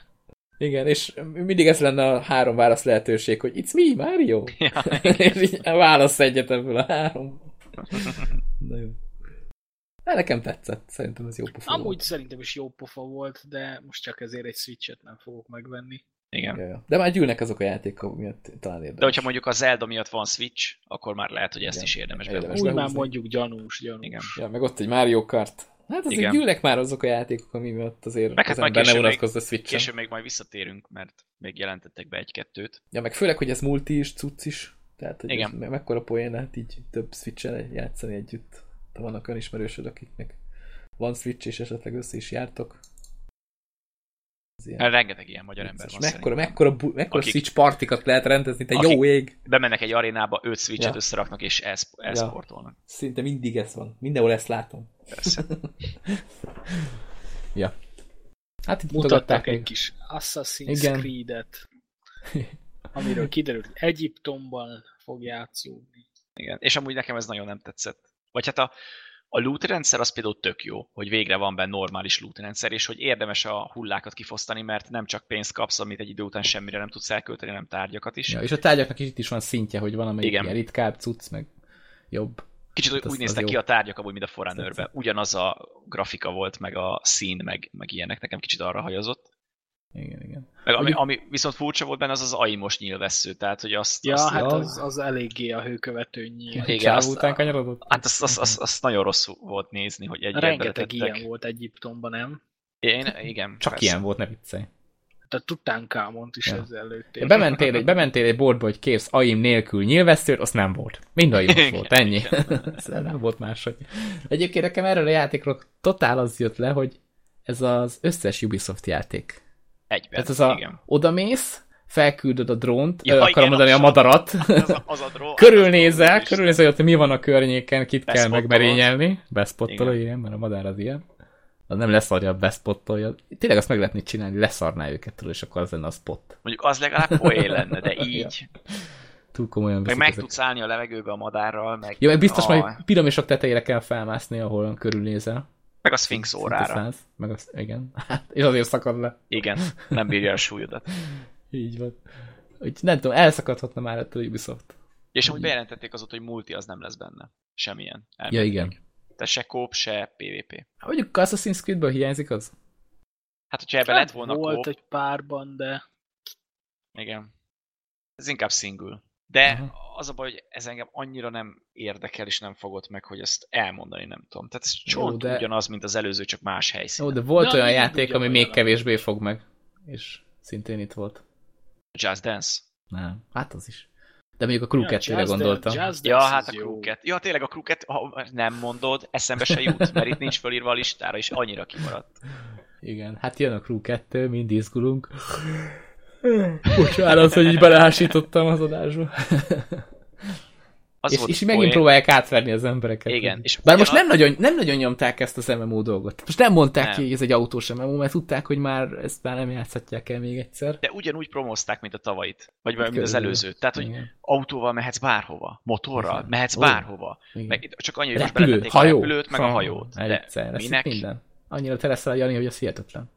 Igen, és mindig ez lenne a három válasz lehetőség, hogy it's me, Mario. Ja, és így válasz egyet ebből a három. Na jó. De nekem tetszett, szerintem ez jó pofa Amúgy volt. szerintem is jó pofa volt, de most csak ezért egy Switchet nem fogok megvenni. Igen. Ja, ja. De már gyűlnek azok a játékok miatt talán érdemes. De hogyha mondjuk a Zelda miatt van Switch, akkor már lehet, hogy ezt Igen. is érdemes Érdemes. behúzni. Úgy már mondjuk gyanús, gyanús. Igen. Ja, meg ott egy Mario Kart. Hát azért Igen. gyűlnek már azok a játékok, ami miatt azért Meg hát az ember ne később még- unatkozz a Switchen. Később még majd visszatérünk, mert még jelentettek be egy-kettőt. Ja, meg főleg, hogy ez multi is, cucc is. Tehát, hogy Igen. mekkora poén lehet így több switch játszani együtt. De vannak olyan ismerősöd, akiknek van Switch, és esetleg össze is jártok. Ilyen Hát Rengeteg ilyen magyar ember van mekkora, mekkora, bu- mekkora Akik- Switch partikat lehet rendezni, te jó ég! Bemennek egy arénába, öt switchet Ja. összeraknak és elsz- elszportolnak. Szinte mindig ez van. Mindenhol ezt látom. Persze. Ja. Hát itt mutatták egy kis Assassin's Igen. Creed-et, amiről kiderült, hogy Egyiptomban fog játszódni. Igen. És amúgy nekem ez nagyon nem tetszett. Vagy hát a, a loot rendszer az például tök jó, hogy végre van benne normális loot rendszer, és hogy érdemes a hullákat kifosztani, mert nem csak pénzt kapsz, amit egy idő után semmire nem tudsz elkölteni, hanem tárgyakat is. Ja, és a tárgyaknak is itt is van szintje, hogy van amelyik Igen. ilyen ritkább cucc, meg jobb. Kicsit Hát úgy az néztek ki a tárgyak, amúgy, mint a. Tetszett. Ugyanaz a grafika volt, meg a szín, meg, meg ilyenek, nekem kicsit arra hajozott. Igen, igen. Meg ami, ami viszont furcsa volt benne, az az aimos nyílvessző, tehát hogy azt, Ja, azt hát az, az eléggé a hőkövető nyíl. Igen, azt- után kanyarodott? Hát azt, azt, azt, azt nagyon rosszul volt nézni, hogy egy Rengeteg ilyen volt Egyiptomban, nem? Én, igen, Csak persze. ilyen volt, ne viccelj. Tehát Tutankamont is Ja. ezzel lőtték. Bementél, egy, bementél egy boltba, hogy kérsz aim nélkül nyilvesszőt, azt nem volt. Mind Igen, volt, ennyi. Ez nem volt máshogy. Egyébként nekem erről a játékról totál az jött le, hogy ez az összes Ubisoft játék. Egyben, Tehát ez a, igen. odamész, felküldöd a drónt, Ja, ja, igen, akarom mondani a madarat, Az a, az a dró, körülnézel, a- körülnézel, hogy mi van a környéken, kit kell megmerényelni, bespottolod, Igen. igen, mert a madár az ilyen. Az nem leszarja, bespottolja. Tényleg azt meg lehetne csinálni, leszarná őket, tudod, és akkor az lenne a spot. Mondjuk az legalább poén lenne, de így. Túl komolyan Meg meg ezek. tudsz állni a levegőbe a madárral, meg, Jó, meg biztos Ah, majd piramisok tetejére kell felmászni, ahol körülnézel. Meg a Sphinx órára. száz, Meg az, igen. Hát, és azért szakad le. Igen, nem bírja a súlyodat. Így van. Úgy nem tudom, elszakadhatna már ettől a Ubisoft. És amúgy bejelentették azóta, hogy multi az nem lesz benne. Semmilyen. Ja, Elméletileg. igen. Tehát se kóp, se PvP. Hát Mondjuk Assassin's Creedből hiányzik az? Hát, hogyha ebben lett volna Volt kóp, egy párban, de igen. Ez inkább single. De Aha. az a baj, hogy ez engem annyira nem érdekel, és nem fogott meg, hogy ezt elmondani nem tudom. Tehát ez csont de- ugyanaz, mint az előző, csak más helyszínen. Jó, de volt Na, olyan játék, ami még kevésbé fog meg. És szintén itt volt. Just Dance? Nem, hát az is. De mondjuk a Crew 2-re Just gondoltam. Dance- Ja, hát a jó. 2. Ja, tényleg a Crew 2, ha nem mondod, eszembe se jut, mert itt nincs fölírva a listára, és annyira kimaradt. Igen, hát jön a Crew 2, mind izgulunk. Bocsánat, hogy így belehásítottam az adásba. Az és, és a megint poén. próbálják átverni az embereket. Igen, és Bár most ugyanaz- nem nagyon, nem nagyon nyomták ezt az MMO dolgot. Most nem mondták Nem. ki, hogy ez egy autós MMO, mert tudták, hogy már ezt már nem játszhatják el még egyszer. De ugyanúgy promózták, mint a tavait. Vagy mint az Körülbelül. előző. Tehát, hogy Igen. autóval mehetsz bárhova. Motorral Igen. mehetsz bárhova. Igen. Meg csak annyi, hogy most Repülő, beletették hajó. a repülőt, meg a Fa- hajót. De Egyszer, minek? minden. Annyira te leszel, Jani, hogy az hihetetlen.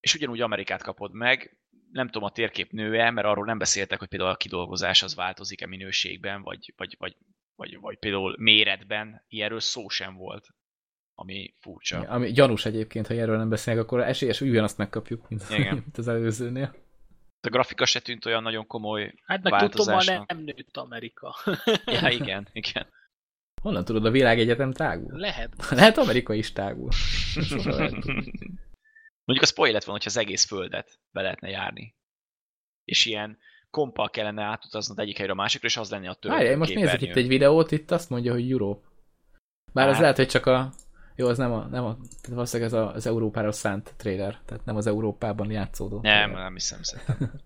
És ugyanúgy Amerikát kapod meg. Nem tudom, a térkép nő-e, mert arról nem beszéltek, hogy például a kidolgozás az változik-e minőségben, vagy, vagy, vagy, vagy, vagy például méretben. Ilyenről szó sem volt. Ami furcsa. Ja. Ami gyanús egyébként, hogy erről nem beszélnek, akkor esélyes, hogy ugyanazt megkapjuk, mint, Igen. mint az előzőnél. A grafika se tűnt olyan nagyon komoly. Hát meg tudom, változásnak. nem nőtt Amerika. Ja, igen, igen. Honnan tudod, a világegyetem tágul? Lehet. Lehet Amerika is tágul. Mondjuk az poén lett volna, hogyha az egész földet be lehetne járni. És ilyen kompal kellene átutaznod egyik helyre a másikra, és az lenne a Várjál, én most képernyő. itt egy videót, itt azt mondja, hogy Europe. Bár az Hát. lehet, hogy csak a... Jó, az nem a... Nem a tehát valószínűleg ez a, az Európára szánt trailer, tehát nem az Európában játszódó. Nem, trailer. nem hiszem szerintem.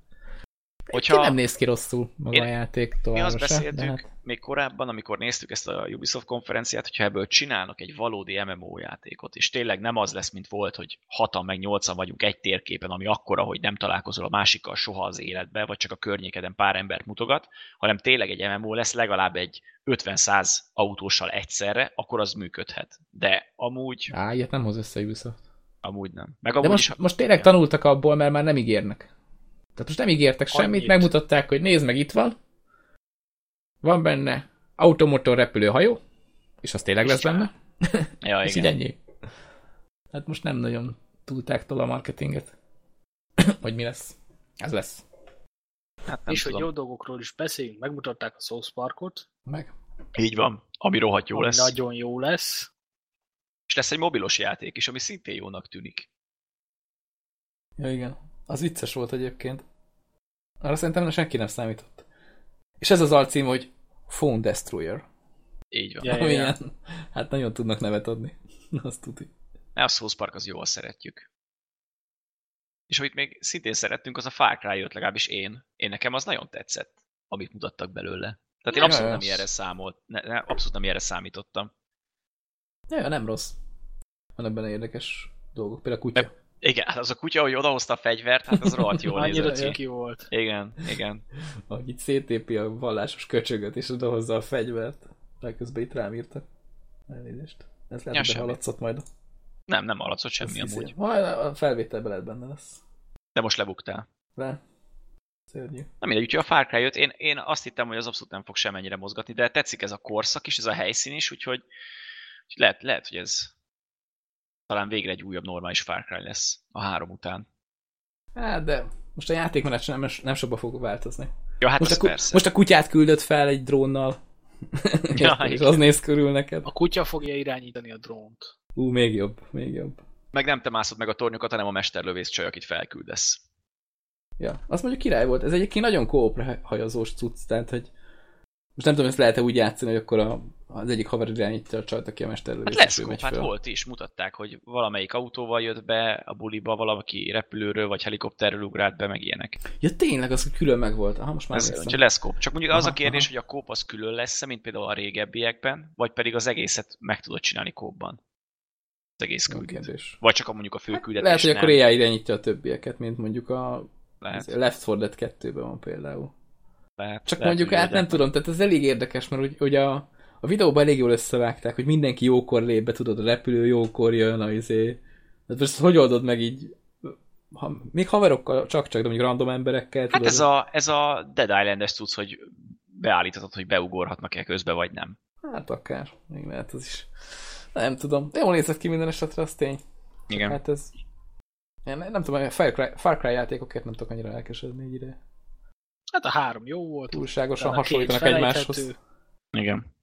Hogyha... nem néz ki rosszul maga Én- a játék Mi továbbra azt se, beszéltük hát... még korábban, amikor néztük ezt a Ubisoft konferenciát, hogyha ebből csinálnak egy valódi MMO játékot, és tényleg nem az lesz, mint volt, hogy hatan meg nyolcan vagyunk egy térképen, ami akkora, hogy nem találkozol a másikkal soha az életbe, vagy csak a környékeden pár embert mutogat, hanem tényleg egy MMO lesz legalább egy 50-100 autóssal egyszerre, akkor az működhet. De amúgy, Á, ilyet nem hoz össze Ubisoft. amúgy nem. Meg De amúgy most, is, most tényleg tanultak abból, mert már nem ígérnek. Tehát most nem ígértek semmit, Annyit. megmutatták, hogy nézd meg, itt van. Van benne automotor repülő hajó, és az tényleg lesz benne. ja, És így ennyi. Hát most nem nagyon túlták tol a marketinget. hogy mi lesz. Ez lesz. Hát nem és hogy tudom. jó dolgokról is beszéljünk, megmutatták a South Parkot, Meg. Így van. Ami rohadt jó ami lesz. nagyon jó lesz. És lesz egy mobilos játék is, ami szintén jónak tűnik. Ja, igen. Az vicces volt egyébként. Arra szerintem senki nem számított. És ez az alcím, hogy Phone Destroyer. Így van. Ja, ja, ja. hát nagyon tudnak nevet adni. Azt tudni. Ne, a South Park az jó, azt szeretjük. És amit még szintén szerettünk, az a Far Cry 5, legalábbis én. Én nekem az nagyon tetszett, amit mutattak belőle. Tehát én Ja, abszolút nem ilyenre számolt, ne, ne, abszolút nem ilyenre számítottam. Ja, ja, nem rossz. Van ebben érdekes dolgok. Például a kutya. Igen, hát az a kutya, hogy odahozta a fegyvert, hát az rohadt jól Annyira nézett. volt. Igen, igen. Ahogy itt szétépi a vallásos köcsögöt, és odahozza a fegyvert. De közben itt rám írtak. Elnézést. Ez lehet, Ja, hogy semmi. behaladszott majd. Nem, nem hallatszott semmi hiszi. amúgy. Majd a felvételben lehet benne lesz. De most lebuktál. De. Szörnyű. Na mindegy, úgyhogy a Far Cry 5, én, én azt hittem, hogy az abszolút nem fog semennyire mozgatni, de tetszik ez a korszak is, ez a helyszín is, úgyhogy, úgyhogy lehet, lehet, hogy ez talán végre egy újabb normális Far Cry lesz a három után. Hát, de most a játékmenet nem, nem sokba fog változni. Ja, hát most, a, ku- persze. most a kutyát küldött fel egy drónnal. Ja, és az néz körül neked. A kutya fogja irányítani a drónt. Ú, még jobb, még jobb. Meg nem te mászod meg a tornyokat, hanem a mesterlövész csaj, akit felküldesz. Ja, az mondjuk király volt. Ez egyébként nagyon kópra hajazós cucc, tehát, hogy most nem tudom, ezt lehet-e úgy játszani, hogy akkor a, az egyik haver irányítja a csajt, aki a Hát mesterlövés. lesz kóp, hát volt is, mutatták, hogy valamelyik autóval jött be a buliba, valaki repülőről vagy helikopterről ugrált be, meg ilyenek. Ja, tényleg, az külön meg volt. Aha, most már Ez, úgyhogy lesz kóp. Csak mondjuk az a Aha, kérdés, aha. hogy a kóp az külön lesz mint például a régebbiekben, vagy pedig az egészet meg tudod csinálni kópban. Az egész Jó küldet. kérdés. Vagy csak a mondjuk a főküldetés Lehet, hogy nem. akkor AI irányítja a többieket, mint mondjuk a Lehet, Left 4 Dead 2-ben van például. Lehet, Csak lehet, mondjuk hogy hát nem tudom, tehát ez elég érdekes, mert úgy, ugye a, a videóban elég jól összevágták, hogy mindenki jókor lép be, tudod, a repülő jókor jön, a izé. Tehát most hogy oldod meg így, ha, még haverokkal csak-csak, de mondjuk random emberekkel, Hát tudod? ez a, ez a Dead Island-es tudsz, hogy beállíthatod, hogy beugorhatnak-e közbe, vagy nem. Hát akár, még lehet az is. Nem tudom, jól nézett ki minden esetre, az tény. Igen. Hát ez... Én nem tudom, a Far Cry, Far Cry játékokért nem tudok annyira elkesedni egy ide. Hát a három jó volt. Túlságosan hasonlítanak egymáshoz. Igen.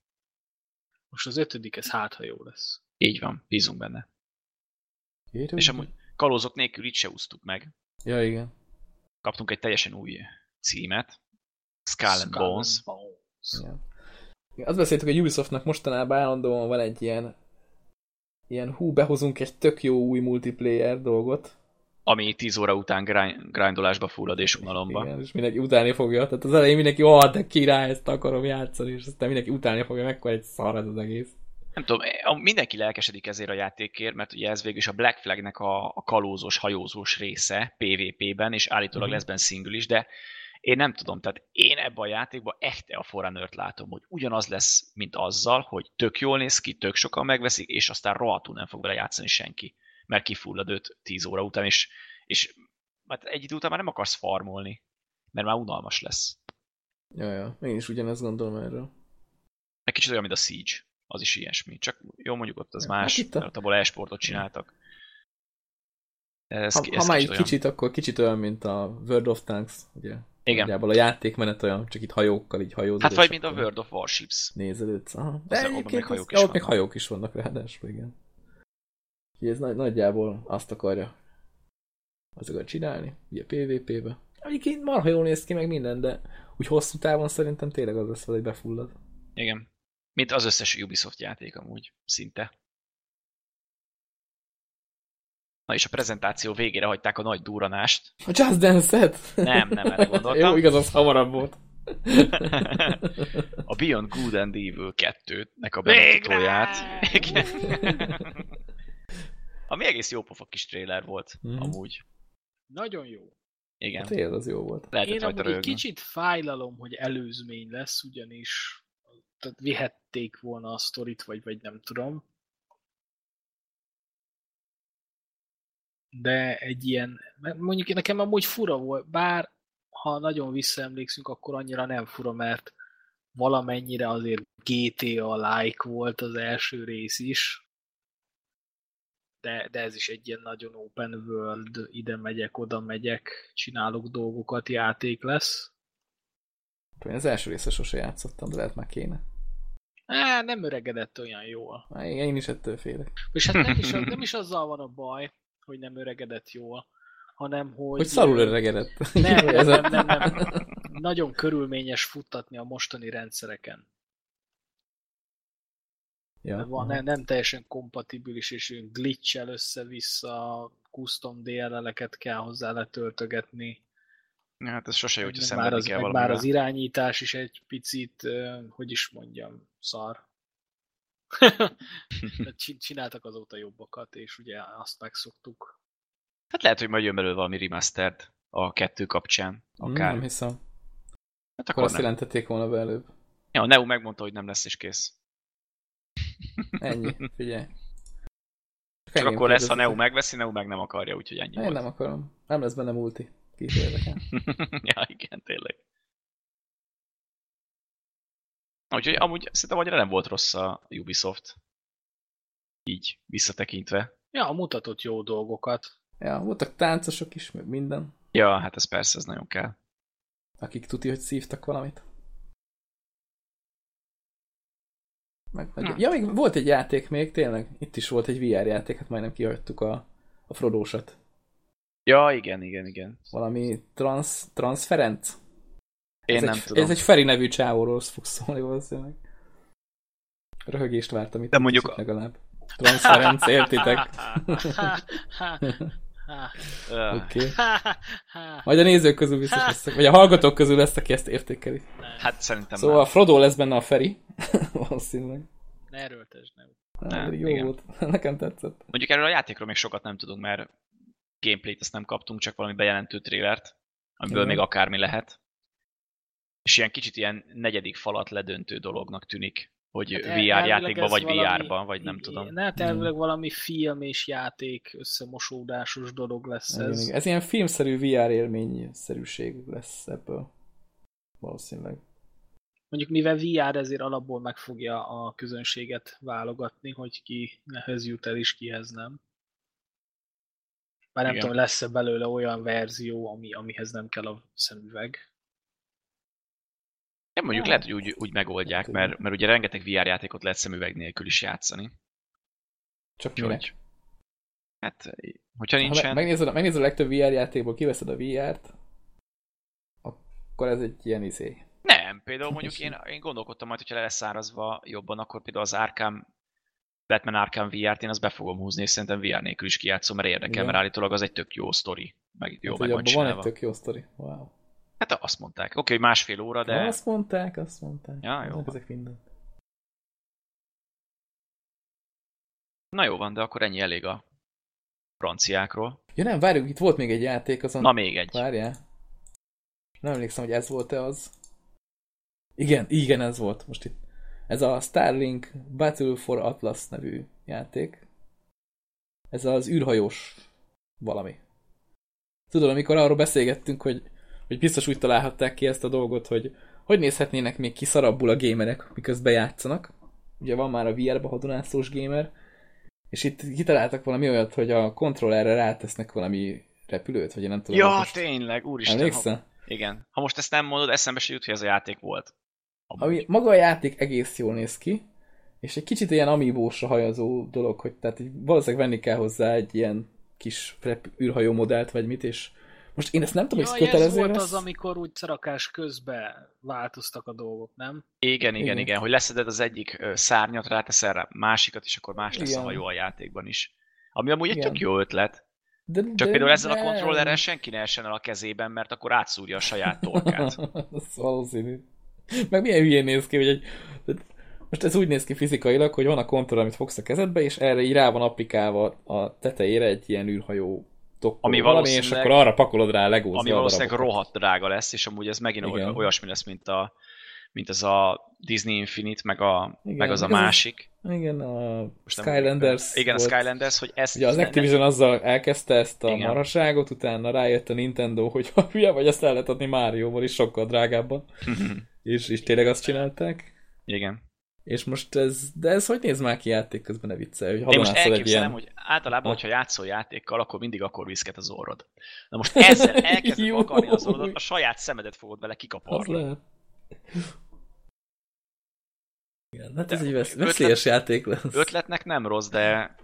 Most az ötödik, ez hát, ha jó lesz. Így van, bízunk benne. Érő? És amúgy kalózok nélkül itt se úsztuk meg. Ja, igen. Kaptunk egy teljesen új címet. Skull and Bones. Igen, Azt beszéltük, hogy Ubisoftnak mostanában állandóan van egy ilyen ilyen hú, behozunk egy tök jó új multiplayer dolgot. Ami 10 óra után grind, grindolásba fullad és unalomba. Igen, és mindenki utálni fogja. Tehát az elején mindenki, ó, de király, ezt akarom játszani, és aztán mindenki utálni fogja, mekkora egy szar ez az egész. Nem tudom, a- mindenki lelkesedik ezért a játékért, mert ugye ez végül is a Black Flagnek a, a kalózós, hajózós része PvP-ben, és állítólag Mhm. lesz benne single is, de én nem tudom, tehát én ebben a játékban echte a forrunner látom, hogy ugyanaz lesz, mint azzal, hogy tök jól néz ki, tök sokan megveszik, és aztán rohadtul nem fog vele játszani senki, mert kifullad 5-10 óra után, és, és hát egy idő után már nem akarsz farmolni, mert már unalmas lesz. Ja, ja, én is ugyanezt gondolom erről. Egy kicsit olyan, mint a Siege, az is ilyesmi. Csak jó, mondjuk ott az Ja, más, hát itt a- mert abból e-sportot csináltak. Ez, Ha, ki- ha ez már egy olyan. kicsit, akkor kicsit olyan, mint a World of Tanks, ugye? Igen. Nagyjából a játékmenet olyan, csak itt hajókkal így hajózod. Hát vagy mint a World of Warships. Nézelődsz. Aha. De abban egyébként még hajók ez- is ott még hajók is vannak ráadásul, igen. Úgyhogy ez nagy, nagyjából azt akarja az akar csinálni, ugye PvP-be. Egyébként marha jól néz ki meg minden, de úgy hosszú távon szerintem tényleg az lesz, hogy befullad. Igen. Mint az összes Ubisoft játék amúgy, szinte. Na és a prezentáció végére hagyták a nagy duranást. A Just Dance-et? Nem, nem erre gondoltam. Jó, igaz, az hamarabb volt. a Beyond Good and Evil 2-nek a bemutatóját. Igen. Ami egész jó pofa kis trailer volt, Mhm. amúgy. Nagyon jó. Igen. Hát tényleg az jó volt. Lehetett Én amúgy egy kicsit fájlalom, hogy előzmény lesz, ugyanis tehát vihették volna a sztorit, vagy, vagy nem tudom. De egy ilyen, mert mondjuk nekem amúgy fura volt, bár ha nagyon visszaemlékszünk, akkor annyira nem fura, mert valamennyire azért GTA-like volt az első rész is, de, de ez is egy ilyen nagyon open world, ide megyek, oda megyek, csinálok dolgokat, játék lesz. Én az első része sose játszottam, de lehet már kéne. Á, nem öregedett olyan jól. Már én én is ettől félek. És hát nem is, nem is azzal van a baj, hogy nem öregedett jól, hanem hogy... Hogy szarul öregedett. Nem, nem, nem, nem, nem. Nagyon körülményes futtatni a mostani rendszereken. Ja, Van, aha. nem, nem teljesen kompatibilis, és olyan glitch-el össze-vissza, custom DLL-eket kell hozzá letöltögetni. Hát ez sose jó, hogyha Meg szenvedni már, az, kell meg valamivel. már az irányítás is egy picit, hogy is mondjam, szar. Csin- Csináltak azóta jobbakat, és ugye azt megszoktuk. Hát lehet, hogy majd jön belőle valami remastered a kettő kapcsán. Mm, Akár. Nem hiszem. hát Akkor akkor azt nem. jelentették volna be előbb. Ja, a Neo megmondta, hogy nem lesz és kész. Ennyi, figyelj. Csak engem akkor lesz, ha. Neo megveszi, Neo meg nem akarja, úgyhogy ennyi Én volt. nem akarom. Nem lesz benne multi. Kit érdekel. ja, igen, tényleg. Úgyhogy amúgy szerintem annyira nem volt rossz a Ubisoft. Így, visszatekintve. Ja, mutatott jó dolgokat. Ja, voltak táncosok is, meg minden. Ja, hát ez persze, ez nagyon kell. Akik tuti, hogy szívtak valamit. Meg, meg, Hm. ja, még volt egy játék még, tényleg. Itt is volt egy VR játék, hát majdnem kihagytuk a, a Frodósat. Ja, igen, igen, igen. Valami trans, transferenc? Én ez nem egy, tudom. Ez egy Feri nevű csávóról fog szólni valószínűleg. Röhögést vártam itt. De mondjuk- Legalább. Transferenc, értitek? Oké. Okay. Majd a nézők közül biztos leszek, vagy a hallgatók közül lesz, aki ezt értékeli. Hát szerintem Szóval nem. Frodo lesz benne a Feri. Valószínűleg. Ne erőltesd, nem. Hát, Nem, jó igen. volt. Nekem tetszett. Mondjuk erről a játékról még sokat nem tudunk, mert gameplayt azt nem kaptunk, csak valami bejelentő trélert, amiből Igen. még akármi lehet. És ilyen kicsit ilyen negyedik falat ledöntő dolognak tűnik, hogy Hát VR játékban, vagy VR-ban, vagy nem tudom. Ne, hát elvileg valami film és játék összemosódásos dolog lesz ez. igen. Ez ilyen filmszerű VR élményszerűség lesz ebből. Valószínűleg. Mondjuk mivel VR ezért alapból meg fogja a közönséget válogatni, hogy ki nehez jut el és kihez nem. Már nem Igen. tudom, lesz-e belőle olyan verzió, ami, amihez nem kell a szemüveg. Nem mondjuk Hát. lehet, hogy úgy, úgy megoldják, mert, mert ugye rengeteg VR játékot lehet szemüveg nélkül is játszani. Csak minek? Úgyhogy, hát, hogyha Ha nincsen... megnézed, megnézed a legtöbb VR játékból, kiveszed a VR-t, akkor ez egy ilyen izé. Nem, például mondjuk én, én gondolkodtam majd, hogyha le lesz szárazva jobban, akkor például az Arkham Batman Arkham VR-t én azt be fogom húzni, és szerintem VR nélkül is kijátszom, mert érdekel, Igen. mert állítólag az egy tök jó sztori. Meg jó hát, meg hogy van van egy csinálva. tök jó sztori. Wow. Hát azt mondták. Oké, hogy másfél óra, De... Azt mondták, azt mondták. Ja, jó Ezek, minden. Na jó van, de akkor ennyi elég a franciákról. Ja nem, várjunk, itt volt még egy játék azon. Na még egy. Várjál. Nem emlékszem, hogy ez volt-e az. Igen, igen, ez volt. Most itt. Ez a Starlink Battle for Atlas nevű játék. Ez az űrhajós valami. Tudod, amikor arról beszélgettünk, hogy, hogy biztos úgy találhatták ki ezt a dolgot, hogy hogy nézhetnének még ki szarabbul a gamerek, miközben játszanak. Ugye van már a VR-ba hadonászós gamer, és itt kitaláltak valami olyat, hogy a kontrollerre rátesznek valami repülőt, vagy én nem tudom. Ja, most tényleg, úristen. Emlékszel? Ha, igen. Ha most ezt nem mondod, eszembe se jut, hogy ez a játék volt. Ami, maga a játék egész jól néz ki, és egy kicsit ilyen amibósra hajazó dolog, hogy tehát így valószínűleg venni kell hozzá egy ilyen kis rep- űrhajó modellt, vagy mit, és most én ezt nem tudom, hogy ez Jaj, ez kötelező volt lesz. az, amikor úgy szarakás közben változtak a dolgok, nem? Igen, igen, Igen. igen, hogy leszeded az egyik szárnyat, ráteszel rá másikat, és akkor más lesz Igen. a hajó a játékban is. Ami amúgy egy Igen. tök jó ötlet. De, Csak például ezzel a kontrollerrel senki ne essen el a kezében, mert akkor átszúrja a saját torkát. Ez valószínű. Meg milyen hülyén néz ki, hogy egy... Most ez úgy néz ki fizikailag, hogy van a kontroller, amit fogsz a kezedbe, és erre így rá van applikálva a tetejére egy ilyen űrhajó tokkoló Ami valami, és akkor arra pakolod rá legózva ami a valószínűleg rohadt drága lesz, és amúgy ez megint Igen. oly- olyasmi lesz, mint, a, mint az a Disney Infinite, meg, a, Igen, meg az a ez az- másik. Igen, a Most nem Skylanders Igen, a. Skylanders, hogy ezt... Ugye az Activision azzal elkezdte ezt a Igen. maraságot, utána rájött a Nintendo, hogy ha hülye vagy, ezt el lehet adni Márióval is sokkal drágábban. És, és tényleg azt csinálták. Igen. És most ez, de ez hogy néz már ki játék közben, ne viccelj, hogy Én most elképzelem, ilyen... hogy általában, Ha. hogyha játszol játékkal, akkor mindig akkor viszket az orrod. Na most ezzel elkezded akarni az orrodot, a saját szemedet fogod vele Az kikaparni. lehet. Igen, hát ez De egy vesz- ötlet- veszélyes játék lesz. Ötletnek nem rossz, de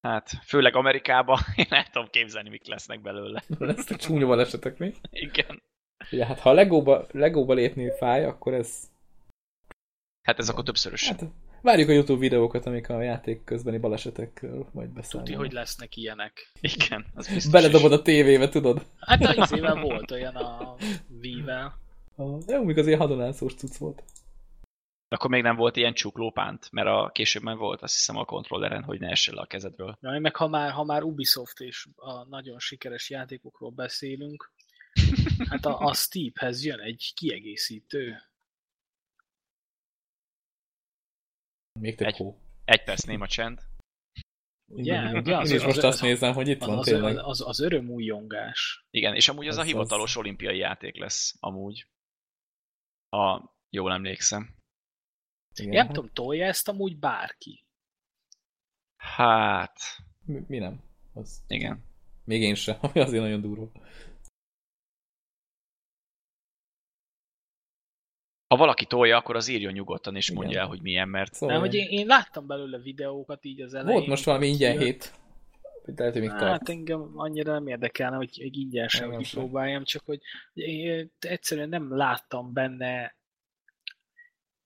hát főleg Amerikában én el tudom képzelni, mik lesznek belőle. Lesznek csúnya balesetek mi? Igen. Ja, hát ha a Legóba, Legóba lépni fáj, akkor ez... Hát ez akkor többszörös. Hát várjuk a YouTube videókat, amik a játék közbeni balesetekről majd Tuti, beszámolnak. hogy lesznek ilyenek. Igen, az biztos Beledobod is. a tévébe, tudod? Hát a izével volt olyan a. A, jó, még az ilyen hadonászós cucc volt. Akkor még nem volt ilyen csuklópánt, mert a később már volt, azt hiszem a kontrolleren, hogy ne essen le a kezedről. Ja, meg ha már, ha már Ubisoft és a nagyon sikeres játékokról beszélünk, hát a, a Steephez jön egy kiegészítő. Még több Egy- hó. Egy perc néma csend. Ugye? Igen, Ugye? Én is most azt nézem, hogy itt az, van az, tényleg. az, az örömújongás. Igen, és amúgy az Ez a az. hivatalos olimpiai játék lesz, amúgy. A, jól emlékszem. Igen, Én nem hát tudom, tolja ezt amúgy bárki. Hát, mi, mi nem? Az, igen. még én sem, ami azért nagyon durva. Ha valaki tolja, akkor az írjon nyugodtan, és Igen. mondja el, hogy milyen, mert Szóval Nem, hogy én, én láttam belőle videókat így az elején. volt most valami ingyen Kijött. hét. Lehet, hogy még Hát tart. engem annyira nem érdekelne, hogy egy ingyen sem kipróbáljam, csak hogy én egyszerűen nem láttam benne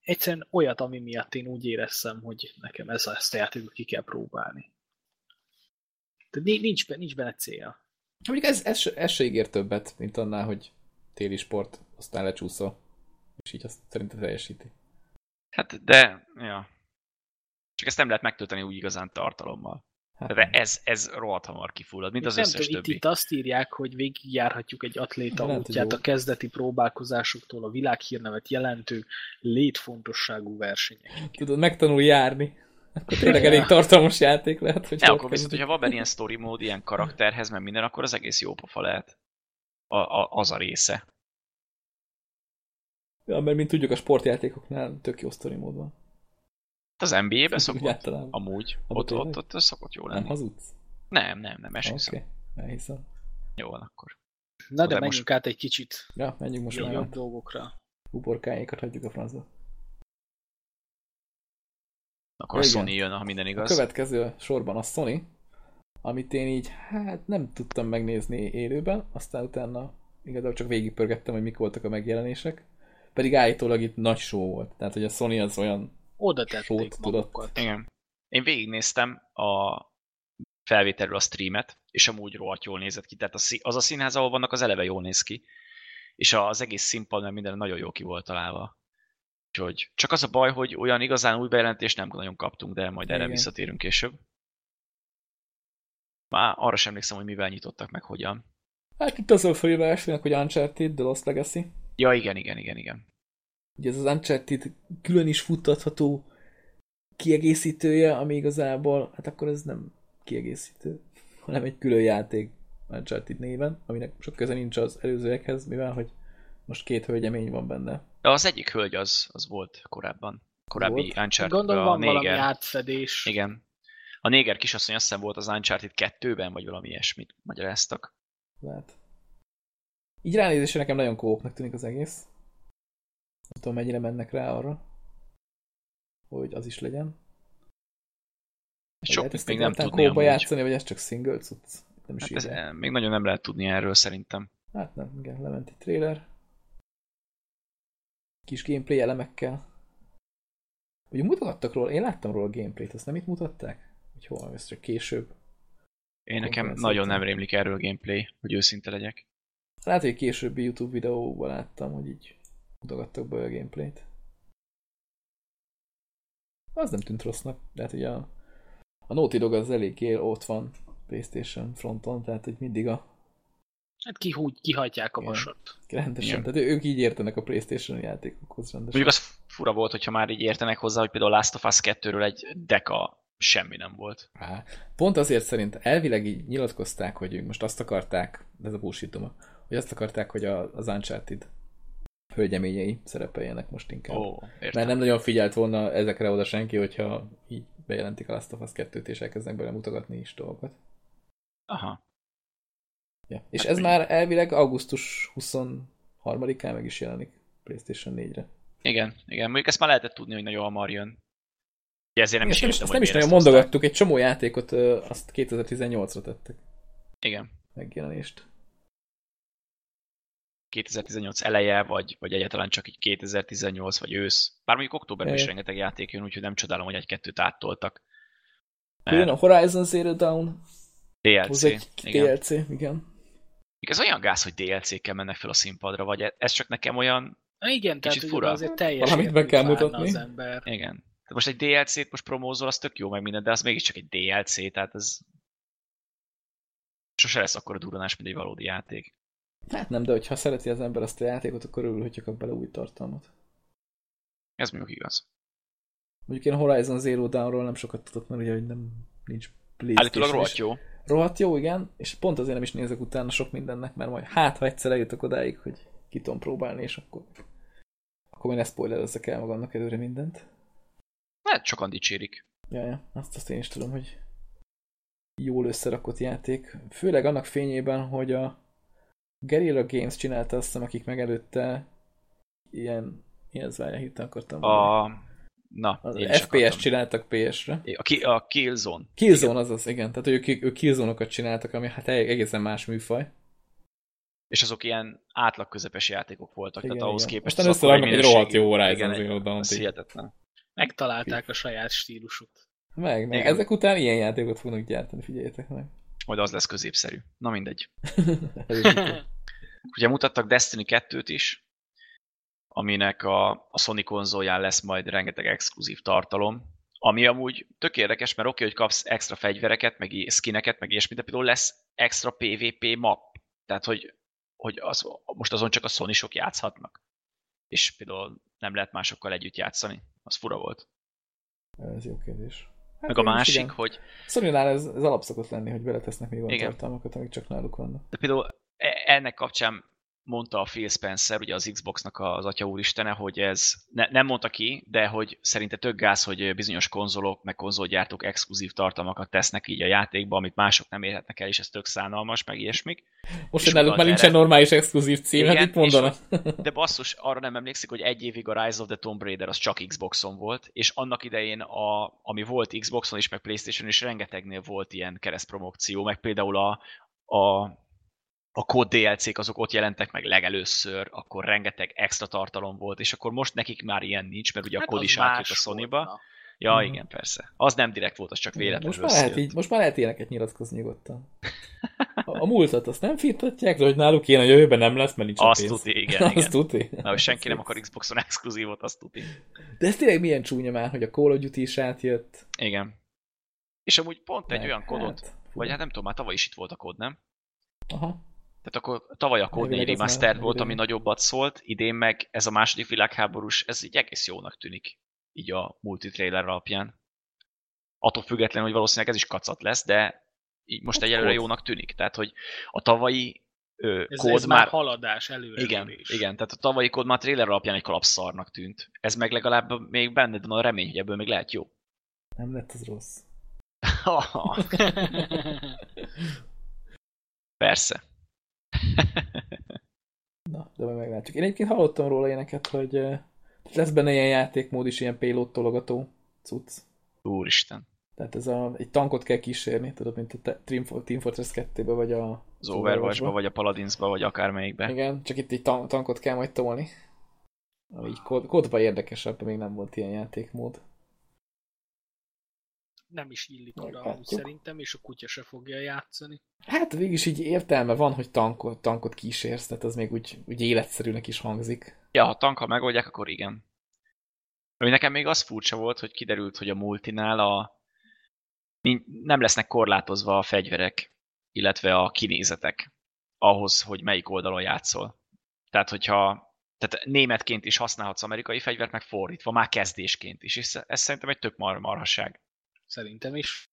egyszerűen olyat, ami miatt én úgy éreztem, hogy nekem ez a, ezt a játékot ki kell próbálni. Tehát ni- nincs, nincs benne cél. Mondjuk ez, ez, ez se ígér többet, mint annál, hogy téli sport, aztán lecsúszol. És így azt szerintem teljesíti. Hát, de, ja. Csak ezt nem lehet megtölteni úgy igazán tartalommal. Hát, De ez, ez rohadt hamar kifullad, mint az nem összes tudom, itt, többi. itt azt írják, hogy végigjárhatjuk egy atléta Nem útját a kezdeti próbálkozásoktól a világhírnevet jelentő létfontosságú versenyek. Tudod, megtanul járni. Akkor tényleg elég tartalmas játék lehet, hogy Ne, akkor viszont, kezdjük. hogyha van benne ilyen story mód, ilyen karakterhez, meg minden, akkor az egész jó pofa lehet. A, a, az a része. Ja, mert mint tudjuk, a sportjátékoknál tök jó sztori mód van. Az NBA-ben szokott? általában. Amúgy. Ott, ott, ott, ott szokott jó lenni. Nem hazudsz? Nem, nem, nem, Oké, esküszöm. okay. elhiszem. Jó van akkor. Na de, De menjünk át egy kicsit Ja, menjünk most már. jobb dolgokra. uborkáinkat hagyjuk a francba. Akkor a. Sony jön, ha minden A igaz. következő sorban a Sony, amit én így, hát nem tudtam megnézni élőben, aztán utána igazából csak végigpörgettem, hogy mik voltak a megjelenések. Pedig állítólag itt nagy show volt. Tehát, hogy a Sony az olyan Oda tették tudott. Igen. Én végignéztem a felvételről a streamet, és amúgy rohadt jól nézett ki. Tehát az a színház, ahol vannak, az eleve jól néz ki. És az egész színpad, mert minden nagyon jó ki volt találva. Úgyhogy csak az a baj, hogy olyan igazán új bejelentést nem nagyon kaptunk, de majd erre Igen. visszatérünk később. Már arra sem emlékszem, hogy mivel nyitottak meg, hogyan. Hát itt az a felírva elsőnek, hogy Uncharted, The Lost Legacy. Ja, igen, igen, igen, igen. Ugye ez az Uncharted külön is futtatható kiegészítője, ami igazából, hát akkor ez nem kiegészítő, hanem egy külön játék Uncharted néven, aminek sok köze nincs az előzőekhez, mivel hogy most két hölgyemény van benne. De az egyik hölgy az, az volt korábban. Korábbi Volt? Uncharted, Gondolom van valami néger. átfedés. Igen. A néger kisasszony azt hiszem volt az Uncharted 2-ben, vagy valami ilyesmit magyaráztak. Lehet. Így ránézésre nekem nagyon kópnak tűnik az egész. Nem tudom, mennyire mennek rá arra, hogy az is legyen. Sok még nem tudni amúgy. játszani, vagy ez csak single cucc? Nem is Hát ez, eh, még nagyon nem lehet tudni erről szerintem. Hát nem, igen, lement egy trailer. Kis gameplay elemekkel. Ugye mutattak róla, én láttam róla a gameplayt, azt nem itt mutatták? Hogy hol ez csak később. Én nekem nagyon nem. rémlik erről a gameplay, hogy őszinte legyek. Lehet, hogy későbbi YouTube videóban láttam, hogy így mutogattak be a gameplayt. Az nem tűnt rossznak, hát ugye a, a Naughty Dog az eléggé ott van Playstation fronton, tehát hogy mindig a Hát kihúgy, kihajtják a vasat. rendesen, Igen. tehát ők így értenek a Playstation játékokhoz rendesen. Mondjuk az fura volt, hogyha már így értenek hozzá, hogy például Last of Us 2-ről egy deka semmi nem volt. Á, pont azért szerint elvileg így nyilatkozták, hogy ők most azt akarták, de ez a bullshit hogy azt akarták, hogy a, az Uncharted hölgyeményei szerepeljenek most inkább. Ó, értem. Mert nem nagyon figyelt volna ezekre oda senki, hogyha így bejelentik a Last of Us 2-t, és elkezdenek bele mutogatni is dolgokat. Aha. Ja. És Hát ez mi- már elvileg augusztus 23-án meg is jelenik PlayStation 4-re. Igen, igen. Mondjuk ezt már lehetett tudni, hogy nagyon hamar jön. Ugye ezért nem Ezt is értem, ezt nem is nagyon mondogattuk, egy csomó játékot ö, azt 2018-ra tettek Igen. megjelenést. 2018 eleje, vagy, vagy egyáltalán csak így 2018, vagy ősz. Bár mondjuk októberben is rengeteg játék jön, úgyhogy nem csodálom, hogy egy-kettőt áttoltak. Külön a Horizon Zero Dawn, DLC. hoz egy igen. DLC, igen. Ez olyan gáz, hogy DLC-kkel mennek fel a színpadra, vagy e- ez csak nekem olyan... Na igen, tehát Kicsit ugye fura. azért teljes Valamit be kell mutatni. az ember. Igen. Tehát most egy DLC-t most promózol, az tök jó meg minden, de az mégiscsak egy DLC, tehát ez... Sose lesz akkor a duranás, mint egy valódi játék. Hát nem, de hogyha szereti az ember azt a játékot, akkor örül, hogyha kap bele új tartalmat. Ez mondjuk igaz. Mondjuk én a Horizon Zero Dawnról nem sokat tudok, mert ugye hogy nem nincs PlayStation. Állítólag rohadt jó. Rohadt jó, igen, és pont azért nem is nézek utána sok mindennek, mert majd hát, ha egyszer eljutok odáig, hogy ki tudom próbálni, és akkor akkor majd ne spoilerezzek el magamnak előre mindent. Hát sokan dicsérik. Ja, ja, azt, azt én is tudom, hogy jól összerakott játék. Főleg annak fényében, hogy a Guerrilla Games csinálta azt hiszem, akik megelőtte ilyen, ilyen ez várjál, hirtelen akartam mondani. A... Na, Az FPS csináltak PS-re. A, ki, a Killzone. Killzone az az, igen. Tehát ők, ők Killzone-okat csináltak, ami hát egészen más műfaj. És azok ilyen átlag közepes játékok voltak, Igen, tehát ahhoz igen. képest Aztán összeraknak egy rohadt jó Horizon Igen, Zero így. hihetetlen. Megtalálták a saját stílusuk. Meg, meg. Igen. Ezek után ilyen játékot fognak gyártani, figyeljétek meg. Majd az lesz középszerű. Na mindegy. Ugye mutattak Destiny 2-t is, aminek a, a Sony konzolján lesz majd rengeteg exkluzív tartalom, ami amúgy tök érdekes, mert oké, hogy kapsz extra fegyvereket, meg skineket, meg ilyesmit, de például lesz extra PvP map. Tehát, hogy, hogy az, most azon csak a sony játszhatnak. És például nem lehet másokkal együtt játszani. Az fura volt. Ez jó kérdés. Hát Meg a másik, igen. hogy Sony-nál ez, ez alap szokott lenni, hogy beletesznek még olyan Igen. tartalmakat, amik csak náluk vannak. de például e- ennek kapcsán mondta a Phil Spencer, ugye az Xboxnak az atya úristene, hogy ez ne, nem mondta ki, de hogy szerinte tök gáz, hogy bizonyos konzolok, meg konzolgyártók exkluzív tartalmakat tesznek így a játékba, amit mások nem érhetnek el, és ez tök szánalmas, meg ilyesmik. Most, hogy náluk már nincsen normális exkluzív cím, hát itt mondanak. De basszus, arra nem emlékszik, hogy egy évig a Rise of the Tomb Raider az csak Xboxon volt, és annak idején, a, ami volt Xboxon is, meg Playstation is, rengetegnél volt ilyen keresztpromokció, meg például a, a a kód DLC-k azok ott jelentek meg legelőször, akkor rengeteg extra tartalom volt, és akkor most nekik már ilyen nincs, mert ugye hát a kód is átjött a Sony-ba. Ja, hmm. igen, persze. Az nem direkt volt, az csak véletlenül most már, lehet így, most már lehet ilyeneket nyilatkozni nyugodtan. A, a múltat azt nem firtatják, de hogy náluk ilyen a jövőben nem lesz, mert nincs azt pénz. Tuti, igen, azt igen. tuti. Na, hogy senki nem akar Xboxon exkluzívot, azt tuti. De ez tényleg milyen csúnya már, hogy a Call of Duty is átjött. Igen. És amúgy pont egy Meg, olyan kodot, hát, vagy hát nem tudom, már tavaly is itt volt a kód, nem? Aha. Tehát akkor tavaly a Code 4 Remastered volt, ami nagyobbat szólt, idén meg ez a második világháborús, ez így egész jónak tűnik, így a multitrailer alapján. Attól függetlenül, hogy valószínűleg ez is kacat lesz, de így most egyelőre jónak tűnik. Tehát, hogy a tavalyi ö, ez, kód ez már, már haladás előre. Igen, igen, tehát a tavalyi kód már trailer alapján egy kalapszarnak tűnt. Ez meg legalább még benned van a remény, hogy ebből még lehet jó. Nem lett az rossz. Persze. Na, de majd meglátjuk. Én egyébként hallottam róla ilyeneket, hogy lesz benne ilyen játékmód is, ilyen payload tologató cucc. Úristen. Tehát ez a, egy tankot kell kísérni, tudod, mint a Team Fortress 2-be, vagy a... Az Overwatch-ba, vagy a Paladinsba, vagy akármelyikbe. Igen, csak itt egy tankot kell majd tolni. Így kódba érdekesebb, még nem volt ilyen játékmód nem is illik oda amúgy szerintem, és a kutya se fogja játszani. Hát végülis így értelme van, hogy tankot, tankot kísérsz, tehát az még úgy, úgy életszerűnek is hangzik. Ja, ha tankkal megoldják, akkor igen. Ami nekem még az furcsa volt, hogy kiderült, hogy a multinál a nem lesznek korlátozva a fegyverek, illetve a kinézetek ahhoz, hogy melyik oldalon játszol. Tehát, hogyha tehát németként is használhatsz amerikai fegyvert, meg fordítva, már kezdésként is, és ez szerintem egy tök mar marhasság. Szerintem is.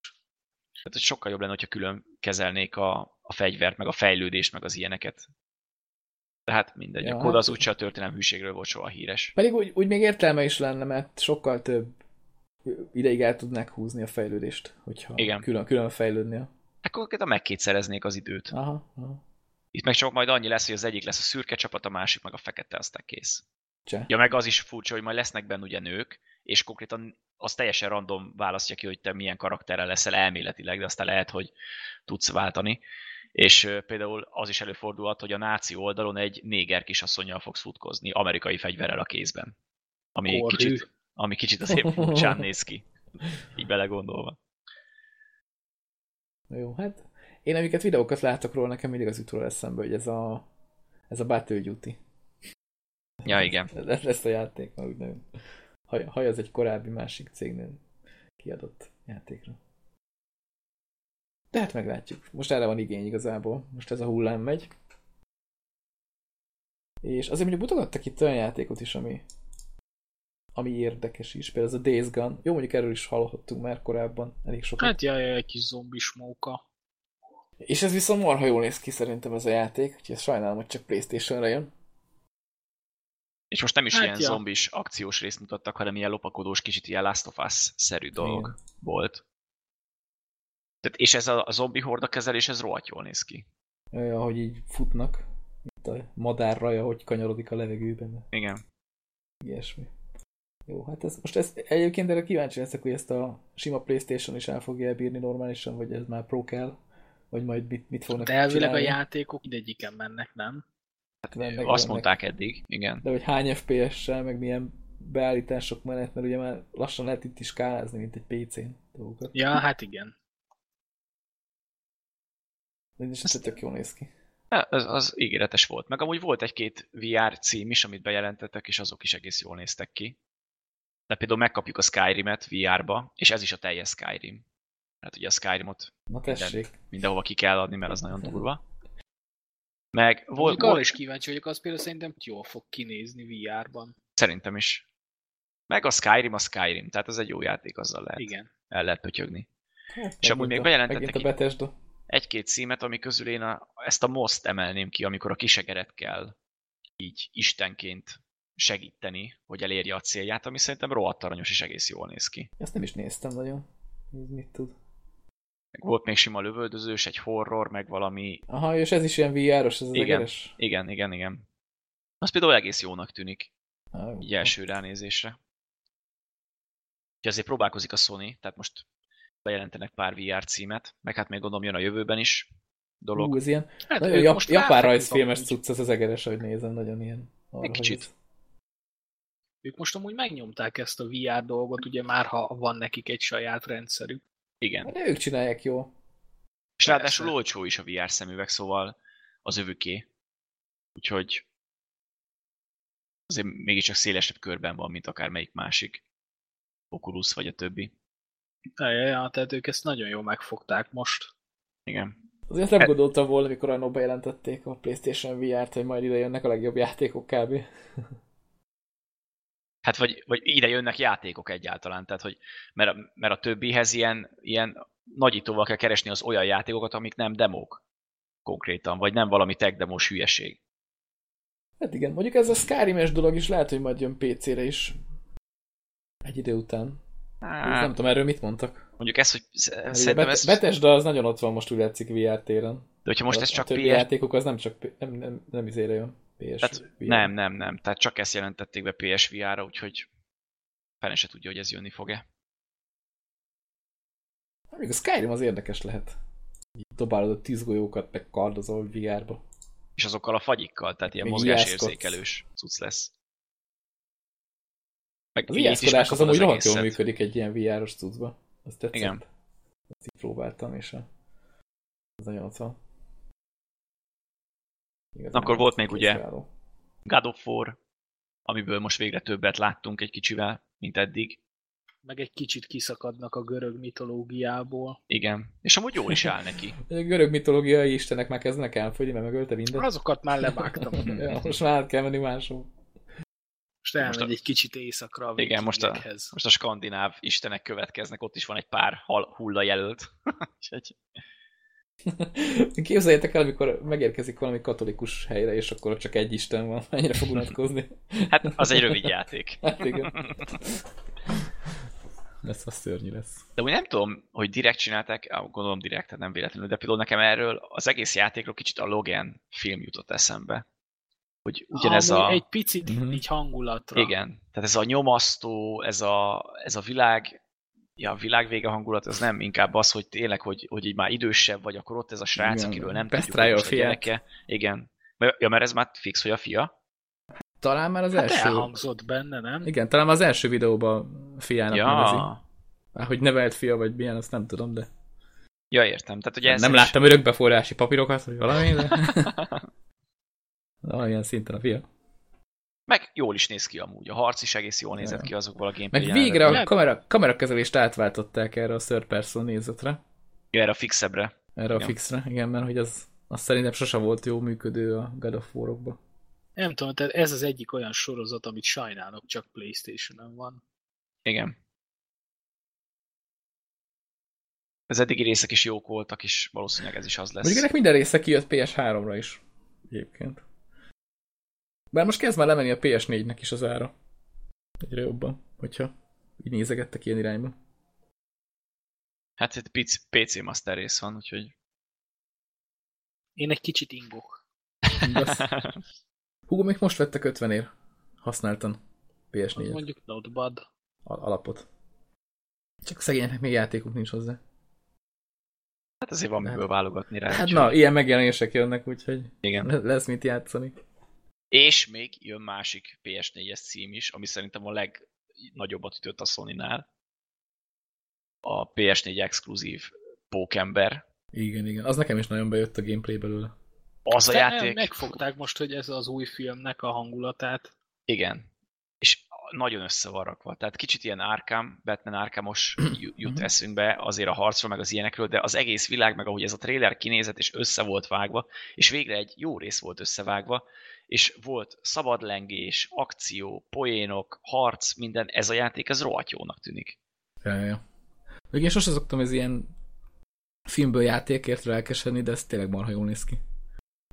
Tehát, hogy sokkal jobb lenne, hogyha külön kezelnék a, a fegyvert, meg a fejlődést, meg az ilyeneket. Tehát mindegy, ja, a kód hát... az úgyse a történelem hűségről volt soha híres. Pedig úgy, úgy még értelme is lenne, mert sokkal több ideig el tudnák húzni a fejlődést, hogyha Igen. külön, külön fejlődnél. Akkor a megkétszereznék az időt. Aha, aha. Itt meg csak majd annyi lesz, hogy az egyik lesz a szürke csapat, a másik meg a fekete, aztán kész. Cse. Ja, meg az is furcsa, hogy majd lesznek benne ugye nők, és konkrétan az teljesen random választja ki, hogy te milyen karakterrel leszel elméletileg, de aztán lehet, hogy tudsz váltani. És például az is előfordulhat, hogy a náci oldalon egy néger kisasszonyjal fogsz futkozni, amerikai fegyverrel a kézben. Ami Korhű. kicsit, ami kicsit azért furcsán néz ki, így belegondolva. Jó, hát én amiket videókat látok róla, nekem mindig az jutott eszembe, hogy ez a, ez a Battle Duty. Ja, igen. Ez, ezt a játék, már úgy nagyon haj, haj az egy korábbi másik cégnél kiadott játékra. De hát meglátjuk. Most erre van igény igazából. Most ez a hullám megy. És azért mondjuk mutogattak itt olyan játékot is, ami ami érdekes is. Például ez a Days Gone. Jó, mondjuk erről is hallhattunk már korábban elég sokat. Hát jaj, egy kis zombis móka. És ez viszont marha jól néz ki szerintem ez a játék, úgyhogy ezt sajnálom, hogy csak Playstation-re jön. És most nem is hát ilyen ja. zombis akciós részt mutattak, hanem ilyen lopakodós, kicsit ilyen Last of Us-szerű dolog Igen. volt. Tehát, és ez a, a zombi horda kezelés, ez rohadt jól néz ki. Ja, ahogy így futnak, mint a madárra, hogy kanyarodik a levegőben. Igen. Ilyesmi. Jó, hát ez, most ez, egyébként erre kíváncsi leszek, hogy ezt a sima Playstation is el fogja elbírni normálisan, vagy ez már pro kell, vagy majd mit, mit fognak De elvileg csinálni. a játékok mindegyiken mennek, nem? Hát mennek, azt mondták eddig, igen. De hogy hány FPS-sel, meg milyen beállítások menet, mert ugye már lassan lehet itt is skálázni, mint egy PC-n dolgokat. Ja, hát igen. De is ez tök jól néz ki. Az, az ígéretes volt. Meg amúgy volt egy-két VR cím is, amit bejelentettek, és azok is egész jól néztek ki. De például megkapjuk a Skyrim-et VR-ba, és ez is a teljes Skyrim. Hát ugye a Skyrimot Na minden, mindenhova ki kell adni, mert az nagyon durva. Meg volt... Arra is kíváncsi vagyok, az például szerintem jól fog kinézni VR-ban. Szerintem is. Meg a Skyrim a Skyrim, tehát ez egy jó játék, azzal lehet. Igen. El lehet pötyögni. Hát, és amúgy még bejelentettek... Megint a Bethesda. egy-két címet, ami közül én a, ezt a most emelném ki, amikor a kisegeret kell így istenként segíteni, hogy elérje a célját, ami szerintem rohadt aranyos és egész jól néz ki. Ezt nem is néztem nagyon. Ez mit tud? Meg volt még sima lövöldözős, egy horror, meg valami... Aha, és ez is ilyen VR-os, ez az Igen. egeres? Igen, igen, igen. Az például egész jónak tűnik, Ah, így első ránézésre. Úgyhogy azért próbálkozik a Sony, tehát most bejelentenek pár VR címet, meg hát még gondolom jön a jövőben is dolog. Ú, ez ilyen Hát nagyon jap, most japán rajzfilmes cucc ez az egeres, ahogy nézem, nagyon ilyen. arra, Egy hogy kicsit. ez- Ők most amúgy megnyomták ezt a VR dolgot, ugye már ha van nekik egy saját rendszerük. Igen. Hát ők csinálják jó. És ráadásul olcsó is a VR szemüveg, szóval az övüké. Úgyhogy azért mégiscsak szélesebb körben van, mint akár melyik másik. Oculus vagy a többi. Ja, ja, ja, tehát ők ezt nagyon jól megfogták most. Igen. Azért nem Hát- gondoltam volna, amikor annól bejelentették a PlayStation VR-t, hogy majd ide jönnek a legjobb játékok kb. Hát vagy, vagy ide jönnek játékok egyáltalán, tehát hogy, mert, a- mert a többihez ilyen, ilyen nagyítóval kell keresni az olyan játékokat, amik nem demók konkrétan, vagy nem valami tech demos hülyeség. Hát igen, mondjuk ez a Skyrim-es dolog is lehet, hogy majd jön PC-re is. Egy idő után. Hát, nem tudom, erről mit mondtak. Mondjuk ez, hogy szerintem ez, Bethesda az nagyon ott van most úgy látszik VR téren. de hogyha most a, ez csak a többi PS... játékok az nem csak nem, nem, nem izére jön. PS Tehát nem, nem, nem. Tehát csak ezt jelentették be PSVR-ra, úgyhogy fene se tudja, hogy ez jönni fog-e. Még a Skyrim az érdekes lehet. Így dobálod a tűzgolyókat, meg kardozol VR-ba. És azokkal a fagyikkal, tehát ilyen mozgásérzékelős cucc lesz. Meg is ijeszkodás az amúgy rohadt jól működik egy ilyen VR-os cuccba. Azt tetszett. Igen. Azt így próbáltam, és a... az nagyon ott van. Igazán Akkor volt még ugye- készreálló. God of War, amiből most végre többet láttunk egy kicsivel, mint eddig. Meg egy kicsit kiszakadnak a görög mitológiából. Igen. És amúgy jól is áll neki. A görög mitológiai istenek már kezdenek elfogyni, mert megölte mindet. Azokat már levágtam. ja, most már át kell menni máshol. Most elmegy Most a- egy kicsit éjszakra a Igen, most a-. Most a skandináv istenek következnek, ott is van egy pár hal, hulla jelölt. Képzeljétek el, amikor megérkezik valami katolikus helyre, és akkor csak egy isten van, mennyire fog unatkozni. hát az egy rövid játék. Hát igen. Ez az szörnyű lesz. De úgy nem tudom, hogy direkt csinálták, gondolom direkt, nem véletlenül, de például nekem erről az egész játékról kicsit a Logan film jutott eszembe. Hogy ugyanez Amúgy a... Egy picit Mhm. így hangulatra. Igen, tehát ez a nyomasztó, ez a, ez a világ, ja, a világ vége hangulat, ez nem inkább az, hogy tényleg, hogy, hogy így már idősebb vagy, akkor ott ez a srác, Igen, akiről nem pesztrálja tudjuk, hogy a gyereke. Igen. Ja, mert ez már fix, hogy a fia. Talán már az Hát első... elhangzott benne, nem? Igen, talán már az első videóban fiának nevezi. Ja, Már hogy nevelt fia, vagy milyen, azt nem tudom, de ja, értem. Tehát, ugye ez nem is- láttam örökbeforrási papírokat, vagy valami, de... Valamilyen szinten a fia. Meg jól is néz ki amúgy. A harc is egész jól nézett ki azokból a gameplay Meg végre a kamera, kamerakezelést átváltották erre a third person nézetre. Ja, Erre a fixebbre. Erre a Igen. fixre, igen, mert hogy az, az szerintem sose volt jó működő a God of War-okba. Nem tudom, tehát ez az egyik olyan sorozat, amit sajnálok, csak Playstation-on van. Igen. Az eddigi részek is jók voltak, és valószínűleg ez is az lesz. Mondjuk ennek minden része kijött PS3-ra is. Egyébként. Bár most kezd már lemenni a PS4-nek is az ára. Egyre jobban, hogyha így nézegettek ilyen irányba. Hát itt PC, PC Master rész van, úgyhogy... Én egy kicsit ingok. Hú, még most vettek 50 ér. Használtan Az PS4-et. mondjuk not bad. Al- alapot. Csak szegényeknek még játékuk nincs hozzá. Hát azért van Hát- miből válogatni rá. Hát na, ilyen megjelenések jönnek, úgyhogy Igen. le- lesz mit játszani. És még jön másik PS4-es cím is, ami szerintem a legnagyobbat ütött a Sony-nál. A PS4 exkluzív Pókember. Igen, igen. Az nekem is nagyon bejött a gameplay belőle. Az a Aztán játék... Megfogták most, hogy ez az új filmnek a hangulatát. Igen. És nagyon össze van rakva. Tehát kicsit ilyen Arkham, Batman Arkhamos ju- jut Mhm. eszünkbe azért a harcról, meg az ilyenekről, de az egész világ, meg ahogy ez a trailer kinézett, és össze volt vágva, és végre egy jó rész volt összevágva, és volt szabadlengés, akció, poénok, harc, minden, ez a játék, ez rohadt jónak tűnik. Ja, ja. Még én sose szoktam ez ilyen filmből játékért lelkesedni, de ez tényleg marha jól néz ki.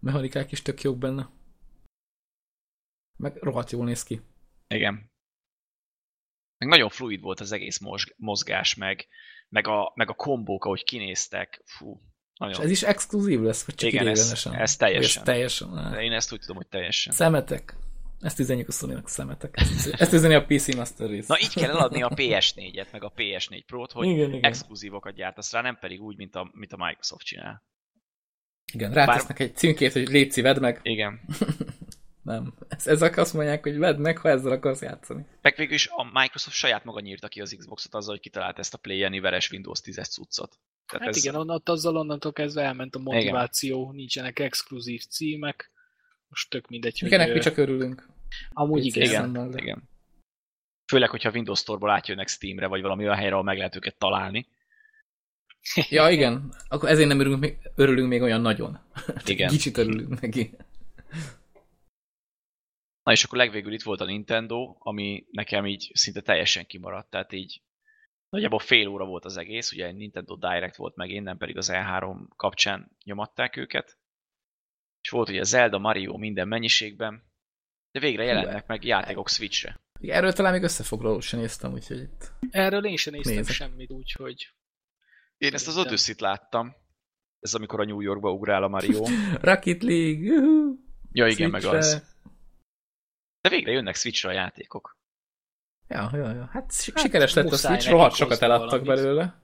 Mechanikák is tök jók benne. Meg rohadt jól néz ki. Igen. Meg nagyon fluid volt az egész mozgás, meg, meg, a, meg a kombók, ahogy kinéztek. Fú, nagyon. És ez is exkluzív lesz, vagy csak Igen, ez, ez teljesen. Ez teljesen. De én ezt úgy tudom, hogy teljesen. Szemetek. Ezt üzenjük a sony szemetek. Ezt, üzeni a PC Master Race. Na így kell eladni a PS4-et, meg a PS4 Pro-t, hogy Igen, igen. exkluzívokat gyártasz rá, nem pedig úgy, mint a, mint a Microsoft csinál. Igen, rátesznek egy címkét, hogy légy vedd meg. Igen. Nem. Ez, ezek azt mondják, hogy vedd meg, ha ezzel akarsz játszani. Meg végül is a Microsoft saját maga nyírta ki az Xboxot azzal, hogy kitalált ezt a Play Anywhere-es Windows 10-es cuccot. Hát ez... igen, onnant azzal onnantól kezdve elment a motiváció, igen. nincsenek exkluzív címek, most tök mindegy, hogy... Minek mi csak örülünk. Amúgy igen. Igen, de. igen. Főleg, hogyha Windows Store-ból átjönnek Steamre, vagy valami olyan helyre, ahol meg lehet őket találni. Ja, igen. Akkor ezért nem örülünk még, örülünk még olyan nagyon. Igen. Kicsit örülünk neki. Na és akkor legvégül itt volt a Nintendo, ami nekem így szinte teljesen kimaradt, tehát így nagyjából fél óra volt az egész, ugye egy Nintendo Direct volt meg, nem pedig az E3 kapcsán nyomatták őket. És volt ugye Zelda, Mario minden mennyiségben, de végre jelennek meg játékok Switchre. Erről talán még összefoglaló sem néztem, úgyhogy itt... Erről én sem néztem Nézek. semmit, úgyhogy... Én ezt az odyssey láttam. Ez amikor a New Yorkba ugrál a Mario. Rocket League! Juhu! Ja, igen, Switchre. meg az. De végre jönnek Switchre a játékok. Ja, ja, ja. Hát, hát sikeres lett a Switch, rohadt sokat eladtak valamit. belőle.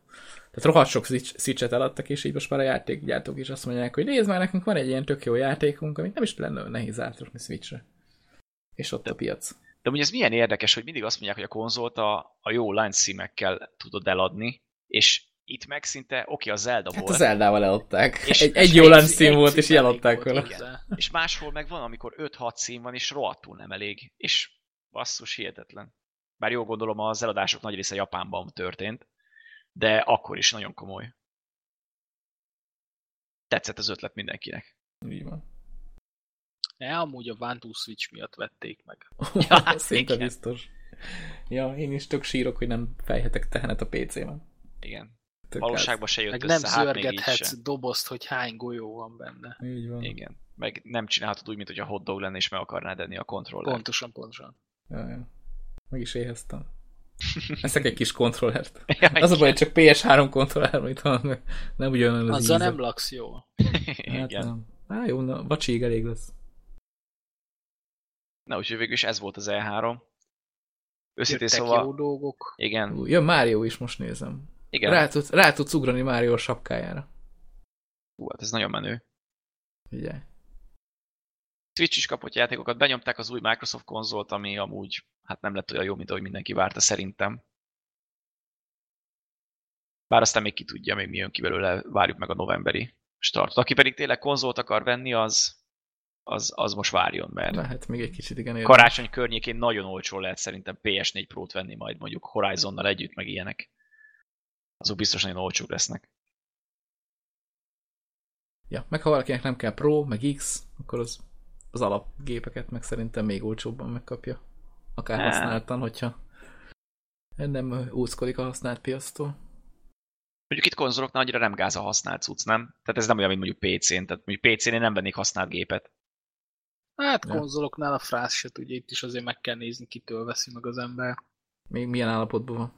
Tehát rohadt sok Switch-et eladtak, és így most már a játékgyártók is azt mondják, hogy nézd már, nekünk van egy ilyen tök jó játékunk, amit nem is lenne nehéz átrakni Switchre. És ott de, a piac. De ugye ez milyen érdekes, hogy mindig azt mondják, hogy a konzolt a, a jó line szímekkel tudod eladni, és itt meg szinte, oké, a Zelda hát volt. a Zeldával eladták. És, egy, egy jó lánc szín volt, és eladták vele. És máshol meg van, amikor 5-6 szín van, és rohadtul nem elég. És basszus, hihetetlen. Bár jól gondolom, az eladások nagy része Japánban történt, de akkor is nagyon komoly. Tetszett az ötlet mindenkinek. Így van. Ne, amúgy a One Two Switch miatt vették meg. ja, hát Szinte biztos. Ja, én is tök sírok, hogy nem fejhetek tehenet a PC-ben. Igen. Tök Valóságban se jött meg össze, nem hát zörgethetsz dobozt, hogy hány golyó van benne. Így van. Igen. Meg nem csinálhatod úgy, mint hogy a hotdog lenne, és meg akarnád enni a kontrollert. Pontosan, pontosan. Ja, ja. Meg is éheztem. Eszek egy kis kontrollert. Ja, az a baj, csak PS3 kontroller, mint van, nem ugyanaz az Azzal íze. nem laksz jól. Hát Igen. Nem. Á, jó, na, vacsiig elég lesz. Na, úgyhogy végül is ez volt az E3. Őszintén szóval... jó dolgok. Igen. Ja, Mario is most nézem. Igen. Rá, tud, rá tudsz ugrani Mario sapkájára. Hú, hát ez nagyon menő. Ugye. Switch is kapott játékokat, benyomták az új Microsoft konzolt, ami amúgy hát nem lett olyan jó, mint ahogy mindenki várta szerintem. Bár aztán még ki tudja, még mi jön ki belőle, várjuk meg a novemberi startot. Aki pedig tényleg konzolt akar venni, az, az, az most várjon, mert lehet még egy kicsit igen érdemes. karácsony környékén nagyon olcsó lehet szerintem PS4 Pro-t venni majd mondjuk Horizonnal együtt, meg ilyenek. Azok biztos nagyon olcsók lesznek. Ja, meg ha valakinek nem kell Pro, meg X, akkor az, az alapgépeket meg szerintem még olcsóbban megkapja. Akár ne. használtan, hogyha nem úszkodik a használt piasztól. Mondjuk itt konzoloknál annyira nem gáz a használt cucc, nem? Tehát ez nem olyan, mint mondjuk PC-n. Tehát mondjuk PC-n én nem vennék használt gépet. Hát ja. konzoloknál a frász se tudja, itt is azért meg kell nézni, kitől veszi meg az ember. Még milyen állapotban van.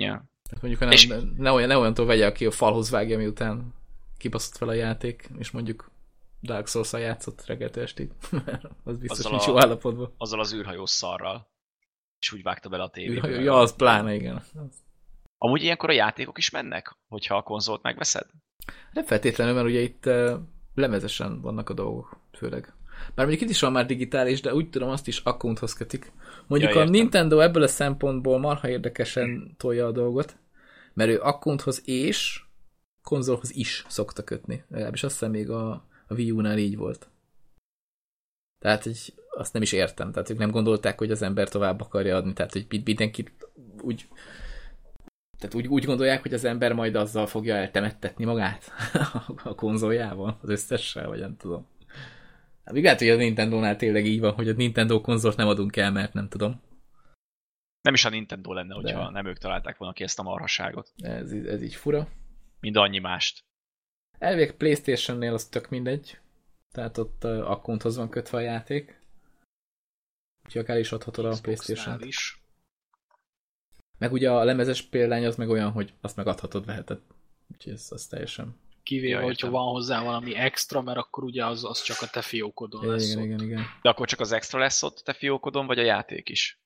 Ja. Tehát mondjuk ne, és... ne, olyan, ne olyantól vegye, aki a falhoz vágja, miután kibaszott fel a játék, és mondjuk Dark souls játszott reggeltől estig. az biztos azzal nincs jó állapotban. Azzal az űrhajós szarral. És úgy vágta bele a tévébe. Ja, az pláne, igen. Amúgy ilyenkor a játékok is mennek, hogyha a konzolt megveszed? Nem feltétlenül, mert ugye itt uh, lemezesen vannak a dolgok, főleg. Bár mondjuk itt is van már digitális, de úgy tudom, azt is accounthoz kötik. Mondjuk ja, a Nintendo ebből a szempontból marha érdekesen tolja a dolgot, mert ő accounthoz és konzolhoz is szokta kötni. Legalábbis azt hiszem még a, a Wii U-nál így volt. Tehát, hogy azt nem is értem. Tehát ők nem gondolták, hogy az ember tovább akarja adni. Tehát, hogy mindenki úgy tehát úgy, úgy gondolják, hogy az ember majd azzal fogja eltemettetni magát a konzoljával, az összessel, vagy nem tudom. Hát még lehet, hogy a Nintendo-nál tényleg így van, hogy a Nintendo konzolt nem adunk el, mert nem tudom. Nem is a Nintendo lenne, hogyha De... nem ők találták volna ki ezt a marhasságot. Ez, ez így fura. Mind annyi mást. Elvég Playstation-nél az tök mindegy. Tehát ott uh, akkunthoz van kötve a játék. Úgyhogy akár is adhatod a playstation -t. is. Meg ugye a lemezes példány az meg olyan, hogy azt meg adhatod, veheted. Úgyhogy ez az teljesen... Kivéve, ja, hogyha van hozzá valami extra, mert akkor ugye az, az csak a te fiókodon igen, lesz igen, ott. igen, igen. De akkor csak az extra lesz ott a te fiókodon, vagy a játék is?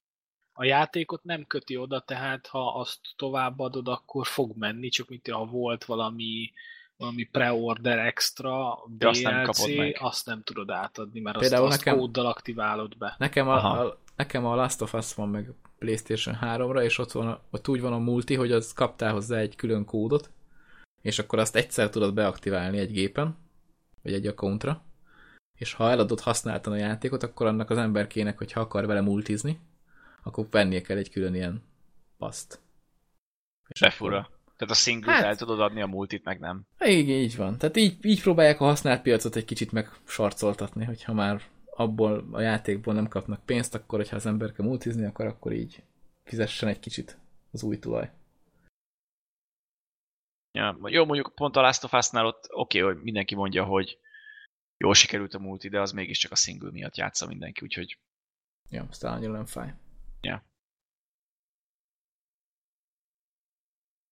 A játékot nem köti oda, tehát ha azt továbbadod, akkor fog menni, csak mint ha volt valami valami pre-order extra, DLC, De azt nem kapod meg. azt nem tudod átadni, mert Például azt, azt nekem- kóddal aktiválod be. Nekem Aha. a, a, nekem a Last of Us van meg PlayStation 3-ra, és ott, van a, ott úgy van a multi, hogy az kaptál hozzá egy külön kódot, és akkor azt egyszer tudod beaktiválni egy gépen, vagy egy accountra, és ha eladod használtan a játékot, akkor annak az emberkének, hogyha akar vele multizni, akkor vennie kell egy külön ilyen paszt. És Befura. Tehát a single Hát- el tudod adni, a multit meg nem. így, így van. Tehát így, így próbálják a használt piacot egy kicsit megsarcoltatni, hogyha már abból a játékból nem kapnak pénzt, akkor hogyha az ember kell multizni, akkor, akkor így fizessen egy kicsit az új tulaj. Ja, jó, mondjuk pont a Last of Us-nál ott oké, okay, hogy mindenki mondja, hogy jól sikerült a multi, de az mégiscsak a single miatt játsza mindenki, úgyhogy Ja, aztán annyira nem fáj. Ja.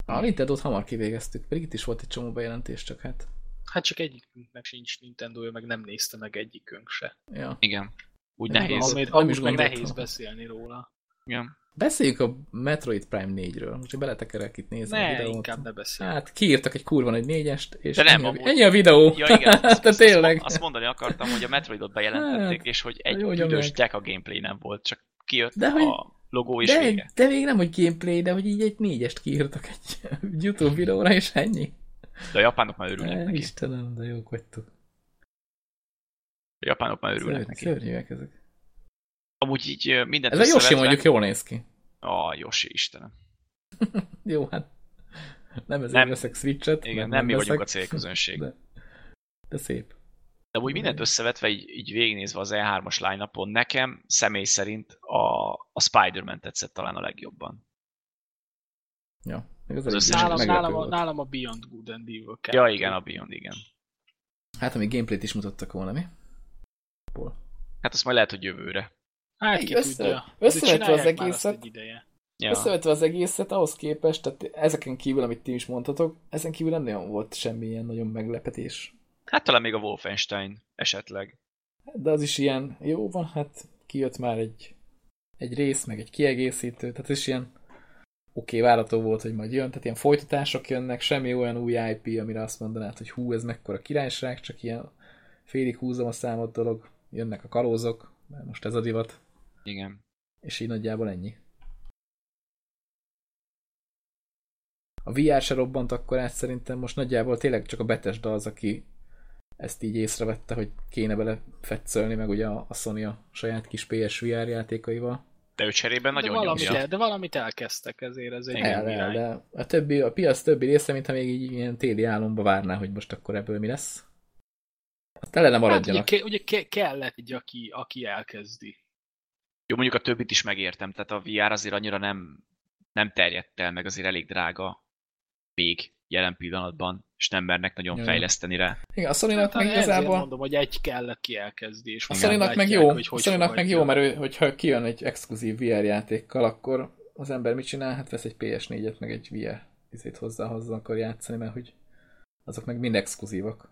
A Nintendo-t hamar kivégeztük, pedig itt is volt egy csomó bejelentés, csak hát... Hát csak egyikünknek sincs nintendo meg nem nézte meg egyikünk se. Ja. igen. Úgy Nem nehéz. nem amúgy is meg nehéz beszélni róla. Igen. Beszéljük a Metroid Prime 4-ről, úgyhogy beletekerek itt nézni a Ne, videót. inkább ne beszélj. Hát kiírtak egy kurva egy négyest, és De nem, ennyi, a, amúgy- ennyi a videó. Ja, igen, azt, tényleg. azt, azt mondani akartam, hogy a Metroidot bejelentették, Hát, és hogy egy büdös gyek a gameplay nem volt, csak kijött De hogy- a logó és de, vége. de még nem, hogy gameplay, de hogy így egy négyest kiírtak egy YouTube videóra, és ennyi. De a japánok már örülnek neki. Istenem, de jók vagytok. A japánok már örülnek Szörny, neki. szörnyűek ezek. Amúgy így mindent Ez a Yoshi mondjuk jól néz ki. A Yoshi, Istenem. Jó, hát nem ezért Nem. veszek Switch-et. Igen, mert nem mi vagyunk a veszek, célközönség. De, de szép. De úgy mindent összevetve, így, így végignézve az E3-as line nekem személy szerint a, a Spider-Man tetszett talán a legjobban. Ja, az, Az összes Nálam, nálam, a, volt. nálam a Beyond Good and Evil 2. Ja, igen, a Beyond, igen. Hát, ami gameplayt is mutattak volna, mi? Ból. Hát azt majd lehet, hogy jövőre. Hát ki össze- tudja. Összevetve az egészet- ideje. Ja. Összevetve az egészet, ahhoz képest, tehát ezeken kívül, amit ti is mondhatok, ezen kívül nem nagyon volt semmilyen nagyon meglepetés. Hát talán még a Wolfenstein esetleg. De az is ilyen, jó van, hát kijött már egy, egy rész, meg egy kiegészítő, tehát is ilyen oké, okay, várható volt, hogy majd jön, tehát ilyen folytatások jönnek, semmi olyan új IP, amire azt mondanád, hogy hú, ez mekkora királyság, csak ilyen félig húzom a számot dolog, jönnek a kalózok, mert most ez a divat, Igen. és így nagyjából ennyi. A VR se robbant akkor át szerintem most nagyjából tényleg csak a Bethesda az, aki ezt így észrevette, hogy kéne bele fetszölni, meg ugye a, a Sony a saját kis PSVR játékaival. De ő cserében De nagyon valamit, nyomja. el, de valamit elkezdtek ezért, ez egy El, el, de a, többi, a piac többi része, mintha még így ilyen téli álomba várná, hogy most akkor ebből mi lesz. Azt tele nem Hát ugye, maradjanak. ke, ugye ke, kellett egy, aki, aki elkezdi. Jó, mondjuk a többit is megértem, tehát a VR azért annyira nem, nem terjedt el, meg azért elég drága még jelen pillanatban, és nem mernek nagyon Jaj. fejleszteni rá. Igen, a Sony-nak meg ezért igazából... mondom, hogy egy kell, aki elkezdi. És A Sony-nak meg jó, hogy a hogy Sony-nak meg fogadja. jó, mert ő, hogyha kijön egy exkluzív VR játékkal, akkor az ember mit csinál? Hát vesz egy PS4-et, meg egy VR izét hozzá, hozzá akar játszani, mert hogy azok meg mind exkluzívak.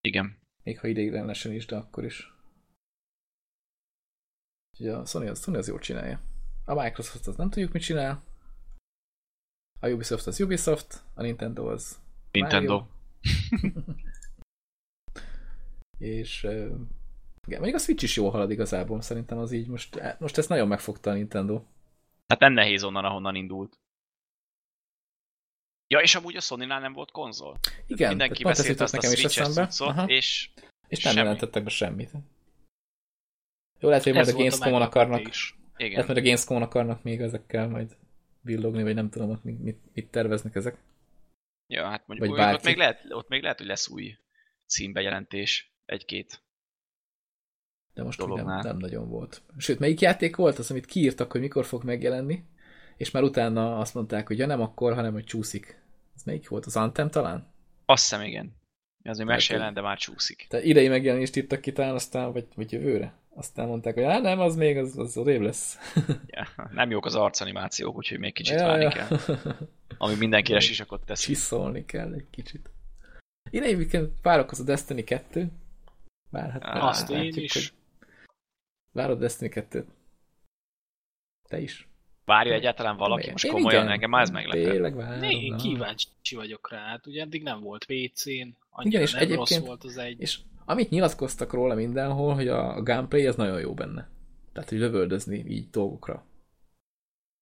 Igen. Még ha ideiglenesen is, de akkor is. Úgyhogy a Sony az, Sony az jól csinálja. A Microsoft az nem tudjuk, mit csinál. A Ubisoft az Ubisoft, a Nintendo az Nintendo. És igen, még a Switch is jól halad igazából, szerintem az így most, most ezt nagyon megfogta a Nintendo. Hát nem nehéz onnan, ahonnan indult. Ja, és amúgy a Sony-nál nem volt konzol. Igen, Mindenki pont ez beszélt azt a nekem is Switch-es eszembe. cuccot, Aha. és És nem semmi. jelentettek be semmit. Jó, lehet, hogy majd a Gamescom-on akarnak, igen. lehet, majd a Gamescom-on akarnak még ezekkel majd villogni, vagy nem tudom, ott mit, mit, terveznek ezek. Ja, hát mondjuk Vagy ott, még lehet, ott még lehet, hogy lesz új címbejelentés. Egy-két. De most még nem, Dolognál. nem nagyon volt. Sőt, melyik játék volt az, amit kiírtak, hogy mikor fog megjelenni, és már utána azt mondták, hogy ja nem akkor, hanem hogy csúszik. Ez melyik volt? Az Anthem talán? Azt hiszem, igen. Ez még meg se jelent, de már csúszik. De idei megjelenést írtak ki talán, aztán, vagy, vagy jövőre. Aztán mondták, hogy hát nem, az még, az, az odébb lesz. Ja, nem jók az arcanimációk, úgyhogy még kicsit Ja, várni ja. kell. Ami mindenkire sisakot tesz. Csiszolni kell egy kicsit. Idei egyébként várok az a Destiny 2. Bár hát Á, Azt én látjuk, is. hogy Várod Destiny 2-t? Te is? Várja egyáltalán valaki? Most Én komolyan, igen. engem már ez meglepett. Tényleg várom. Én kíváncsi vagyok rá, hát ugye eddig nem volt Igen, annyira és nem egyébként- rossz volt az egy. És amit nyilatkoztak róla mindenhol, hogy a gameplay az nagyon jó benne. Tehát, hogy lövöldözni így dolgokra.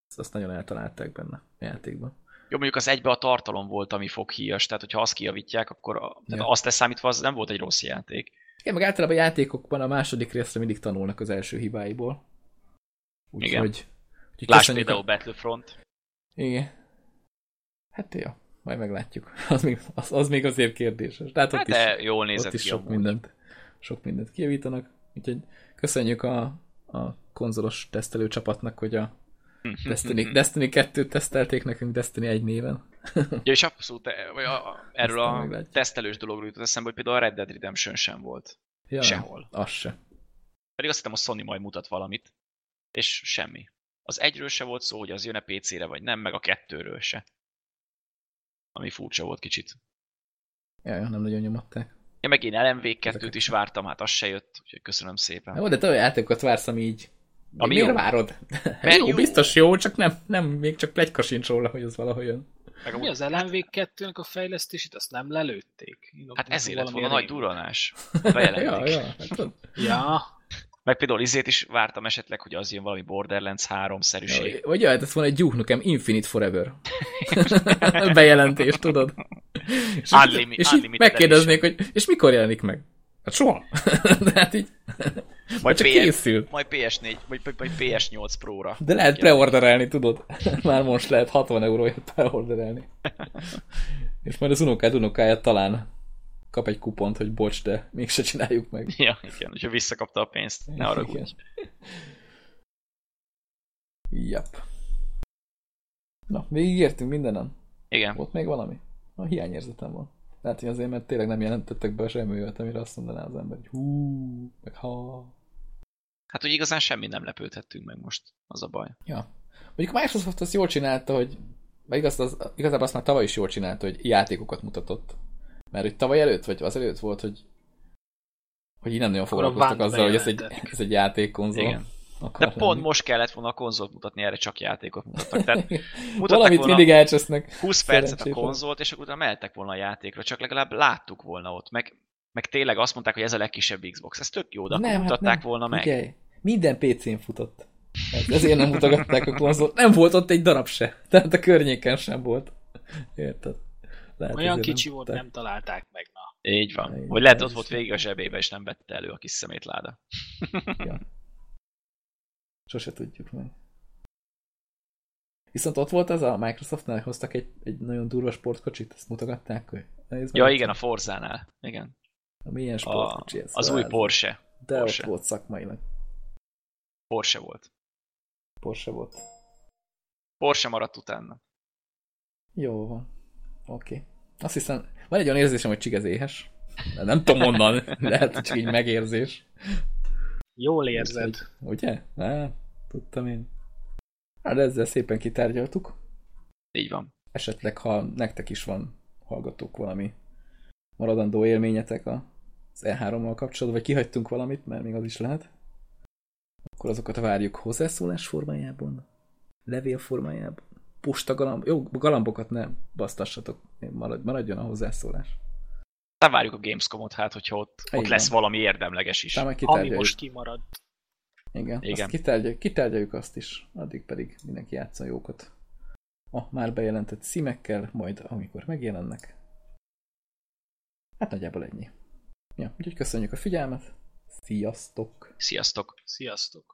Ezt- Azt nagyon eltalálták benne a játékban. Jó, mondjuk az egybe a tartalom volt, ami foghíjas, tehát hogyha azt kijavítják, akkor a, tehát Ja. azt leszámítva az nem volt egy rossz játék. Igen, meg általában a játékokban a második részre mindig tanulnak az első hibáiból. Úgyhogy... Lásd például a... Battlefront. Igen. Hát ja, majd meglátjuk. Az még, az, az még azért kérdéses. De hát ott Hát is, de jól ott nézett is ki sok mindent, sok mindent kijavítanak. Úgyhogy köszönjük a, a konzolos tesztelő csapatnak, hogy a Destiny, Destiny 2-t tesztelték nekünk Destiny 1 néven. Ja, és abszolút vagy a, a, erről Aztán a meglátjuk. tesztelős dologról jutott eszembe, hogy például a Red Dead Redemption sem volt. Ja, Sehol. Az se. Pedig azt hittem, a Sony majd mutat valamit. És semmi. Az egyről se volt szó, hogy az jön-e PC-re vagy nem, meg a kettőről se. Ami furcsa volt kicsit. Ja, ja, nem nagyon nyomatták. Ja, meg én LMV 2-t Ezeket is vártam, hát az se jött, úgyhogy köszönöm szépen. Jó, de te olyan játékokat vársz, ami így... Ami miért jó. várod? Mert jó, jó. biztos jó, csak nem, nem, még csak plegyka sincs róla, hogy az valahogy jön. Meg Mi az LMV2-nek a fejlesztését, azt nem lelőtték? Hát ezért lett volna nagy duranás. ja, Bejelentik. ja, hát, Ja, Meg például izét is vártam esetleg, hogy az jön valami Borderlands 3-szerűség. ja, vagy jöhet, ez van egy Duke Nukem Infinite Forever. Bejelentés, tudod? És, Unlimi- és így megkérdeznék, hogy és mikor jelenik meg? Hát soha. De hát így, Majd, csak PS, készül. majd PS4, vagy, vagy PS8 Pro-ra. De lehet preorderelni, tudod? Már most lehet 60 euróért preorderelni. És majd az unokád unokája talán kap egy kupont, hogy bocs, de mégse csináljuk meg. Ja, igen, hogyha visszakapta a pénzt. Ne arra Igen. Jap. Na, végigértünk mindenem. Igen. Volt még valami? A hiányérzetem van. Lehet, hogy azért, mert tényleg nem jelentettek be semmi olyat, amire azt mondaná az ember, hogy hú, meg ha. Hát, hogy igazán semmi nem lepődhettünk meg most. Az a baj. Ja. Mondjuk a Microsoft azt jól csinálta, hogy igaz, az, igazából azt már tavaly is jól csinálta, hogy játékokat mutatott. Mert hogy tavaly előtt, vagy az előtt volt, hogy hogy így nem nagyon foglalkoztak azzal, hogy ez egy, ez egy játékkonzol. Igen. Akar De pont lenni. most kellett volna a konzolt mutatni, erre csak játékot mutattak. Tehát mutattak Valamit volna mindig elcsesznek. 20 percet a konzolt, és akkor utána mehettek volna a játékra, csak legalább láttuk volna ott. Meg, meg tényleg azt mondták, hogy ez a legkisebb Xbox. Ez tök jó, de akkor mutatták volna meg. Figyelj, minden PC-n futott. Ez- Ezért nem mutogatták a konzolt. Nem volt ott egy darab se. Tehát a környéken sem volt. Érted? Lehet, olyan kicsi volt, mutatták. nem találták meg, na. Így van. Így Vagy lehet ott volt végig a zsebébe, és nem vette elő a kis szemétláda. Ja. Sose tudjuk meg. Viszont ott volt az a Microsoftnál, hogy hoztak egy, egy nagyon durva sportkocsit, ezt mutogatták, hogy nézd Ja, igen, a Forzánál. Igen. a milyen A, sportkocsi ez. az új Porsche. De Porsche. ott volt szakmailag. Porsche volt. Porsche volt. Porsche maradt utána. Jó van. Oké. Okay. Azt hiszem, van egy olyan érzésem, hogy csigez éhes. De nem tudom onnan, lehet, csak így megérzés. Jól érzed. Ugye? Á, tudtam én. Hát ezzel szépen kitárgyaltuk. Így van. Esetleg, ha nektek is van hallgatók valami maradandó élményetek az E3-mal kapcsolatban, vagy kihagytunk valamit, mert még az is lehet, akkor azokat várjuk hozzászólás formájában, levél formájában, postagalamb, jó, galambokat ne basztassatok, marad, maradjon a hozzászólás. Aztán várjuk a Gamescom-ot, hát, hogyha ott, ott Igen. lesz valami érdemleges is. Ami most kimaradt. Igen, Igen. Azt kitárgyaljuk, kitárgyaljuk azt is, addig pedig mindenki játszon jókat. A már bejelentett szímekkel, majd amikor megjelennek. Hát nagyjából ennyi. Ja, úgyhogy köszönjük a figyelmet. Sziasztok! Sziasztok! Sziasztok!